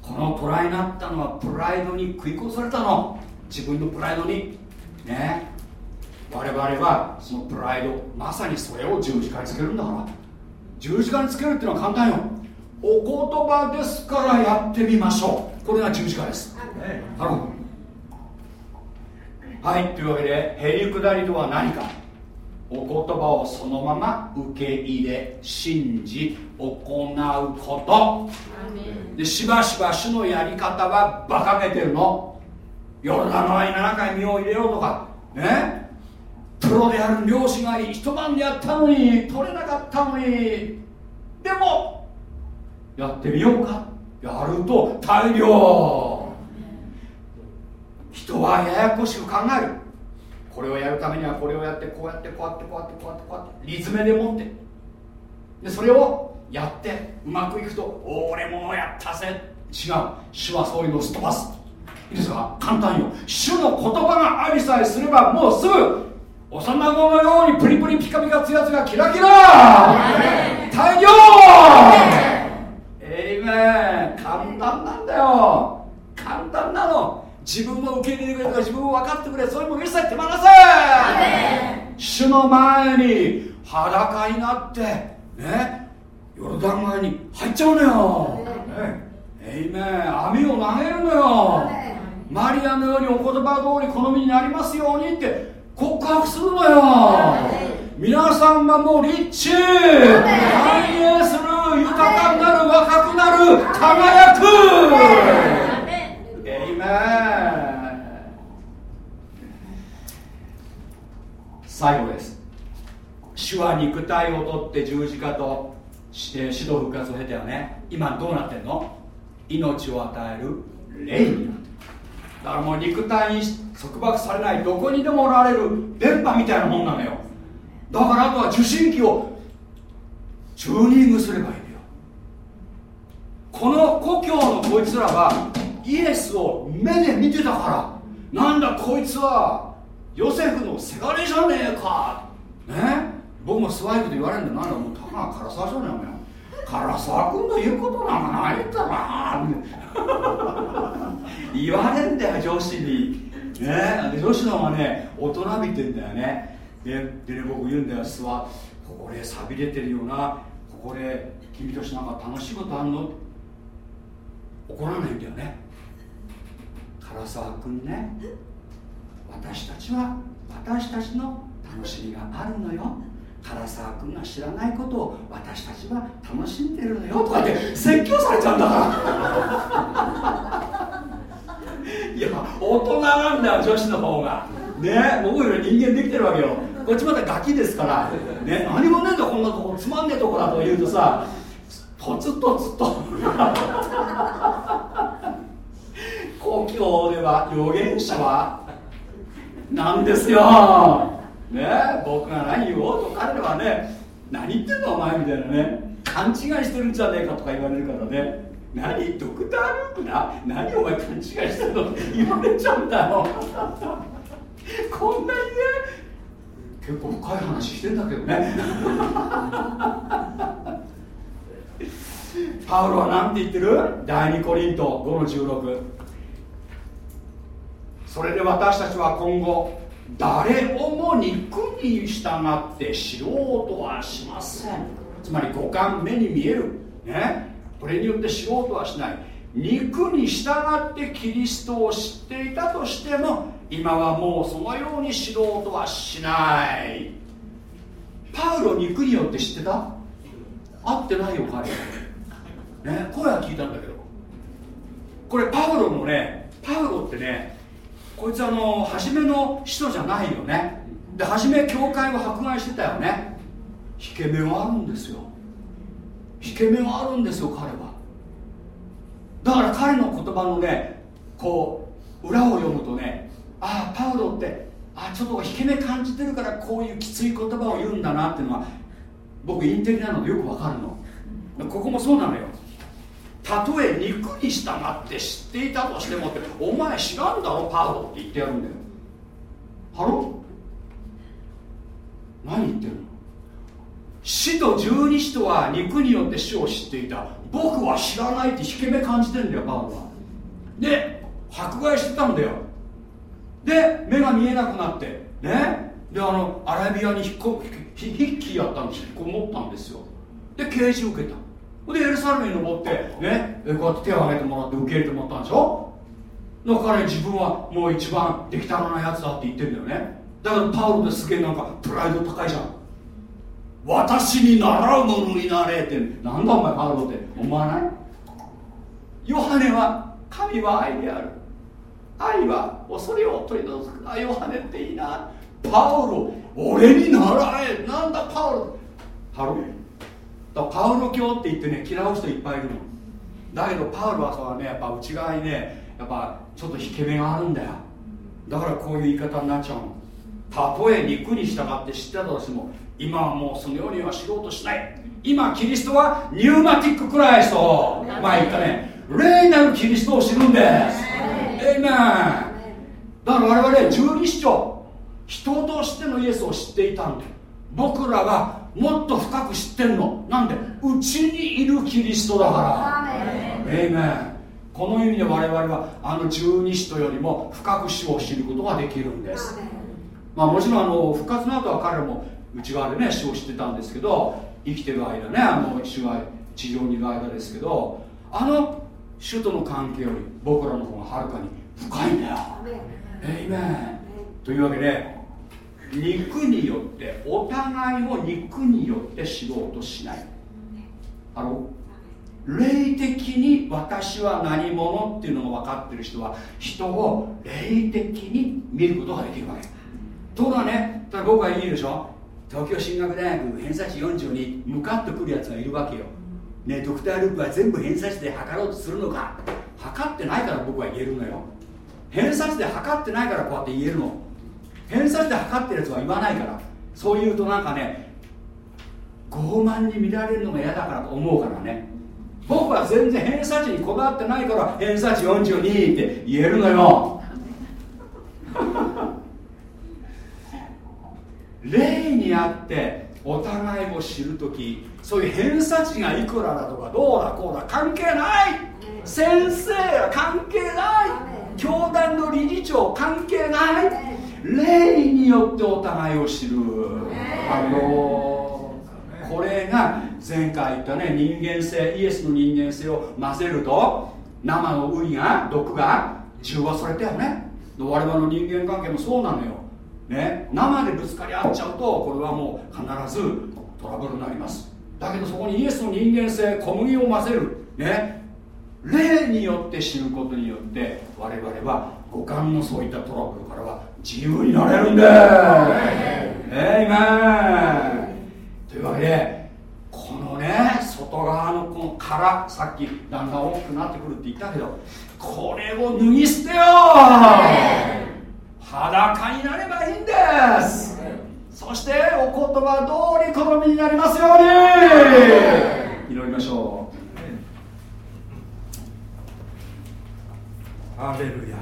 このトライになったのはプライドに食い殺されたの自分のプライドに。ね。我々はそのプライドまさにそれを十字架につけるんだから。十字架につけるっていうのは簡単よ。お言葉ですからやってみましょう。これが十字架です。ハロはい。というわけでへりくだりとは何か。お言葉をそのまま受け入れ信じ行うこと。でしばしば主のやり方は馬鹿げてるのヨルダン川に7回身を入れようとかね？プロである漁師が一晩でやったのに取れなかったのに。でもやってみようか。やると大量人はややこしく考える。これをやるためにはこれをやってこうやってこうやってこうやってこうやってこうやってリズムで持って。でそれをやってうまくいくと俺もやったぜ。違う。主はそういうのをすっ飛ばす。いいですか簡単よ。主の言葉がありさえすればもうすぐ幼子のようにプリプリピカピカツヤツヤキラキラ大量えいめ簡単なんだよ簡単なの自分を受け入れてくれとか自分を分かってくれそういうも一切手放せ主の前に裸になってねヨルダン川に入っちゃうのよえいめ網を投げるのよマリアのようにお言葉通り好みになりますようにって告白するのよ。皆さんはもうリッチ繁栄する豊かになる若くなる輝く。エイメン最後です。主は肉体を取って十字架として指導復活を経てはね今どうなってんの？命を与える霊になる。だからもう肉体に束縛されないどこにでもおられる電波みたいなもんなのよ。だからあとは受信機をチューニングすればいいんだよ。この故郷のこいつらはイエスを目で見てたからなんだこいつはヨセフのせがれじゃねえか。ね？僕もスワイプで言われるんだなんだもうたかが唐沢じゃねえお前唐沢君の言うことなんかないんだな言われんだよ女子に。ね。で女子の方がね大人びてんだよね。ででね僕言うんだよ諏訪。ここで寂れてるよな。ここで君としなんか楽しいことあんの？怒らないんだよね。唐沢君ね。私たちは私たちの楽しみがあるのよ。唐沢君が知らないことを私たちは楽しんでるのよ。とかって説教されちゃうんだから。いや大人なんだよ女子の方が。ね僕より人間できてるわけよ。こっちまだガキですから。ね何もねえんだこんなとこつまんねえとこだと言うとさとつとつと。故郷では預言者はなんですよ。ね僕が何言おうと彼らはね何言ってんのお前みたいなね勘違いしてるんじゃねえかとか言われるからね。何ドクター・ルークな何お前勘違いしてるの？って言われちゃうんだよ。こんなにね結構深い話してんだけどね。パウロは何て言ってる？第2コリント5の16それで私たちは今後誰をも肉に従って知ろうとはしません。つまり五感目に見える。ねこれによって知ろうとはしない。肉に従ってキリストを知っていたとしても今はもうそのように知ろうとはしない。パウロ肉によって知ってた？会ってないよ彼。ね声は聞いたんだけど。これパウロのねパウロってねこいつあの初めの使徒じゃないよね。で初め教会を迫害してたよね。引け目があるんですよ。引け目があるんですよ彼は。だから彼の言葉のねこう裏を読むとねああパウロってあちょっと引け目感じてるからこういうきつい言葉を言うんだなっていうのは僕インテリなのでよくわかるの。ここもそうなのよ。たとえ肉に従って知っていたとしてもってお前知らんだろパウロって言ってやるんだよ。ハロ何言ってるの？死と十二使徒は肉によって死を知っていた。僕は知らないって引け目感じてんだよパウロは。で迫害してたんだよ。で目が見えなくなって。ね？であのアラビアに引っこヒッキーやったんで引っこもったんですよ。で刑事受けた。でエルサレムに登ってね？こうやって手を挙げてもらって受け入れてもらったんでしょ？だから自分はもう一番できたらなやつだって言ってんだよね。だからパウロですげえなんかプライド高いじゃん。私に習う者になれって。なんだお前パウロって。思わない？ヨハネは神は愛である。愛は恐れを取り除く。あヨハネっていいな。パウロ俺に習え。なんだパウロハロだパウロ教って言ってね嫌う人いっぱいいるのだけどパウロはさねやっぱ内側にねやっぱちょっと引け目があるんだよ。だからこういう言い方になっちゃうの。たとえ肉に従って知ってたとしても今はもうそのようには知ろうとしない。今キリストはニューマティッククライスト。前言ったね。霊なるキリストを知るんです。エイメンだから我々十二使徒人としてのイエスを知っていたんで僕らはもっと深く知ってんの。なんで？うちにいるキリストだから。エイメンこの意味で我々はあの十二使徒よりも深く死を知ることができるんです。まあもちろんあの復活の後は彼らも内側でね死を知ってたんですけど生きてる間ねあの主が地上にいる間ですけどあの主との関係より僕らの方がはるかに深いんだよ。エイメン。というわけで肉によってお互いを肉によって知ろうとしない。あの霊的に私は何者っていうのが分かってる人は人を霊的に見ることができるわけ。ところがねただ僕は言うでしょ？東京進学大学偏差値40に向かってくるやつがいるわけよ。ねドクター・ループは全部偏差値で測ろうとするのか。測ってないから僕は言えるのよ。偏差値で測ってないからこうやって言えるの。偏差値で測ってるやつは言わないから。そう言うとなんかね傲慢に見られるのが嫌だからと思うからね。僕は全然偏差値にこだわってないから偏差値42って言えるのよ。例にあってお互いを知るときそういう偏差値がいくらだとかどうだこうだ関係ない。先生は関係ない。教団の理事長関係ない。霊によってお互いを知る。あのこれが前回言ったね人間性イエスの人間性を混ぜると生のウリが毒が中和されたよね。我々の人間関係もそうなのよ、ね、生でぶつかり合っちゃうとこれはもう必ずトラブルになります。だけどそこにイエスの人間性小麦を混ぜる。ね。霊によって知ることによって我々は五感のそういったトラブルからは自由になれるんですえいめというわけでこのね外側のこの殻さっきだんだん大きくなってくるって言ったけどこれを脱ぎ捨てよ裸になればいいんです。そしてお言葉通り好みになりますように。祈りましょう。アレルヤ。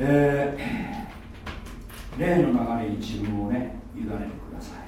えー、例の流れに自分をね委ねてください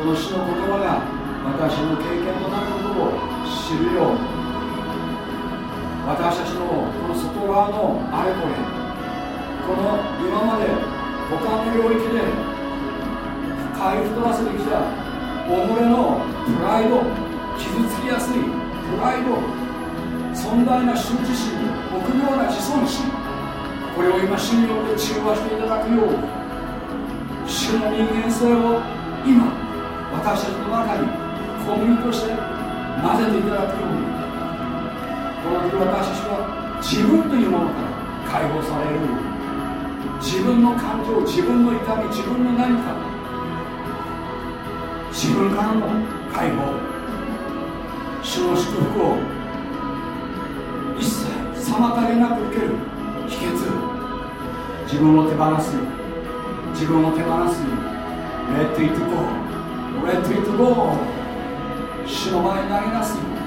このの言葉が私の経験となることを知るよう私たちのこの外側のあれこれこの今まで他の領域で回復らせてきた己のプライド傷つきやすいプライド尊大な主自身心臆病な自尊心これを今信用で中和していただくよう主の人間性を今たちの中に小麦として混ぜていただくようにこの時私たちは自分というものから解放。される自分の感情自分の痛み自分の何か自分からの解放主の祝福を。一切妨げなく受ける秘訣自分を。手放す自分を。手放す Let it go Let it go 主の前に投げ出す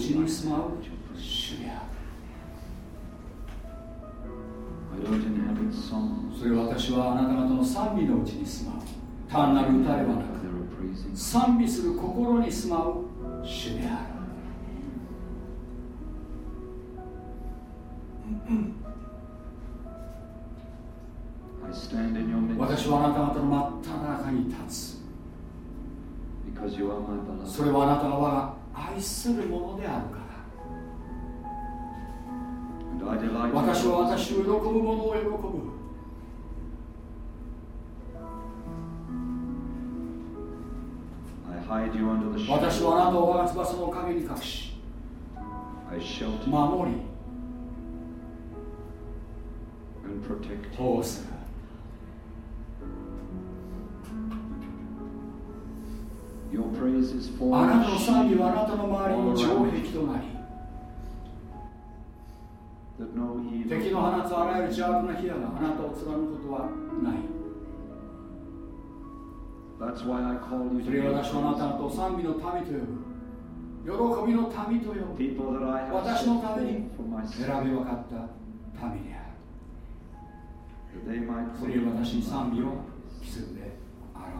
ちに住まう主であるそれは私はあなた方の賛美のうちに住まう。単なる歌ではなく賛美する心に住まう主である。私はあなた方の真っ只中に立つ。それはあなたが我が愛するものであるから。私は私を喜ぶ者を喜ぶ。私はあなたを我が翼の陰に隠し守り保護するあなたの賛美はあなたの周りに城壁となり敵の放つあらゆる邪悪な火矢があなたを貫くことはない。それ私はあなたと賛美の民と呼ぶ。喜びの民と呼ぶ。私のために選び分かった民である。それを私に賛美を期するであろう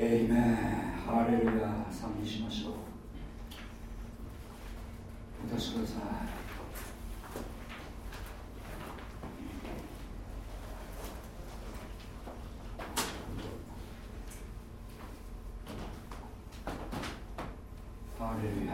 エイメンハレルヤ賛美しましょう。お出しください。ハレルヤ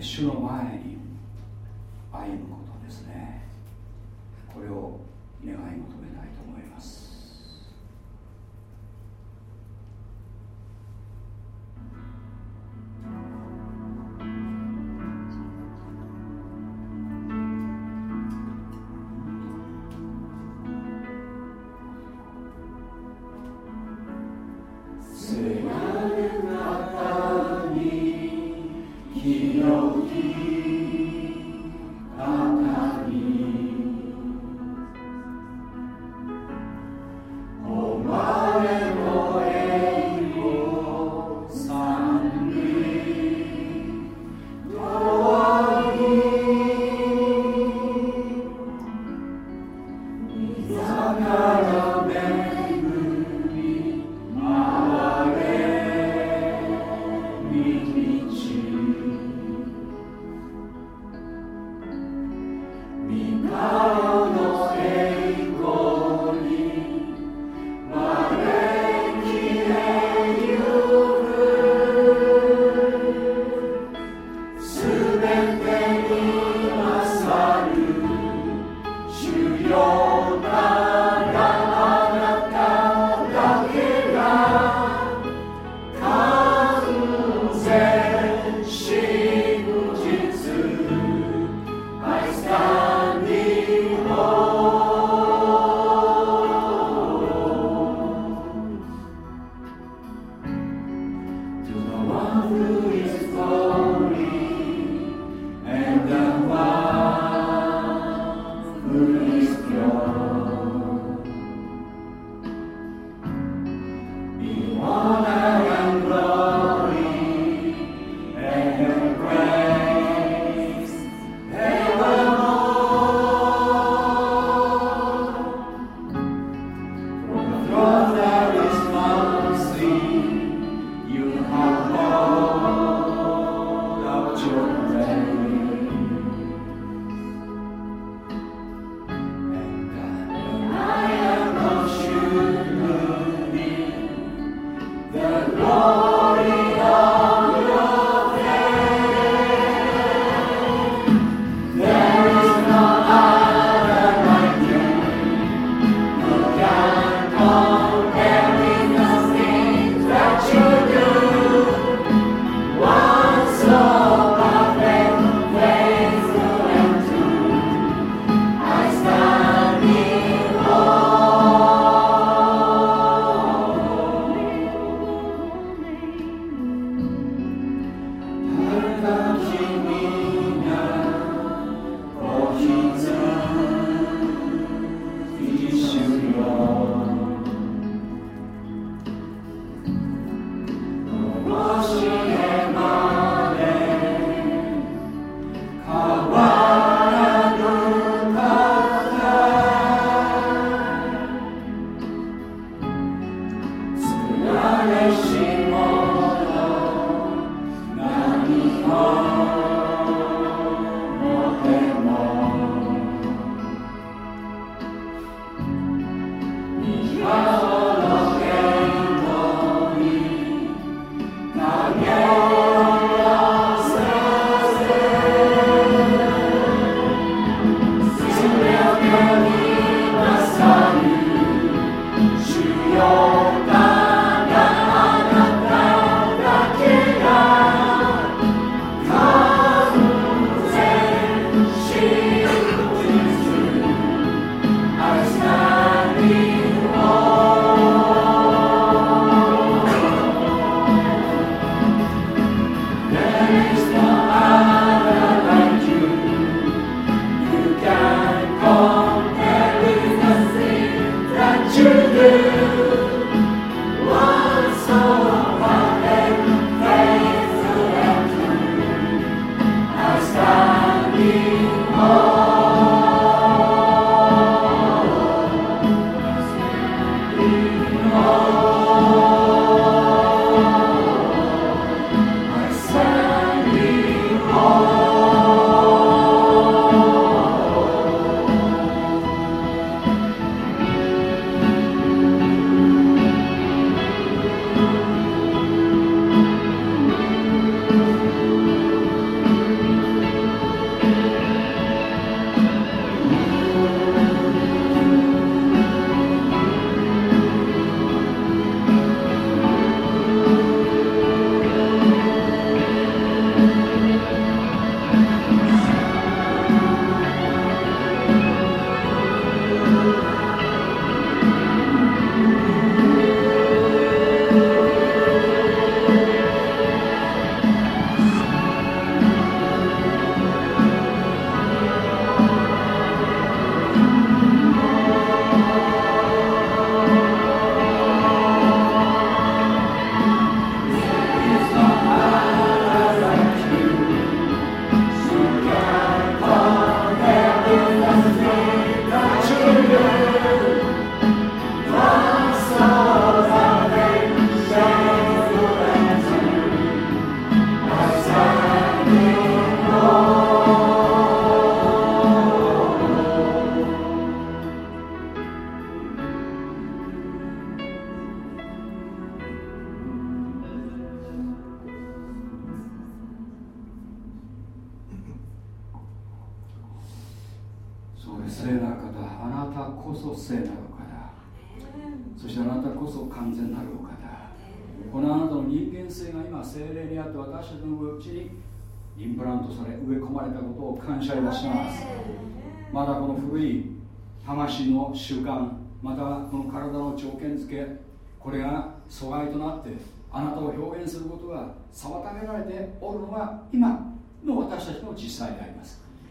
主の前に歩むことですね。これを願い求めたいと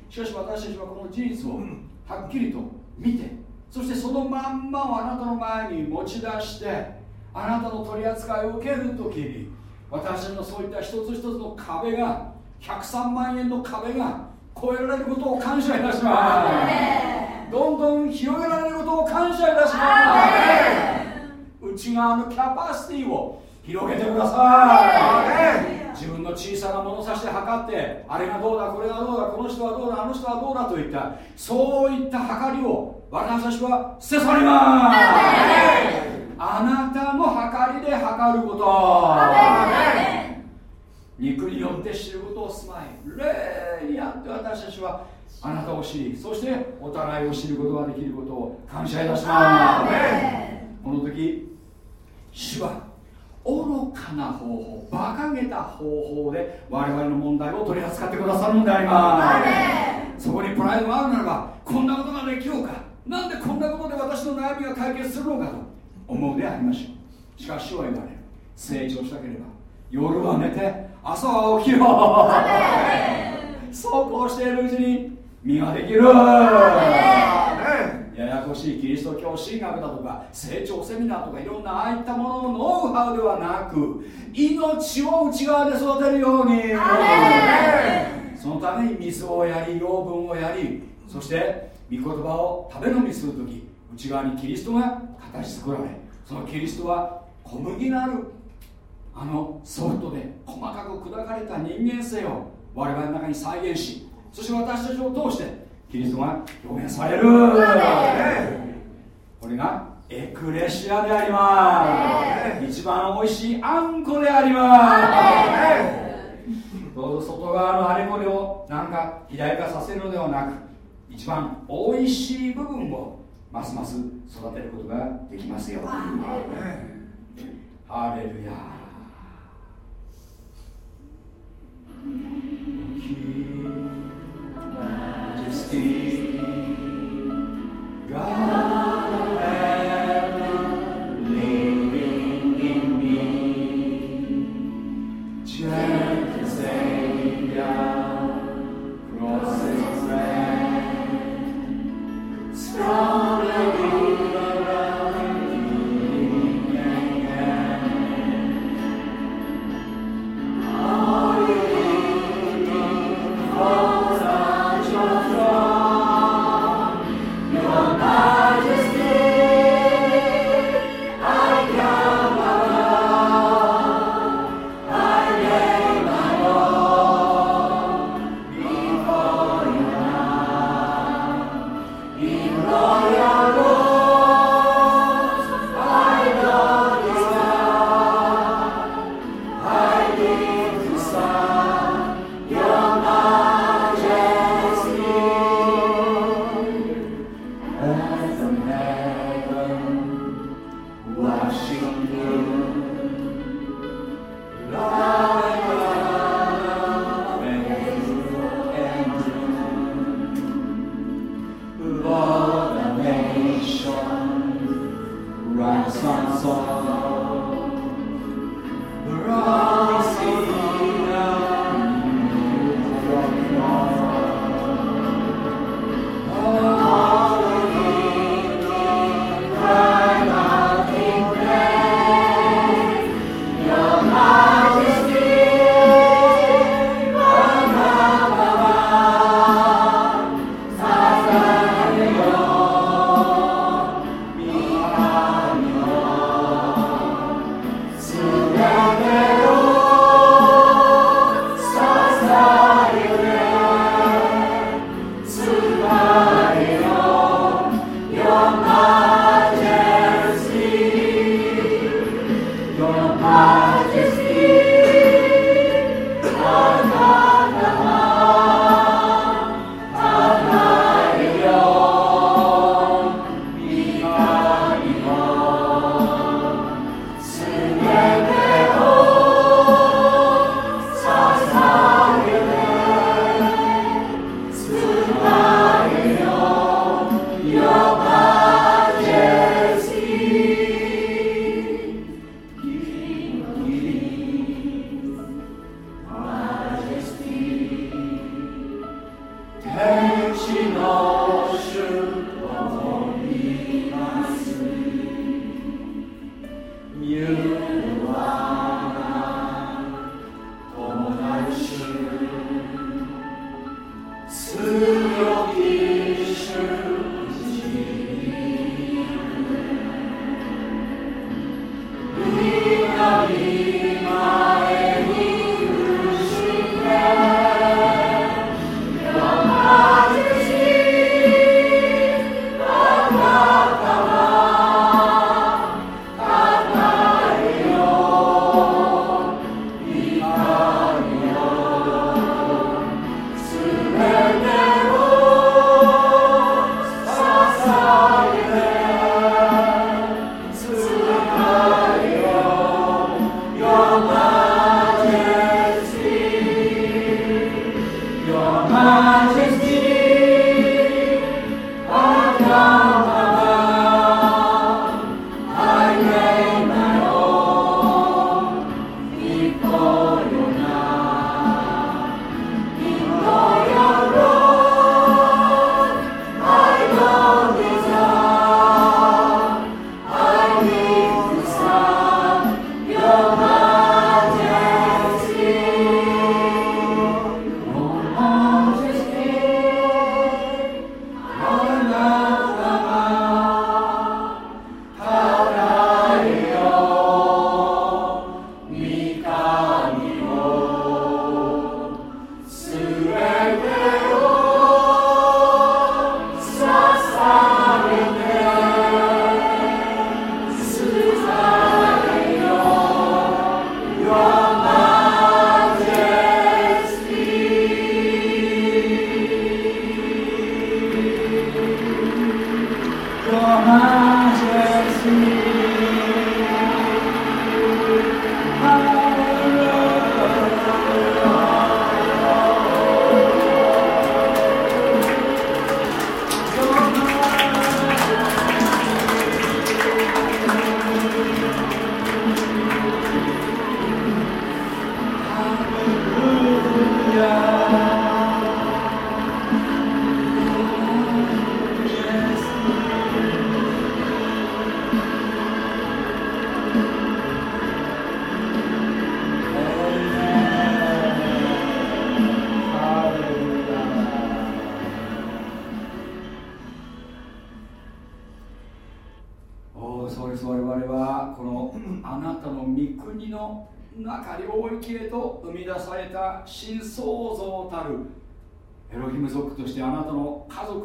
しかし私たちはこの事実をはっきりと見てそしてそのまんまをあなたの前に持ち出してあなたの取り扱いを受ける時に私たちのそういった一つ一つの壁が103万円の壁が超えられることを感謝いたします。どんどん広げられる内側のキャパシティを広げてください。自分の小さな物差しで測ってあれがどうだこれがどうだこの人はどうだあの人はどうだといったそういった測りを私たちは捨て去ります。あなたの測りで測ること。肉によって知ることを住まい。霊にあって私たちはあなたを知りそしてお互いを知ることができることを感謝いたします。この時主は愚かな方法馬鹿げた方法で我々の問題を取り扱ってくださるのであります。そこにプライドがあるならばこんなことができようか。なんでこんなことで私の悩みが解決するのかと思うでありましょうしかし主は言われる成長したければ夜は寝て朝は起きろそうこうしているうちに身ができる。ややこしいキリスト教神学だとか成長セミナーとかいろんなああいったもののノウハウではなく命を内側で育てるように。そのために水をやり養分をやりそして御言葉を食べ飲みする時内側にキリストが形作られそのキリストは小麦なるあのソフトで細かく砕かれた人間性を我々の中に再現しそして私たちを通してキリストが表現される。これがエクレシアであります。一番おいしいあんこであります。どうぞ外側のあれこれをなんか肥大化させるのではなく一番おいしい部分をますます育てることができますよ。ハレルヤ see God.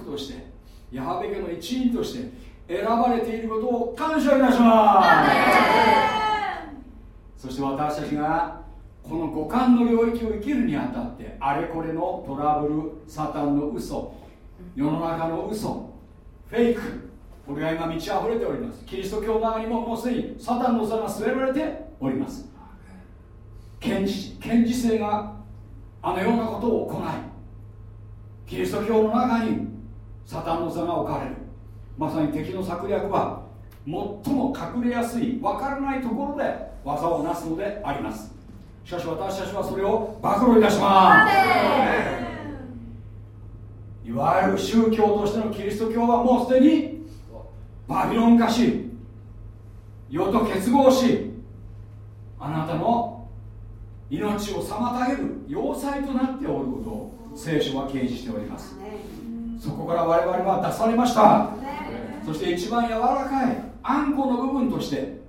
としてヤハベ家の一員として選ばれていることを感謝いたします。そして私たちがこの五感の領域を生きるにあたってあれこれのトラブルサタンの嘘世の中の嘘フェイクこれが今満ち溢れております。キリスト教の中にももうすでにサタンの座が据えられております。検事検事性があのようなことを行いキリスト教の中にサタンの座が置かれる。まさに敵の策略は最も隠れやすい分からないところで技をなすのであります。しかし私たちはそれを暴露いたします。いわゆる宗教としてのキリスト教はもうすでにバビロン化し世と結合しあなたの命を妨げる要塞となっておることを聖書は掲示しておりますそこから我々は出されました。そして一番柔らかいあんこの部分として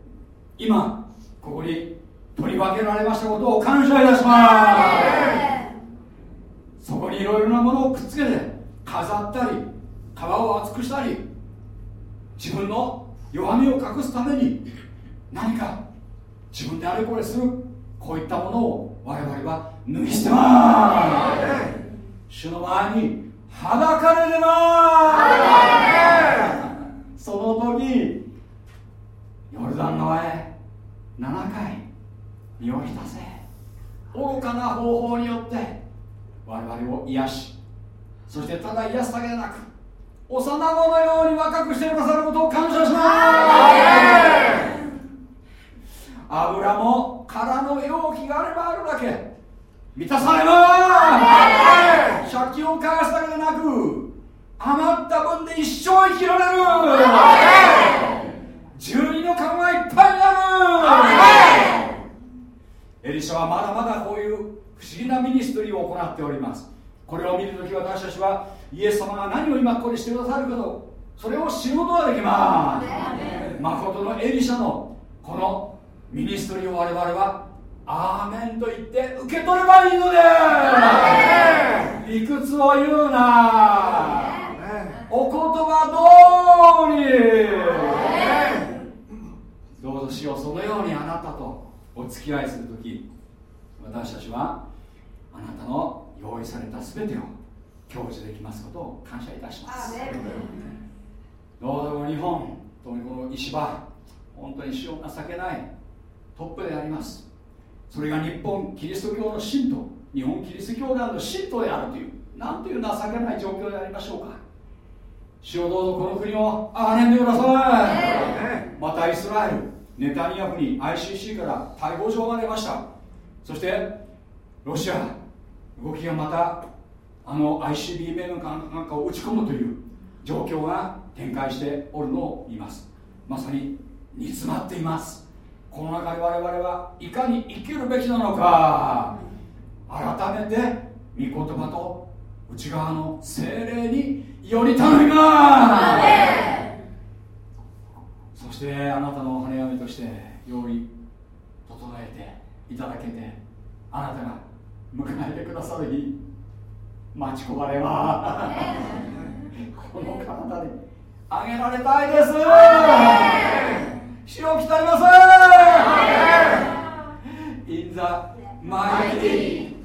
今ここに取り分けられましたことを感謝いたします。そこにいろいろなものをくっつけて飾ったり皮を厚くしたり自分の弱みを隠すために何か自分であれこれするこういったものを我々は脱ぎ捨てます。主の前に裸で出ますその時ヨルダン川へ7回身を浸せ。愚かな方法によって我々を癒しそしてただ癒すだけでなく幼子のように若くしてくださることを感謝します。油も空の容器があればあるだけ満たされます借金を返すだけでなく余った分で一生生きられる。十二の勘がいっぱいになる。エリシャはまだまだこういう不思議なミニストリーを行っております。これを見るとき私たちはイエス様が何を今ここにしてくださるかとそれを知ることができます。誠のエリシャのこのミニストリーを我々はアーメンと言って受け取ればいいので理屈を言うな。お言葉通り。どうぞしようそのようにあなたとお付き合いするとき私たちはあなたの用意された全てを享受できますことを感謝いたします。どうぞ日本特にこの石破本当に死を情けないトップでありますそれが日本キリスト教の信徒日本キリスト教団の信徒であるというなんていう情けない状況でありましょうか。主をどうぞこの国を憐れんでください、またイスラエルネタニヤフに ICC から逮捕状が出ました。そしてロシア動きがまたあの ICBM なんかを打ち込むという状況が展開しておるのを見ます。まさに煮詰まっています。この中で我々はいかに生きるべきなのか。改めて御言葉と内側の精霊により頼みます。そしてあなたの花嫁として用意整えていただけてあなたが迎えてくださる日待ち焦がれは。この体であげられたいです主を鍛えまい。インザマイティー